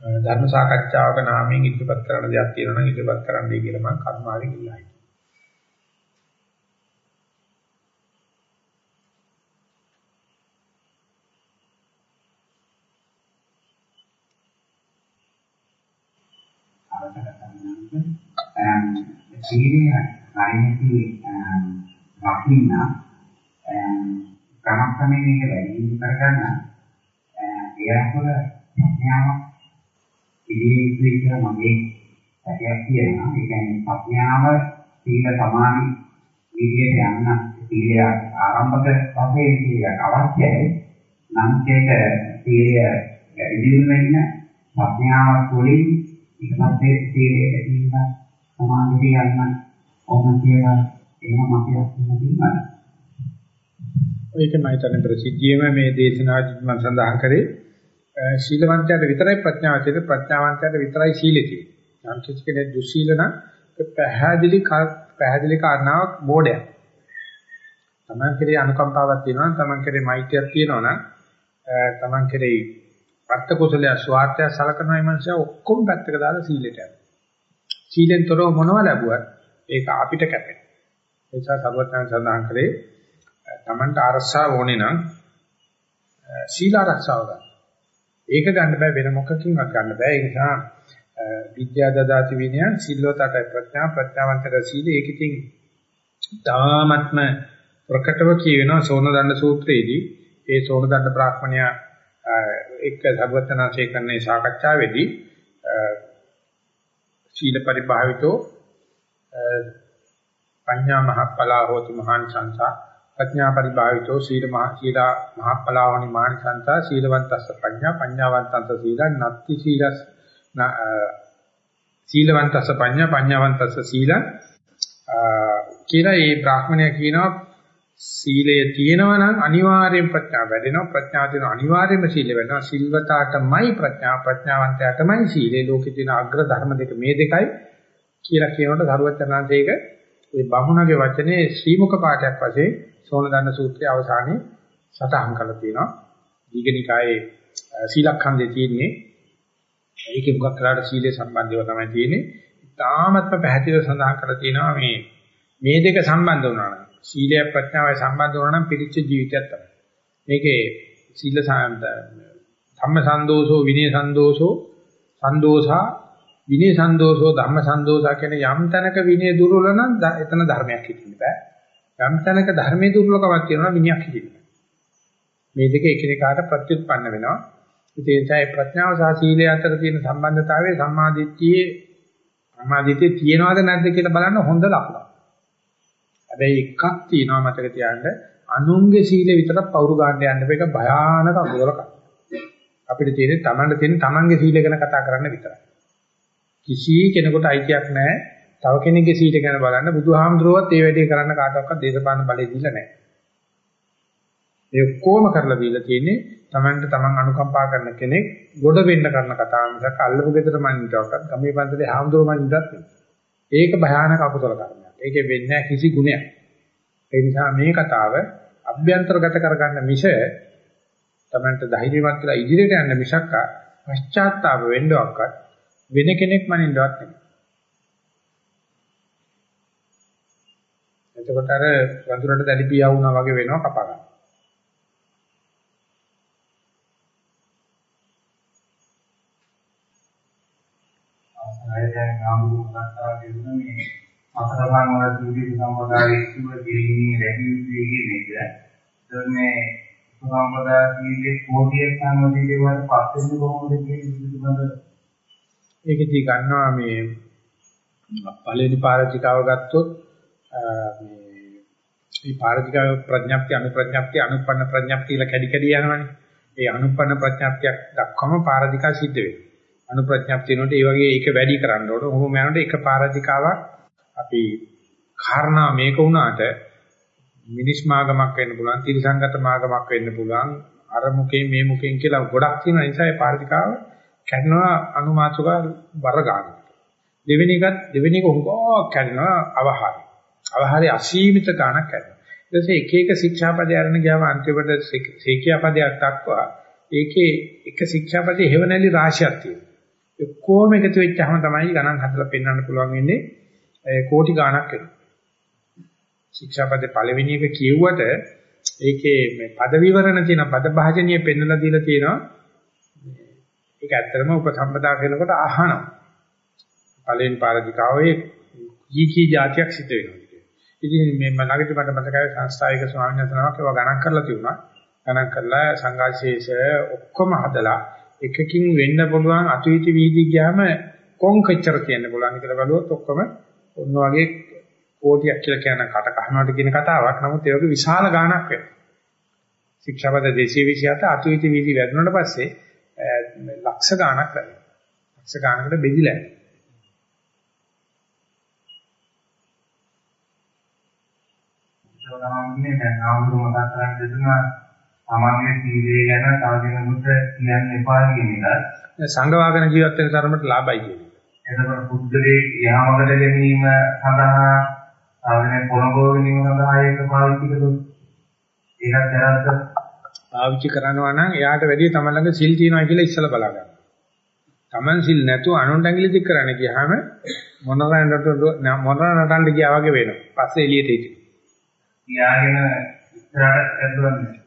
ධර්ම සාකච්ඡාවක නාමයෙන් ඉදිරිපත් කරන දෙයක් තියෙනවා නම් ඉදිරිපත් කරන්නයි කියලා මම කර්මාවෙන් ඉල්ලයි. සීලය හරියටි රකින්න ක්‍රමක්‍රමයෙන් uh, මේක වැඩි uh, කරගන්න එයාතුල ප්‍රඥාවක් ඉදිරියට කියලා මගේ සැකයක් තියෙනවා. ඒ කියන්නේ ප්‍රඥාව සීල සමාධි විදියට යන්න සීලය ආරම්භක වශයෙන් සීලයක් අවශ්‍යයි. නම් ඒක සීලය වැඩි වෙන්න ප්‍රඥාව තුළින් ඊට පස්සේ සීලයට තියෙන සමාධිය යන්න ඕන කියලා එහෙම මතයක් තියෙනවා. ඒකමයි තමයි ප්‍රසිද්ධියම මේ දේශනාවදී මම සඳහන් කරේ ශීලවන්තයාට විතරයි ප්‍රඥාව තියෙන්නේ ප්‍රඥාවන්තයාට විතරයි සීලය තියෙන්නේ. යම් කිසි කෙනෙක් දුස්සීල නම් පැහැදිලි පැහැදිලි කාරණාවක් බෝඩයක්. තමන් කෙරේ අනුකම්පාවක් තියෙනවා නම් තමන් කෙරේ මෛත්‍රියක් තියෙනවා නම් තමන් කෙරේ වර්ත කුසලය ස්වාර්ථය සලකනයි මනස ඔක්කොම පැත්තක දාලා සීලයට යනවා. සීලෙන් තොරව මොනව ලැබුවත් ඒක අපිට කැපෙනවා. ඒ නිසා සර්වඥයන් සඳහන් කරේ තමන්ට අරසාව ඕනේ නම් සීල ආරක්ෂාව ගන්න. ඒක ගන්න බෑ වෙන මොකකින්වත් ගන්න බෑ. ඒ නිසා විද්‍යා දදාති විනය සිල්වතට ප්‍රඥා ප්‍රඥාවන්තට සීල ඒක ඉතින් තාමත්ම ප්‍රකටව කියවෙනවා සෝන දණ්ඩ සූත්‍රයේදී. ඒ සෝන දණ්ඩ බ්‍රාහ්මණයා එක්ක සර්වඥාන්සේ කරන්නේ සාකච්ඡාවේදී සීල පරිභාවිතෝ පඤ්ඤා මහප්පලා හෝති මහාන් සංසා ප්‍රඥා පරිභාවිතෝ සීල මහ සීලා මහප්පලාවනි මානිසංසා සීලවන්තස්ස ප්‍රඥා පඤ්ඤාවන්තස්ස සීලං නත්ති සීලස් සීලවන්තස්ස පඤ්ඤා පඤ්ඤාවන්තස්ස සීලං කියලා මේ බ්‍රාහ්මණය කියනවා සීලය තියෙනවා නම් අනිවාර්යෙන් ප්‍රඥාව වැඩෙනවා. ප්‍රඥාව තියෙනවා අනිවාර්යෙන්ම සීල වෙනවා සිල්වතාටමයි ප්‍රඥා ප්‍රඥාවන්තයාටමයි සීලේ ලෝකේ තියෙන අග්‍ර ධර්ම දෙක මේ දෙකයි කියලා කියනකොට සරුවචනාංශයක මේ බමුණගේ වචනේ ශ්‍රීමුක පාඨයක් වශයෙන් සෝන දන්න සූත්‍රයේ අවසානයේ සටහන් කරලා තියෙනවා. දීඝනිකායේ සීලඛණ්ඩේ තියෙන්නේ ඒකේ මොකක් කරාට සීලේ සම්බන්ධව තමයි තියෙන්නේ. තාමත්ම පැහැදිලිව සඳහන් කරලා තියෙනවා මේ මේ දෙක සම්බන්ධ වුණා නම් සීලය ප්‍රඥාවයි සම්බන්ධ වුණා නම් පිරිච්ච ජීවිතයක් තමයි. මේකේ සීල ධම්ම සන්දෝෂෝ විනය සන්දෝෂෝ සන්දෝෂා විනය සන්දෝෂෝ ධම්ම සන්දෝෂා කියන යම් තැනක විනය දුර්වල නම් එතන ධර්මයක් හිටින්න බෑ. යම් තැනක ධර්මයේ දුර්වලකමක් තියෙනවා විනයක් හිටින්න. මේ දෙක එකිනෙකාට ප්‍රත්‍යুৎපන්න වෙනවා. ඒ නිසා ප්‍රඥාව සහ සීලය අතර තියෙන සම්බන්ධතාවය සම්මාදිට්ඨියේ සම්මාදිට්ඨිය තියෙනවද නැද්ද කියලා බලන්න හොඳ ලකුණක්. හැබැයි එකක් තියෙනවා මතක තියාගන්න අනුන්ගේ සීලය විතරක් පවුරු ගන්න යන්න බෑක භයානක අකුසලක. අපිට තියෙන්නේ Tamanට තියෙන Tamanගේ සීලය ගැන කතා කරන්න විතරයි. කිසි කෙනෙකුට අයිතියක් නැහැ තව කෙනෙක්ගේ සීට ගැන බලන්න බුදුහාමුදුරුවෝත් ඒ වැඩේ කරන්න කාටවත් දේශපාලන බලය දීලා නැහැ. ඒ ඔක්කොම කරලා දීලා තියෙන්නේ Tamanට Taman අනුකම්පා කරන කෙනෙක් ගොඩ වෙන්න කරන කතාව මිසක් අල්ලපු ගෙදර මනින්නටවත් ගමේ පන්සලේ හාමුදුරුවෝ මනින්නත් ඒක භයානක අකුසල කර්මයක්. ඒකේ වෙන්නේ කිසි ගුණයක්. ඒ නිසා මේ කතාව අභ්‍යන්තරගත කරගන්න මිස Tamanට ධෛර්යවත් කියලා ඉදිරියට යන්න මිසක් පශ්චාත්තාප වෙන්නවක්වත් වෙන කෙනෙක් මනින්නවත් නෙමෙයි. එතකොට අර වඳුරට දැඩි පියා වුණා වගේ වෙනවා කපා ගන්න. දැන් ආමුදු කතා කරන මේ අතරපන් වල සූදී සම්පදායේ ඉස්තුව දෙන්නේ වැඩි යුතුයි කියන එක. ඒත් මේ සම්පදා කීයේ කෝටියක් සම්මතයේ වල පස්සේ කොහොමද කියන පිළිබඳ ඒකදී ගන්නවා මේ පළවෙනි පාරජිකාව ගත්තොත් මේ මේ පාරජිකාව ප්‍රඥප්ති අනුප්‍රඥප්ති අනුපන්න ප්‍රඥප්ති කියලා කැඩි කැඩි යනවනේ. ඒ අනුපන්න ප්‍රඥප්තියක් දක්වම පාරජිකා සිද්ධ වෙනවා. අනුප්‍රඥප්තිය නෝට ඒ වගේ ඒක වැඩි කරන්න ඕන. ඔහොම යනකොට එක පාරජිකාවක් අපි කාරණා මේක වුණාට මිනිස් මාගමක් වෙන්න පුළුවන්, තිරසංගත මාගමක් වෙන්න පුළුවන්. අර මුකේ මේ මුකෙන් කියලා ගොඩක් තියෙන නිසා ඒ පාරජිකාව කැඩනවා අනුමාතුක බර ගන්න. දෙවෙනි එකත් දෙවෙනි එක උංගෝ කැඩනවා අවහාරය. අවහාරය අසීමිත ගණක් කැඩෙනවා. ඊට පස්සේ එක එක ශික්ෂාපදේ අරගෙන ගියාම අන්තිමට ශික්ෂාපදයක් දක්වා ඒකේ එක ශික්ෂාපදේ හේවණලි රාශියක් තියෙනවා. ඔක්කොම එකතු වෙච්චාම තමයි ගණන් හදලා පෙන්වන්න පුළුවන් වෙන්නේ කෝටි ගණක් වෙනවා. ශික්ෂාපදේ පළවෙනි එක කියුවට ඒකේ මේ පද විවරණ තියෙන පද භාජනීය පෙන්වලා දීලා තියෙනවා. ඒක ඇත්තටම උපසම්පදා කරනකොට අහනවා. පළවෙනි පාරදිකාවේ කී જાතියක් සිද්ධ වෙනවා. ඉතින් මේ ළඟදී මට මතකයි සංස්ථායක ස්වාමීන් වහන්සේ නමක් ඒවා ගණන් කරලා තිබුණා. ගණන් කරලා සංඝාශේෂ ඔක්කොම හදලා එකකින් වෙන්න පුළුවන් අතුයිති වීදි ගියාම කොන් කොච්චර කියන්න පුළුවන් කියලා බලුවොත් ඔක්කොම ඔන්න වගේ කෝටියක් කියලා කියන කට කහනවට කියන කතාවක්. නමුත් ඒක විශාල ගාණක් වෙනවා. ශික්ෂාපද 227 අතුයිති වීදි වැඩුණාට පස්සේ ලක්ෂ ගාණක් වෙනවා. ලක්ෂ ගාණකට බෙදිලා යනවා. තමයි දැන් ආමුරු මතක් කරන් දෙතුනා සමාගයේ සීලය ගැන කෙනෙකුට කියන්න එපා කියන එක. සංඝවාගන ජීවත් වෙන තරමට ලාභයි කියන එක. එතකොට පුද්ගලයේ යහමගට ගැනීම සඳහා ආවනේ පොළඹව ගැනීම සඳහා ඒක පාවිච්චි කළොත් ඒකත් වැරද්ද. පාවිච්චි කරනවා නම් එයාට වැඩි තම ළඟ සිල් තියනවා කියලා ඉස්සලා බලා ගන්න. Taman සිල් නැතුව අනුන්ට ඇඟිලි දික් කරන්න ගියාම මොනරකට මොනර නටන්න ගියා වගේ වෙනවා. පස්සේ එළියට හිටියි. තියාගෙන ඉස්සරහට ඇද්දවන්නේ.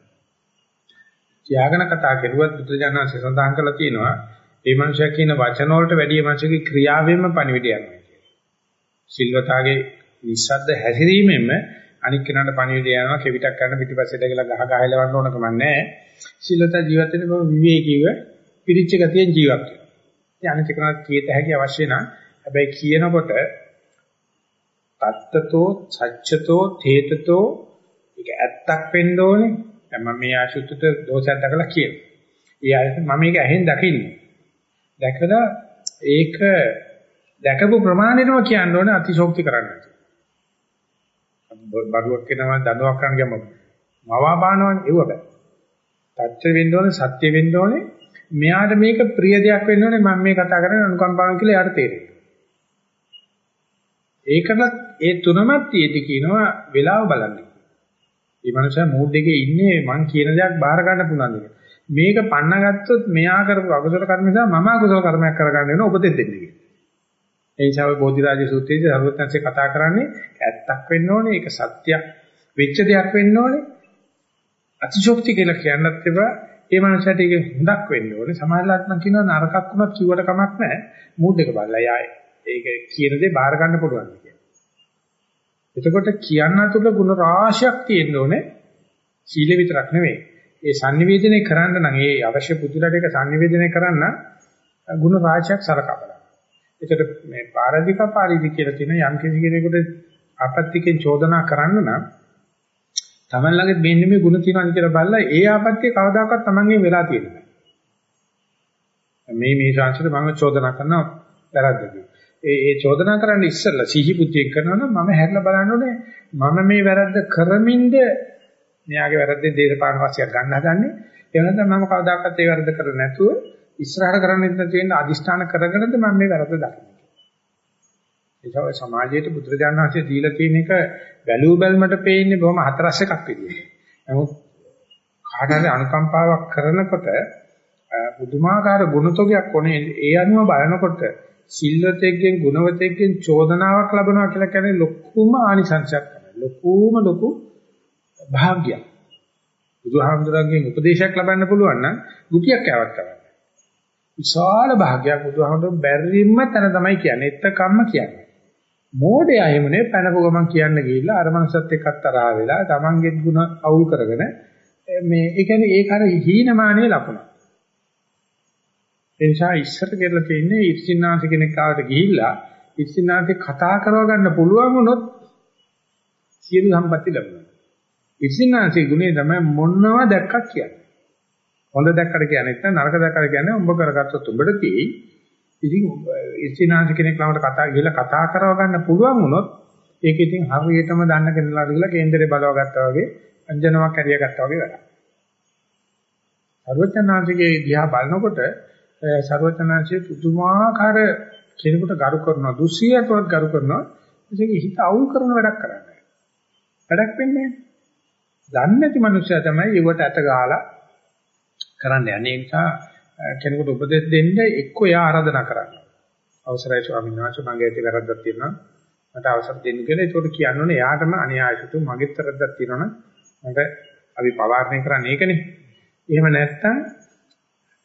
තියාගෙන කතා කරුවත් බුදුජානක සඳහන් කරලා තියෙනවා මේ මනුස්සයා කියන වචන වලට වැඩිය මනුස්සයාගේ ක්‍රියාවෙන්ම පණිවිඩය යනවා කියලා. සිල්වතාගේ නිස්සද්ද හැසිරීමෙන්ම අනික් කෙනාට පණිවිඩය යනවා කෙවිතක් කරන පිටිපස්සේ දැකලා ගහ ගහ එලවන්න ඕන කම නැහැ. සිල්වතා ජීවත් වෙන බව විවේකීව පිරිච්ච ගතියෙන් ජීවත් වෙනවා. ඉතින් අනිත් කෙනාට කීත හැකි අවශ්‍ය නම් හැබැයි කියනකොට තත්තතෝ සච්චතෝ තේතතෝ ඒක ඇත්තක් වෙන්න ඕනේ. දැන් මම මේ ආශුද්ධට දෝෂයක් දැකලා කියනවා. ඒ ආයත මම මේක ඇහෙන් දකින්නේ. දැකලා ඒක දැකපු ප්‍රමාණයටම කියන්න ඕනේ අතිශෝක්ති කරන්න. බඩුවක් වෙනවා දඬුවම් කරන්න ගියම මවා බානවනේ ඒව බෑ. තච්ච වෙන්න ඕනේ සත්‍ය වෙන්න ඕනේ. මෙයාට මේක ප්‍රිය දෙයක් වෙන්න ඕනේ මම මේ කතා කරන්නේ අනුකම්පාවෙන් කියලා එයාට තේරෙනවා. ඒකවත් ඒ තුනමත් තියෙදි කියනවා වෙලාව බලන්න. මේ මනුස්සයා මූඩ් එකේ ඉන්නේ මං කියන දේක් බාර ගන්න පුළුවන් දෙයක්. මේක පන්නගත්තොත් මෙයා කරපු අකුසල කර්ම නිසා මම අකුසල කර්මයක් කරගන්න වෙන උපදෙස් දෙන්න කියලා. ඒ නිසා ඔය බෝධිරාජ සූත්‍රයේදී සර්වඥාන්සේ කතා කරන්නේ ඇත්තක් වෙන්න ඕනේ, ඒක සත්‍යයක් වෙච්ච දෙයක් වෙන්න ඕනේ. අතිශෝක්ති කියලා කියන්නත් එපා. ඒ මනුස්සයාට ඒක හොඳක් වෙන්න ඕනේ. සමාජලාත් නම් කියනවා නරකක් වුණත් කිව්වට කමක් නැහැ. මූඩ් එක බලලා යාය. ඒක කියන දේ බාර ගන්න පුළුවන් කියලා. එතකොට කියන්න තුල ಗುಣ රාශියක් තියෙන්න ඕනේ. සීල විතරක් නෙවෙයි. ඒ sannivedanaya කරන්න නම් ඒ අවශ්‍ය පුදුලට එක sannivedanaya කරන්න ಗುಣ රාශියක් සලකා බලන්න. ඒකට මේ පාරාජික පාරිදි කියලා කියන යම් කිසි කෙනෙකුට ආපත්‍තිකෙන් චෝදනා කරන්න නම් තමන් ළඟ මෙන්න මේ ಗುಣ තියෙනවා කියලා බලලා ඒ ආපත්‍ය කවදාකවත් තමන්ගෙන් වෙලා තියෙනවා. මේ මේ ශාංශයට මම චෝදනා කරනවා වැරද්දද. ඒ ඒ චෝදනා කරන්න ඉස්සෙල්ලා සිහි බුද්ධිය කරනවා නම් මම හැරිලා බලන්න ඕනේ මම මේ වැරද්ද කරමින්ද මෙයාගේ වැරද්දෙන් දේශපාලන වාසියක් ගන්න හදන්නේ එහෙම නැත්නම් මම කවදාකවත් ඒ වැරද්ද කරන්නේ නැතුව ඉස්සරහට කරන්න ඉන්න තියෙන අදිෂ්ඨාන කරගෙනද මම මේ වැරද්ද දකින්නේ ඒකව සමාජයේ බුදුරජාණන් වහන්සේ දීලා තියෙන එක වැලූ බැලමට පේන්නේ බොහොම හතරස් එකක් විදියට. නමුත් කාට හරි අනුකම්පාවක් කරනකොට බුදුමාකාර ගුණතෝගයක් කොනේ ඒ අනුව බලනකොට සිල්වතෙක්ගෙන් ගුණවතෙක්ගෙන් චෝදනාවක් ලැබනවා කියලා කියන්නේ ලොකුම ආනිසංසයක් තමයි. ලොකුම ලොකු භාග්‍යයක්. බුදුහාමුදුරන්ගෙන් උපදේශයක් ලබන්න පුළුවන් නම් ගුටියක් කෑවක් කරන්න. විශාල භාග්‍යයක් බුදුහාමුදුරන් බැරිම තැන තමයි කියන්නේ. එත්තකම්ම කියන්නේ. මෝඩයා එහෙමනේ පැනපු ගමන් කියන්න ගිහිල්ලා අර මනසත් එක්ක අත්තරා වෙලා තමන්ගේ ಗುಣ අවුල් කරගෙන මේ ඒ කියන්නේ ඒක අර හීනමානයේ ලකුණ. ඒ නිසා ඉස්සර කියලා තියෙන්නේ ඉර්ෂින්නාංශ කෙනෙක් ආවට ගිහිල්ලා ඉර්ෂින්නාංශේ කතා කරව ගන්න පුළුවන් වුණොත් සියලු සම්පatti ලැබෙනවා. ඉර්ෂින්නාංශේ ගුණේ තමයි මොනවා දැක්කක් කියන්නේ. හොඳ දැක්කට කියන්නේ නැත්නම් නරක දැක්කට කියන්නේ උඹ කරගත්තොත් උඹට තියෙයි. ඉතින් ඉර්ෂින්නාංශ කෙනෙක් ළඟට කතා ගිහිල්ලා කතා කරව ගන්න පුළුවන් වුණොත් ඒක ඉතින් හරියටම දන්න කෙනාට ගිහිල්ලා කේන්දරේ බලව ගත්තා වගේ අංජනාවක් ඇරිය ගත්තා වගේ වැඩක්. සර්වඥාන්සේගේ දිහා බලනකොට ਸਰවචනාංශයේ පුදුමාකාර කෙනෙකුට ගරු කරනවා දුසියටවත් ගරු කරනවා ඒක හිත අවුල් කරන වැඩක් කරන්නේ වැඩක් වෙන්නේ දන්නේ නැති මනුස්සයා තමයි ඒවට ඇත ගහලා කරන්න යන්නේ. ඒ නිසා කෙනෙකුට උපදෙස් දෙන්න එක්ක එයා ආරාධනා කරන්න. අවසරයි ස්වාමීන් වහන්සේ මගේ ඇති වැරද්දක් තියෙනවා. මට අවසර දෙන්න කියලා. ඒකට කියන්න ඕනේ. එයාටම අන්‍යායසුතු මගෙත් වැරද්දක් තියෙනවනම් මට අපි පවාරණය කරන්නේ. ඒකනේ. එහෙම නැත්නම්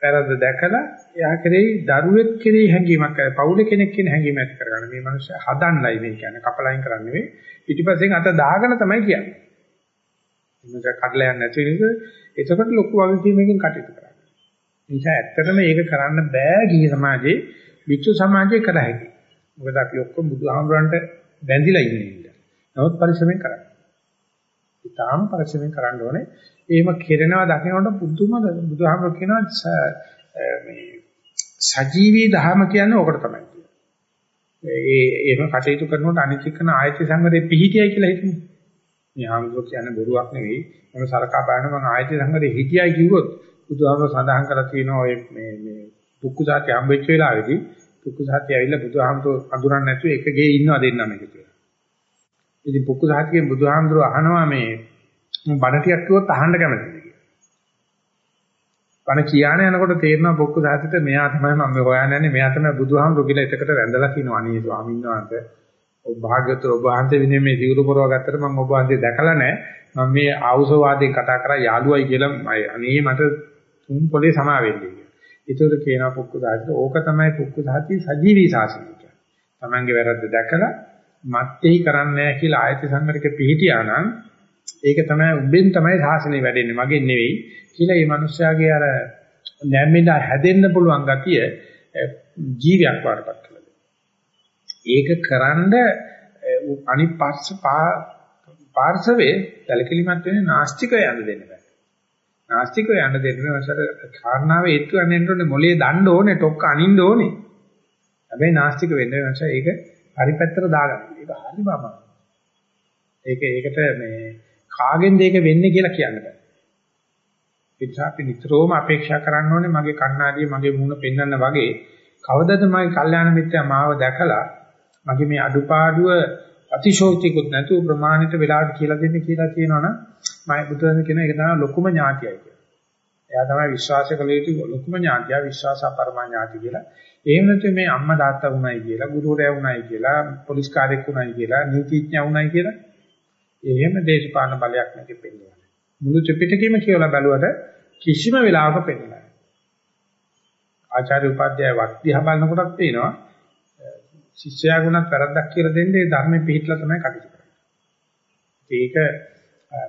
වැරද්ද දැකලා එයා කෙරෙහි දරුවෙක් කෙරෙහි හැඟීමක් අය පවුලේ කෙනෙක් කියන හැඟීම ඇති කරගන්න. මේ මිනිස්සු හදන්නයි මේ කියන්නේ. කපලයින් කරන්නේ නෙවෙයි. පිටිපස්සෙන් අත දාගෙන තමයි කියන්නේ. මොකද කඩලා යන්නේ නැති නිසා එතකොට ලොකු වගකීමකින් කටයුතු කරන්න. නිසා ඇත්තටම ඒක කරන්න බෑ ගිහි සමාජයේ විචු සමාජයේ කර හැකියි. මොකද අපි ඔක්කොම බුදුහාමුදුරන්ට බැඳිලා ඉන්නේ. නමුත් පරිශ්‍රමයෙන් කරන්න. ඊටාම් පරිශ්‍රමයෙන් කරන්න ඕනේ. එහෙම කෙරෙනවා දකිනකොට පුදුම බුදුහාමුදුර කියනවා මේ සජීවී ධර්ම කියන්නේ ඕකට තමයි කියන්නේ. ඒ එහෙම කටයුතු කරනකොට අනිත්‍යකන ආයත සංගරේ පිහිටියයි කියලා හිතන්නේ. මේ හාමුදුර කියන්නේ බොරුවක් නෙවෙයි. මම සලකා බලන මම ආයත සංගරේ හිටියයි කිව්වොත් බුදුහාමුදුර සඳහන් කරලා තියෙනවා ඔය මේ මේ දුක්ඛසත්‍ය හම්බෙච්ච වෙලාවේදී දුක්ඛසත්‍ය ඇවිල්ලා බුදුහාමුදුර අඳුරන්නේ නැතුව එක ගේ ඉන්නවා දෙන්නම එක කියලා. ඉතින් පුක්කුසහත්ගේ බුදුහාමුදුර අහනවා මේ බණ ටිකක් කිව්වොත් අහන්න කැමතිද කියලා. බණ කියන යනකොට තේරෙනවා පොක්කු සාහිත්‍යට මෙයා තමයි මම හොයන්නේ මෙයා තමයි බුදුහාමුදුරු කියලා එතකට වැඳලා කියනවා අනේ ස්වාමීන් වහන්සේ ඔබ භාග්‍යවතුන් ඔබ වහන්සේ විනේ මේ සිවුරු පරව ගත්තට මම ඔබ වහන්සේ දැකලා නැහැ මම මේ ආවුසවාදයෙන් කතා කරා යාළුවයි කියලා අනේ මට තුන් පොලේ සමා වෙන්නේ කියලා. ඒතකොට කියනවා පොක්කු සාහිත්‍ය ඕක තමයි පොක්කු සාහිත්‍ය සජීවී ශාසනය කියන්නේ. Tamange වැරද්ද දැකලා මත්tei කරන්නේ නැහැ කියලා ආයත සංගරක පිළිහිටියා නම් ඒක තමයි උඹෙන් තමයි සාසනය වැඩෙන්නේ මගෙන් නෙවෙයි කියලා මේ මිනිස්යාගේ අර නැමෙලා හැදෙන්න පුළුවන් ගතිය ජීවියක් වඩපත් කළා. ඒක කරන්ඩ අනිත් පස්ස පාර්ශවේ දැලකිලිමත් වෙන්නේ නාස්තිකය යන්න දෙන්න බෑ. නාස්තිකය යන්න දෙන්න මේසර කාරණාව හේතු වෙන්න ඕනේ මොලේ දන්න ඕනේ ටොක්ක අනින්න ඕනේ. හැබැයි නාස්තික වෙන්න වෙනස ඒක හරි පැත්තට දාගන්න. ඒක හරි බබා. ඒක ඒකට මේ කාගෙන්ද ඒක වෙන්නේ කියලා කියන්න බෑ. ඒ නිසා අපි නිතරම අපේක්ෂා කරන්න ඕනේ මගේ කණ්ණාඩියේ මගේ මූණ පෙන්වන්න වගේ කවදද මගේ කල්යාණ මිත්‍යා මාව දැකලා මගේ මේ අඩුපාඩුව අතිශෝක්තියකුත් නැතුව ප්‍රමාණිත වෙලාවට කියලා දෙන්න කියලා කියනවනම් මම බුදුන් කියන එක තමයි ලොකුම ඥාතියයි කියලා. එයා තමයි විශ්වාස කළ යුතු ලොකුම ඥාතිය විශ්වාස පරමා ඥාති කියලා. එහෙම නැත්නම් මේ අම්මා තාත්තා වුණයි කියලා, ගුරුවරයා වුණයි කියලා, පොලිස් කාර්යයක් වුණයි කියලා, නීතිඥයා වුණයි කියලා එහෙම දේශපාලන බලයක් නැති පෙන්නනවා. මුළු ත්‍රිපිටකෙම කියලා බැලුවට කිසිම වෙලාවක පෙන්නලා නැහැ. ආචාර්ය උපාධ්‍යාය වක්තිහ බලනකොටත් පේනවා ශිෂ්‍යයා ගුණත් වැරද්දක් කියලා දෙන්නේ ධර්මෙ පිළිහිట్లా තමයි කටයුතු කරන්නේ. ඒක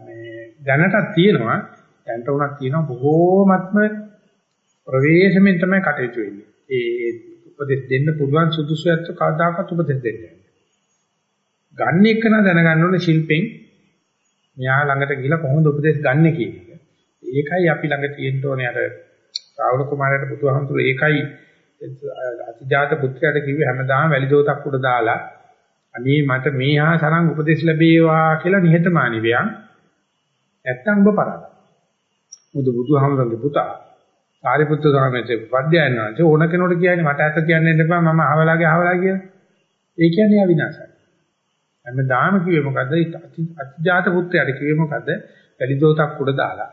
මේ දැනටත් තියෙනවා දැනට උනක් තියෙනවා බොහෝමත්ම ප්‍රවේශමෙන් තමයි කටයුතු වෙන්නේ. ඒ උපදෙස් දෙන්න පුළුවන් සුදුසුයත් කවදාකවත් උපදෙස් දෙන්නේ නැහැ. ගන්න එක න දැනගන්න ඕනේ ශිල්පෙන් මෙයා ළඟට ගිහිලා කොහොමද උපදෙස් ගන්නෙ කියන එක. ඒකයි අපි ළඟ තියෙන්න ඕනේ අර රාහුල කුමාරයාට බුදුහාමුදුරු ඒකයි අතිජාත පුත්‍රයාට කිව්වේ හැමදාම වැලි දෝතක් උඩ දාලා අනේ මට මේ හා තරම් උපදෙස් ලැබේවා කියලා නිහතමානී වෙයන් නැත්තම් ඔබ පරාදයි. බුදු බුදුහාමරගේ පුතා සාරිපුත්‍ර ස්වාමීන් වහන්සේ පද්‍යයන් වහන්සේ ඕන කෙනෙකුට කියන්නේ මට ඇත්ත කියන්න එපා මම අහවලාගේ අහවලා කියලා. ඒ කියන්නේ අවිනාශයි. හැමදාම කිව්වේ මොකද්ද? අතිජාත පුත්‍රයාට කිව්වේ මොකද්ද? වැලි දෝතක් උඩ දාලා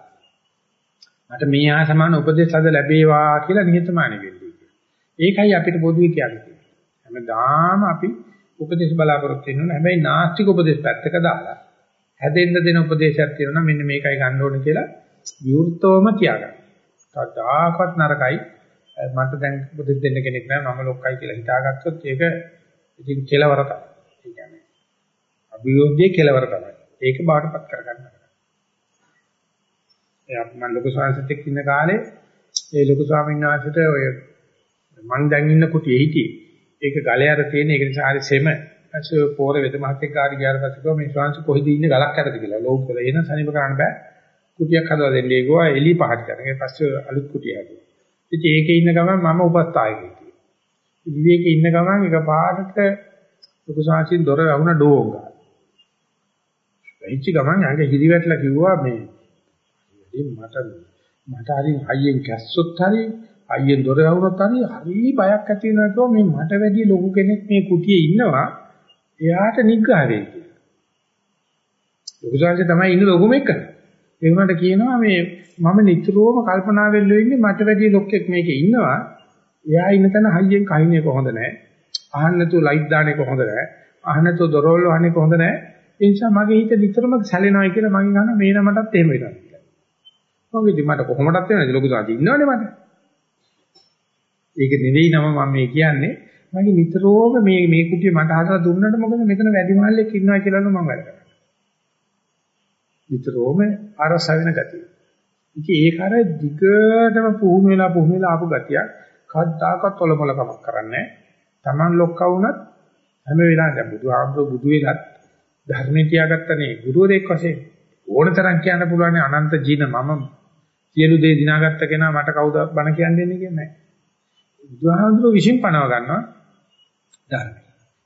මට මේ හා සමාන උපදේශ අද ලැබේවා කියලා නිහතමානී වෙන්නේ. ඒකයි අපිට පොදුවේ කියන්නේ. හැමදාම අපි උපදේශ බලාපොරොත්තු වෙනවා. හැබැයි නාස්තික උපදේශ පැත්තක දාලා හැදෙන්න දෙන උපදේශයක් තියෙනවා මෙන්න මේකයි ගන්න ඕනේ කියලා විවෘතවම තියාගන්න. කවදාකවත් නරකයි. මට දැන් උපදෙස් දෙන්න කෙනෙක් නැහැ මම ලොක්කයි කියලා හිතාගත්තොත් ඒක ඉතින් කෙලවර තමයි. ඒ කියන්නේ අභියෝගයේ කෙලවර තමයි. ඒක බාටපත් කරගන්න. ඒ අපි මම ලොකු ස්වාමීන් එක්ක ඉන්න කාලේ ඒ ලොකු ස්වාමීන් වහන්සේට ඔය මං දැන් ඉන්න කුටියේ හිටියේ. ඒක ගලේ අර තියෙන ඒක නිසා හරි සෙම. ඊපස්සේ පොර වෙද මහත්තයෙක් ගාඩි ගියාට පස්සේ කිව්වා මේ ස්වාමීන් කොහෙද ඉන්නේ ගලක් අරද කියලා. ලෝක කරලා එන සනීප කරන්න බෑ. කුටියක් හදලා දෙන්නේ ගියා එලි පහට කරන. ඊට පස්සේ අලුත් කුටිය හැදුවා. ඉතින් ඒකේ ඉන්න ගමන් මම උපස්ථායකයෙක්. විවේකේ ඉන්න ගමන් එක පාටට ලොකු ස්වාමීන් දොර වුණ ඩෝංගා. වෙච්ච ගමන් යංග හිරිවැටලා කිව්වා මේ ඉතින් මට මට හරි අයියෙන් කැස්සොත් හරි අයියෙන් දොර වුණොත් හරි හරි බයක් ඇති වෙනවා කිව්වා මේ මට වැඩි ලොකු කෙනෙක් මේ කුටියේ ඉන්නවා එයාට නිග්‍රහ වෙයි කියලා. ලොකු සංජය තමයි ඉන්න ලොකුම එක. ඒ වුණාට කියනවා මේ මම නිතරම කල්පනා වෙල්ලෝ ඉන්නේ මට වැඩි ලොක්ෙක් මේකේ ඉන්නවා. එයා ඉන්න තැන හයියෙන් කහිනේ කොහොඳ නැහැ. අහන්න නැතුව ලයිට් දාන එක හොඳ නැහැ. අහන්න නැතුව දොරවල් වහන එක හොඳ නැහැ. ඒ නිසා මගේ හිත නිතරම සැලෙනවා කියලා මගෙන් අහන මේ නමටත් එහෙම වෙනවා. මම ඉතින් මට කොහොමදත් වෙනවද ලොකු සාති ඉන්නවනේ මට. ඒක නෙවෙයි නම මම මේ කියන්නේ. මගේ නිතරම මේ මේ කුටිය මට හදලා දුන්නට මොකද මෙතන වැඩි මහල්ලෙක් ඉන්නවා කියලා මම වැඩ කරන්නේ. නිතරම අරස වෙන ගතිය. ඉතින් ඒක අර දිගටම පුහුණු වෙලා පුහුණු වෙලා ආපු ගතියක් කද්දාකත් ඔලොමල කමක් කරන්නේ. Taman ලොක්කා වුණත් හැම වෙලාවෙම බුදුහාමුදුරු බුදු වෙලත් ධර්මයේ තියාගත්තනේ ගුරුවරයෙක් වශයෙන් ඕනතරම් කියන්න පුළුවන් අනන්ත ජීන මම සියලු දේ දිනාගත්ත කෙනා මට කවුද බණ කියන්නේ කියන්නේ නැහැ. බුදුහාමුදුරුවෝ විශ්ින් පනව ගන්නවා ධර්මය.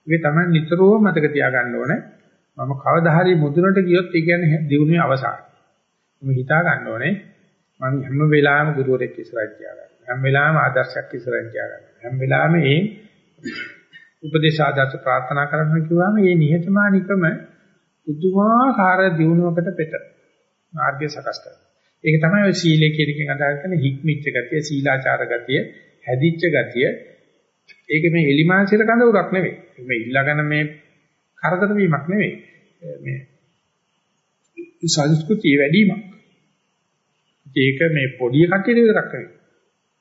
ඒක තමයි නිතරම මතක තියාගන්න ඕනේ. මම කවදා හරි මුදුනට ගියොත් ඒ කියන්නේ දිනුනේ අවසාන. මම හිතා ගන්න ඕනේ මම හැම වෙලාවෙම ගුරුවරයෙක් ඉස්සරහින් තියාගන්න. හැම වෙලාවෙම ආදර්ශයක් ඉස්සරහින් තියාගන්න. හැම වෙලාවෙම මේ උපදේශ ආදර්ශ ප්‍රාර්ථනා කරන්න කිව්වම මේ නිහතමානීකම පුදුමාකාර දියුණුවකට පෙත මාර්ගය සකස් කරනවා. ඒක තමයි ඔය සීලය කියන එකෙන් අදහස් කරන්නේ හික්මිච්ච ගතිය, සීලාචාර ගතිය, හැදිච්ච ගතිය. ඒක මේ එලිමාංශයට කඳවුරක් නෙවෙයි. මේ ඊළඟන මේ කරදර වීමක් නෙවෙයි. මේ සංස්කෘතිය වැඩිමක්. ඒක මේ පොඩි කට්ටියට විතරක් නෙවෙයි.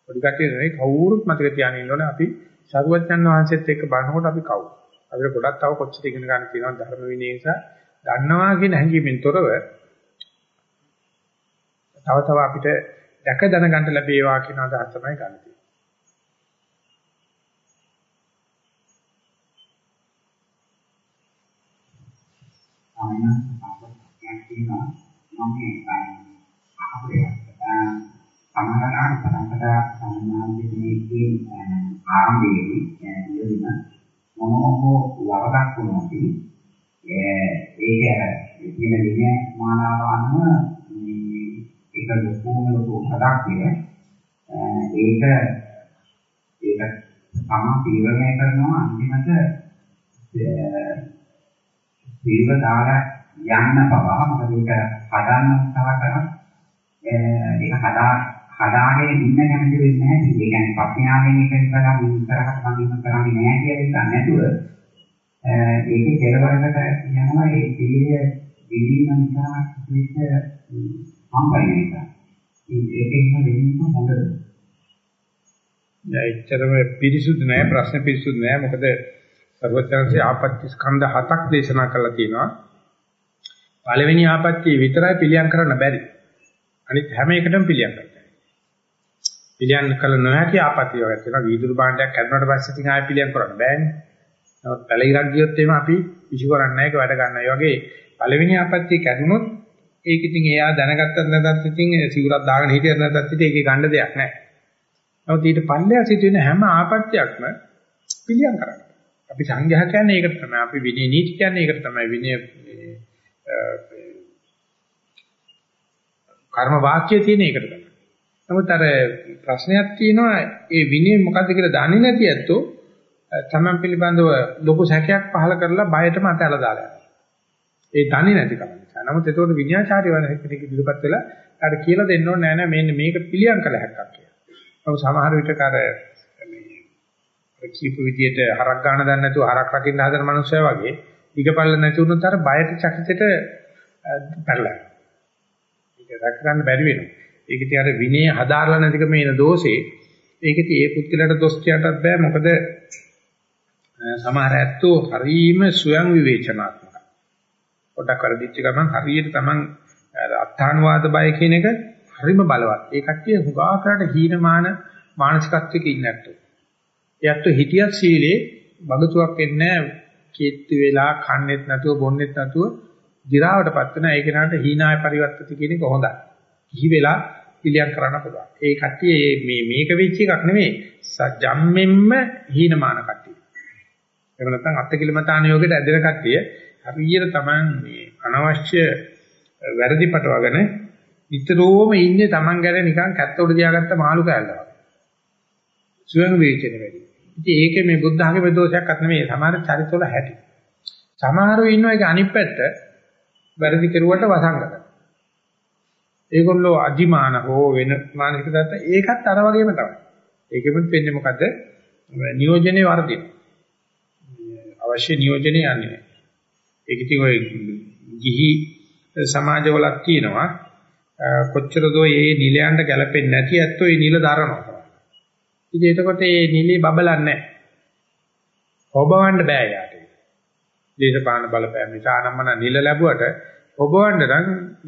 පොඩි කට්ටියට නෙවෙයි කවුරුත් මතක තියාගෙන ඉන්න ඕනේ අපි සරුවච්චන් වහන්සේත් එක්ක බලනකොට අපි කවුද? අපිට ගොඩක් තව කොච්චර ඉගෙන ගන්න තියෙනවද ධර්ම විනය නිසා දන්නවා කියන හැඟීමෙන් තොරව තව තව අපිට දැක දැනගන්න ලැබේවා කියන අදහස තමයි ගන්න ආයන අපිට කියනවා මම අපේ සමහරවිට පරම්පරා සම්මානයේදී ආරම්භයේදී එළිම මොනෝහෝ වරදක් වුණොත් ඒක කියන දින මානාව අනුව ඒක ලොකුම ලොකු හදක් නේ. ඒක ඒක තම තීරණය කරනවා අන්තිමට තීව දාලා යන්න පවා මොකද ඒක හදන්න උත්සාහ කරා ඒක හදා හදාගෙන ඉන්න කැමති වෙන්නේ නැහැ. ඒ කියන්නේ පස්ඥාණයෙන් එක ඉස්සරහා ඉස්සරහට මම කරන්නේ නැහැ කියලා එක නැතුව ඒකේ කෙලවරකට යනවා ඒ තීරය දිවීම නිසා විශේෂ හම්බයි නිසා. ඒකෙන් වෙන්නේ හොඳද? දැයිච්චරම පිරිසුදු නෑ ප්‍රශ්න පිරිසුදු නෑ මොකද සර්වඥාන්සේ ආපත්‍ය ස්කන්ධ හතක් දේශනා කරලා තියෙනවා. පළවෙනි ආපත්‍ය විතරයි පිළියම් කරන්න බැරි. අනිත් හැම එකටම පිළියම් කරන්න. පිළියම් කළ නොහැකි ආපත්‍ය වගේ තියෙනවා. වීදුරු භාණ්ඩයක් කඩනකොට පස්සේ ඉතින් ආයෙ පිළියම් කරන්න බෑනේ. නමුත් පැලිරක් ගියොත් එහෙම අපි විසි කරන්නේ නැහැ ඒක වැඩ ගන්නවා. ඒ වගේ පළවෙනි ආපත්‍ය කැඩුනොත් ඒක ඉතින් එයා දැනගත්තත් නැත්නම් ඉතින් සිවුරක් දාගෙන හිටියත් නැත්නම් ඉතින් ඒකේ ගන්න දෙයක් නැහැ. නමුත් ඊට පල්ලෙහා සිදුවෙන හැම ආපත්‍යයක්ම පිළියම් කරන්න. අපි සංඝයා කියන්නේ ඒකට තමයි. අපි විනය නීති කියන්නේ ඒකට තමයි. විනය කර්ම වාක්‍යය තියෙන එකට තමයි. නමුත් අර ප්‍රශ්නයක් තියෙනවා ඒ විනය මොකද්ද කියලා දන්නේ නැති ඇත්තෝ තමන් පිළිබඳව ලොකු සැකයක් පහල කරලා බයටම අතහැලා දාලා යනවා. ඒ දන්නේ නැතිකම නිසා. නමුත් ඒතකොට විඤ්ඤාචාරය වන කෙනෙක් ඉදිරිපත් වෙලා අර කියලා දෙන්න ඕනේ නෑ නෑ මෙන්න මේක පිළියම් කළ හැක්කක් කියලා. නමුත් සමහර විටක අර මේ කීප විදියට හරක් ගන්න දන්නේ නැතුව හරක් රකින්න හදන මනුස්සයා වගේ ඊගපල්ල නැති වුණොත් අර බයට චකිතයට පැරලා. ඒක රැක ගන්න බැරි වෙනවා. ඒක ඉතින් අර විනය හදාarලා නැතිකම එන දෝෂේ ඒක ඉතින් ඒ පුද්ගලයාට දොස් කියන්නත් බෑ මොකද සමහර ඇත්තෝ හරීම ස්වයං විවේචනාත්මකයි. පොඩක් කරදිච්ච ගමන් හරියට Taman අත්තානුවාද බය කියන එක හරිම බලවත්. ඒ කට්ටිය හුඟා කරට හීනමාන මානසිකත්වයක ඉන්නේ නැත්තෝ. ඒත් හිතියක් සීලේ බගතුවක් වෙන්නේ කීර්ති වෙලා කන්නේත් නැතුව බොන්නේත් නැතුව දි รา වටපත් වෙන ඒ කෙනාට හීනාය පරිවර්තති කියන එක හොඳයි. කිහි වෙලා පිළියම් කරන්න පුළුවන්. ඒ කට්ටිය මේ මේක වෙච්ච එකක් නෙමෙයි. ජම්මෙන්ම හීනමාන කට්ටිය. එහෙම නැත්නම් අත්කිලමතාන යෝගයට ඇදෙන කට්ටිය හරියට Taman මේ අනවශ්‍ය වැරදි පටවගෙන නිතරම ඉන්නේ Taman ගැන නිකන් කැත්ත උඩ තියාගත්ත මාළු කෑල්ලක්. ස්වයං වේචන වැඩි. ඉතින් ඒකේ මේ බුද්ධ ආගමේ දෝෂයක් අත් නෙමෙයි සමහර චරිතවල හැටි. සමහරව ඉන්නවා ඒක අනිත් පැත්ත වැරදි කෙරුවට වසංගත. ඒගොල්ලෝ අදිමාන හෝ වෙන මානසික දත්ත ඒකත් අර වගේම තමයි. ඒකෙමුත් වෙන්නේ මොකද? නියෝජනේ වර්ධින. අවශ්‍ය නියෝජනේ යන්නේ නැහැ. ඒක ඉතින් ඔය ගිහි සමාජවලක් තියෙනවා කොච්චර දෝ මේ නිලයන්ට ගැලපෙන්නේ නැති ඇත්තෝ මේ නිල දරනවා. ඉතින් එතකොට මේ නිලේ බබලන්නේ නැහැ. හොබවන්න බෑ යාට. දේශපාලන බලපෑම නිසා අනම්මන නිල ලැබුවට හොබවන්න නම්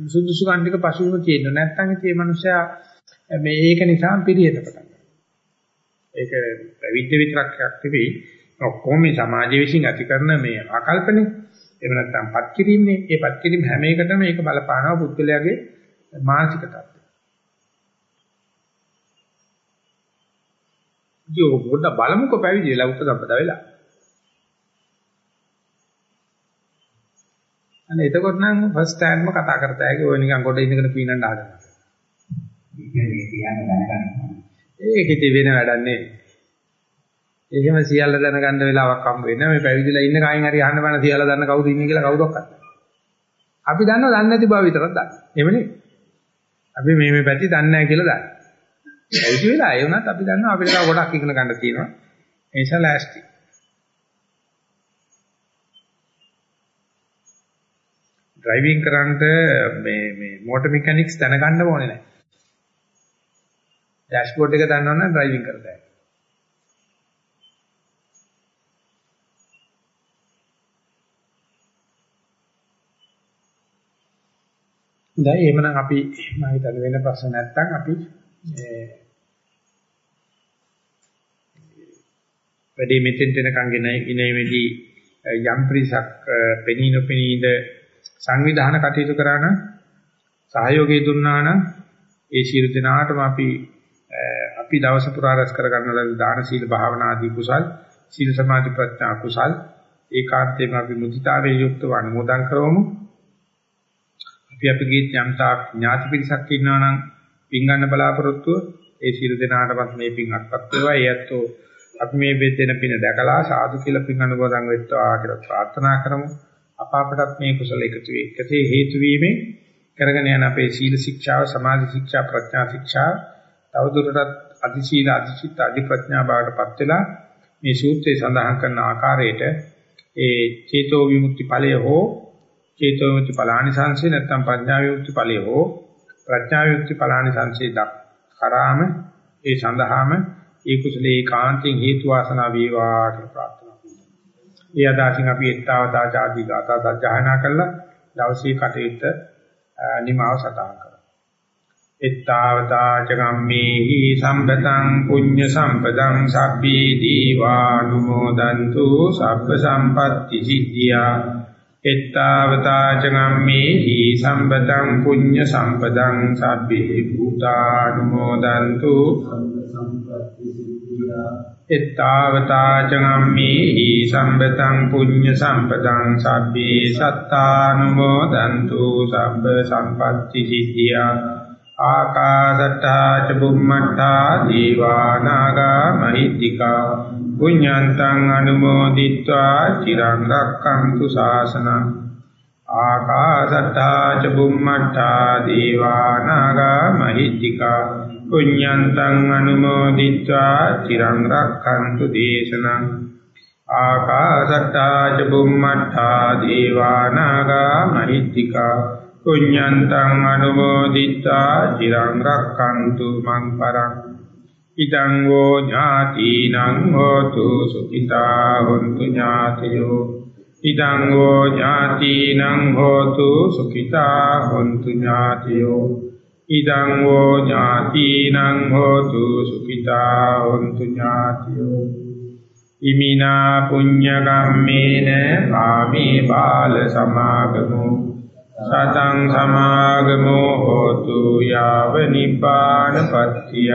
සුදුසු කණ්ඩික පසුබිම තියෙන්න නැත්නම් ඉතින් මේ මනුස්සයා මේ ඒක නිසා පිළිහෙත පටන් ගන්නවා. ඒක විද්‍ය විතරක් නෙවෙයි ඔක්කොම මේ සමාජය විසින් ඇති කරන මේ ආකල්පනේ එහෙම නැත්නම් පත් කිරීමනේ ඒ පත් කිරීම හැම එකටම මේක බලපානවා පුද්ගලයාගේ මානසික තත්ත්වය. ඉතින් ඔබ පොඩ්ඩක් බලමුකෝ පැවිදි වෙලා උපසම්පදා වෙලා. අනේ එතකොට නම් ෆස්ට් ටයිම්ම කතා කරતા හැකි ඔය නිකන් කොට ඉඳගෙන පීනන්න හදනවා. ඒක ඉතින් වෙන වැඩක් නෙවෙයි. ඒකම සියල්ල දැනගන්න වෙලාවක් හම්බ වෙන්නේ මේ පැවිදිලා ඉන්න කයින් හරි අහන්න බෑ සියල්ල දන්න කවුද ඉන්නේ කියලා කවුරක්වත්. අපි දන්නව දන්නේ නැති බව විතරක් දන්න. එමනේ. අපි මේ මේ පැති දන්නේ නැහැ කියලා දන්න. පැවිදි වෙලා ඒ වුණත් අපි දන්නවා අපිට තව ගොඩක් ඉගෙන ගන්න තියෙනවා. ඒ නිසා ලෑස්ති. ඩ්‍රයිවිං කරන්නට මේ මේ මෝටර් මෙකැනික්ස් දැනගන්න ඕනේ නැහැ. ඩෑෂ්බෝඩ් එක දන්නවනම් ඩ්‍රයිවිං කරතයි. දැන් එහෙමනම් අපි මම හිතන්නේ වෙන ප්‍රශ්න නැත්නම් අපි වැඩි මෙතෙන් දෙනකන් ගෙන ඉනේමේදී යම් ප්‍රිසක් පෙනී නොපෙනීද සංවිධාන කටයුතු කරා නම් සහයෝගය දුන්නා නම් ඒ ශීල දිනාටම අපි අපි දවස පුරා රැස් කර ගන්න ලද දාන සීල භාවනා ආදී කුසල් සීල සමාධි ප්‍රඥා කුසල් ඒකාන්තයෙන්ම අපි මුදිතාවේ යුක්තව අනුමෝදන් කරවමු. අපි අපගේ යම්තා ඥාති පිරිසක් ඉන්නවා නම් පින් ගන්න බලාපොරොත්තුව ඒ ශීල දිනාටමත් මේ පින් අත්පත් වේවා ඒත්ෝ අපි මේ බෙදෙන පින දැකලා සාදු කියලා පින් අනුමෝදන් වෙත්වා කියලා ප්‍රාර්ථනා කරමු අප අපටත් මේ කුසල එකතු වේ. එකසේ හේතු වීමෙන් කරගෙන යන අපේ සීල ශික්ෂාව, සමාධි ශික්ෂා, ප්‍රඥා ශික්ෂා තවදුරටත් අධි සීල, අධි චිත්ත, අධි ප්‍රඥා බවටපත් වෙලා මේ සූත්‍රයේ සඳහන් කරන ආකාරයට ඒ චේතෝ විමුක්ති ඵලය හෝ චේතෝ විමුක්ති ඵලානිසංසය නැත්නම් ප්‍රඥා විමුක්ති ඵලය හෝ ප්‍රඥා විමුක්ති ඵලානිසංසය දක් කරාම ඒ සඳහාම ඒ කුසලේ කාන්තෙන් හේතු වාසනා වේවා කියලා ප්‍රාර්ථනා කරනවා. ඒ අදාසින් අපි ettavata ආදී ගාථා සජ්ජායනා කළා දවසේ කටයුත්ත නිමාව සටහන් කරා. ettavata චගම්මේහි සම්පතං පුඤ්ඤ සම්පදං සබ්බී දීවානුමෝදන්තු සබ්බ සම්පත්‍ති සිද්ධියා එත්තාවතාචගම්මේහි සම්පතං පුඤ්ඤ සම්පදං සබ්බේ භූතානුමෝදන්තු. එත්තාවතාචගම්මේහි සම්පතං පුඤ්ඤ සම්පදං සබ්බේ සත්තානුමෝදන්තු. සබ්බ සම්පත්‍ති සිද්ධියා. ආකාශට්ටා ච බුම්මට්ටා දීවානාගා මහිත්‍තිකා පුඤ්ඤන්තං අනුමෝදිत्वा චිරං රක්ඛන්තු ශාසනං ආකාසට්ටා ච බුම්මට්ටා දීවා නාග මහිත්‍තිකා පුඤ්ඤන්තං අනුමෝදිत्वा චිරං රක්ඛන්තු දේශනං ආකාසට්ටා ච බුම්මට්ටා දීවා නාග මහිත්‍තිකා පුඤ්ඤන්තං අනුමෝදිत्वा චිරං රක්ඛන්තු මං පරං ඉදං වූ ඥාතිනං හෝතු සුඛිතා හොන්තු ඥාතයෝ. ඉදං වූ ඥාතිනං හෝතු සුඛිතා හොන්තු ඥාතයෝ. ඉදං වූ ඥාතිනං හෝතු සුඛිතා හොන්තු ඥාතයෝ. ඉමිනා පුඤ්ඤ කම්මේන කාමේ බාල සමාගමෝ. සතං සමාගමෝ හෝතු යාව නිපානපත්තිය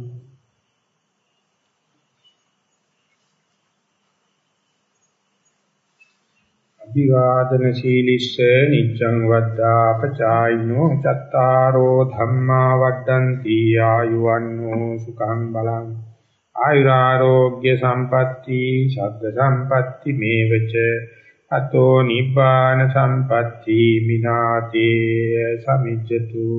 අභිවාදන සීලිස්ස නිච්ඡං වද්දා පචායිනෝ චත්තාරෝ ධම්මා වද්දන්ති ආයුවන්නෝ සුඛං බලං ආයුරාෝග්‍ය සම්පatti ශබ්ද සම්පatti මේවච අතෝ නිබ්බාන සම්පatti මිනාතේ සමිජ්ජතු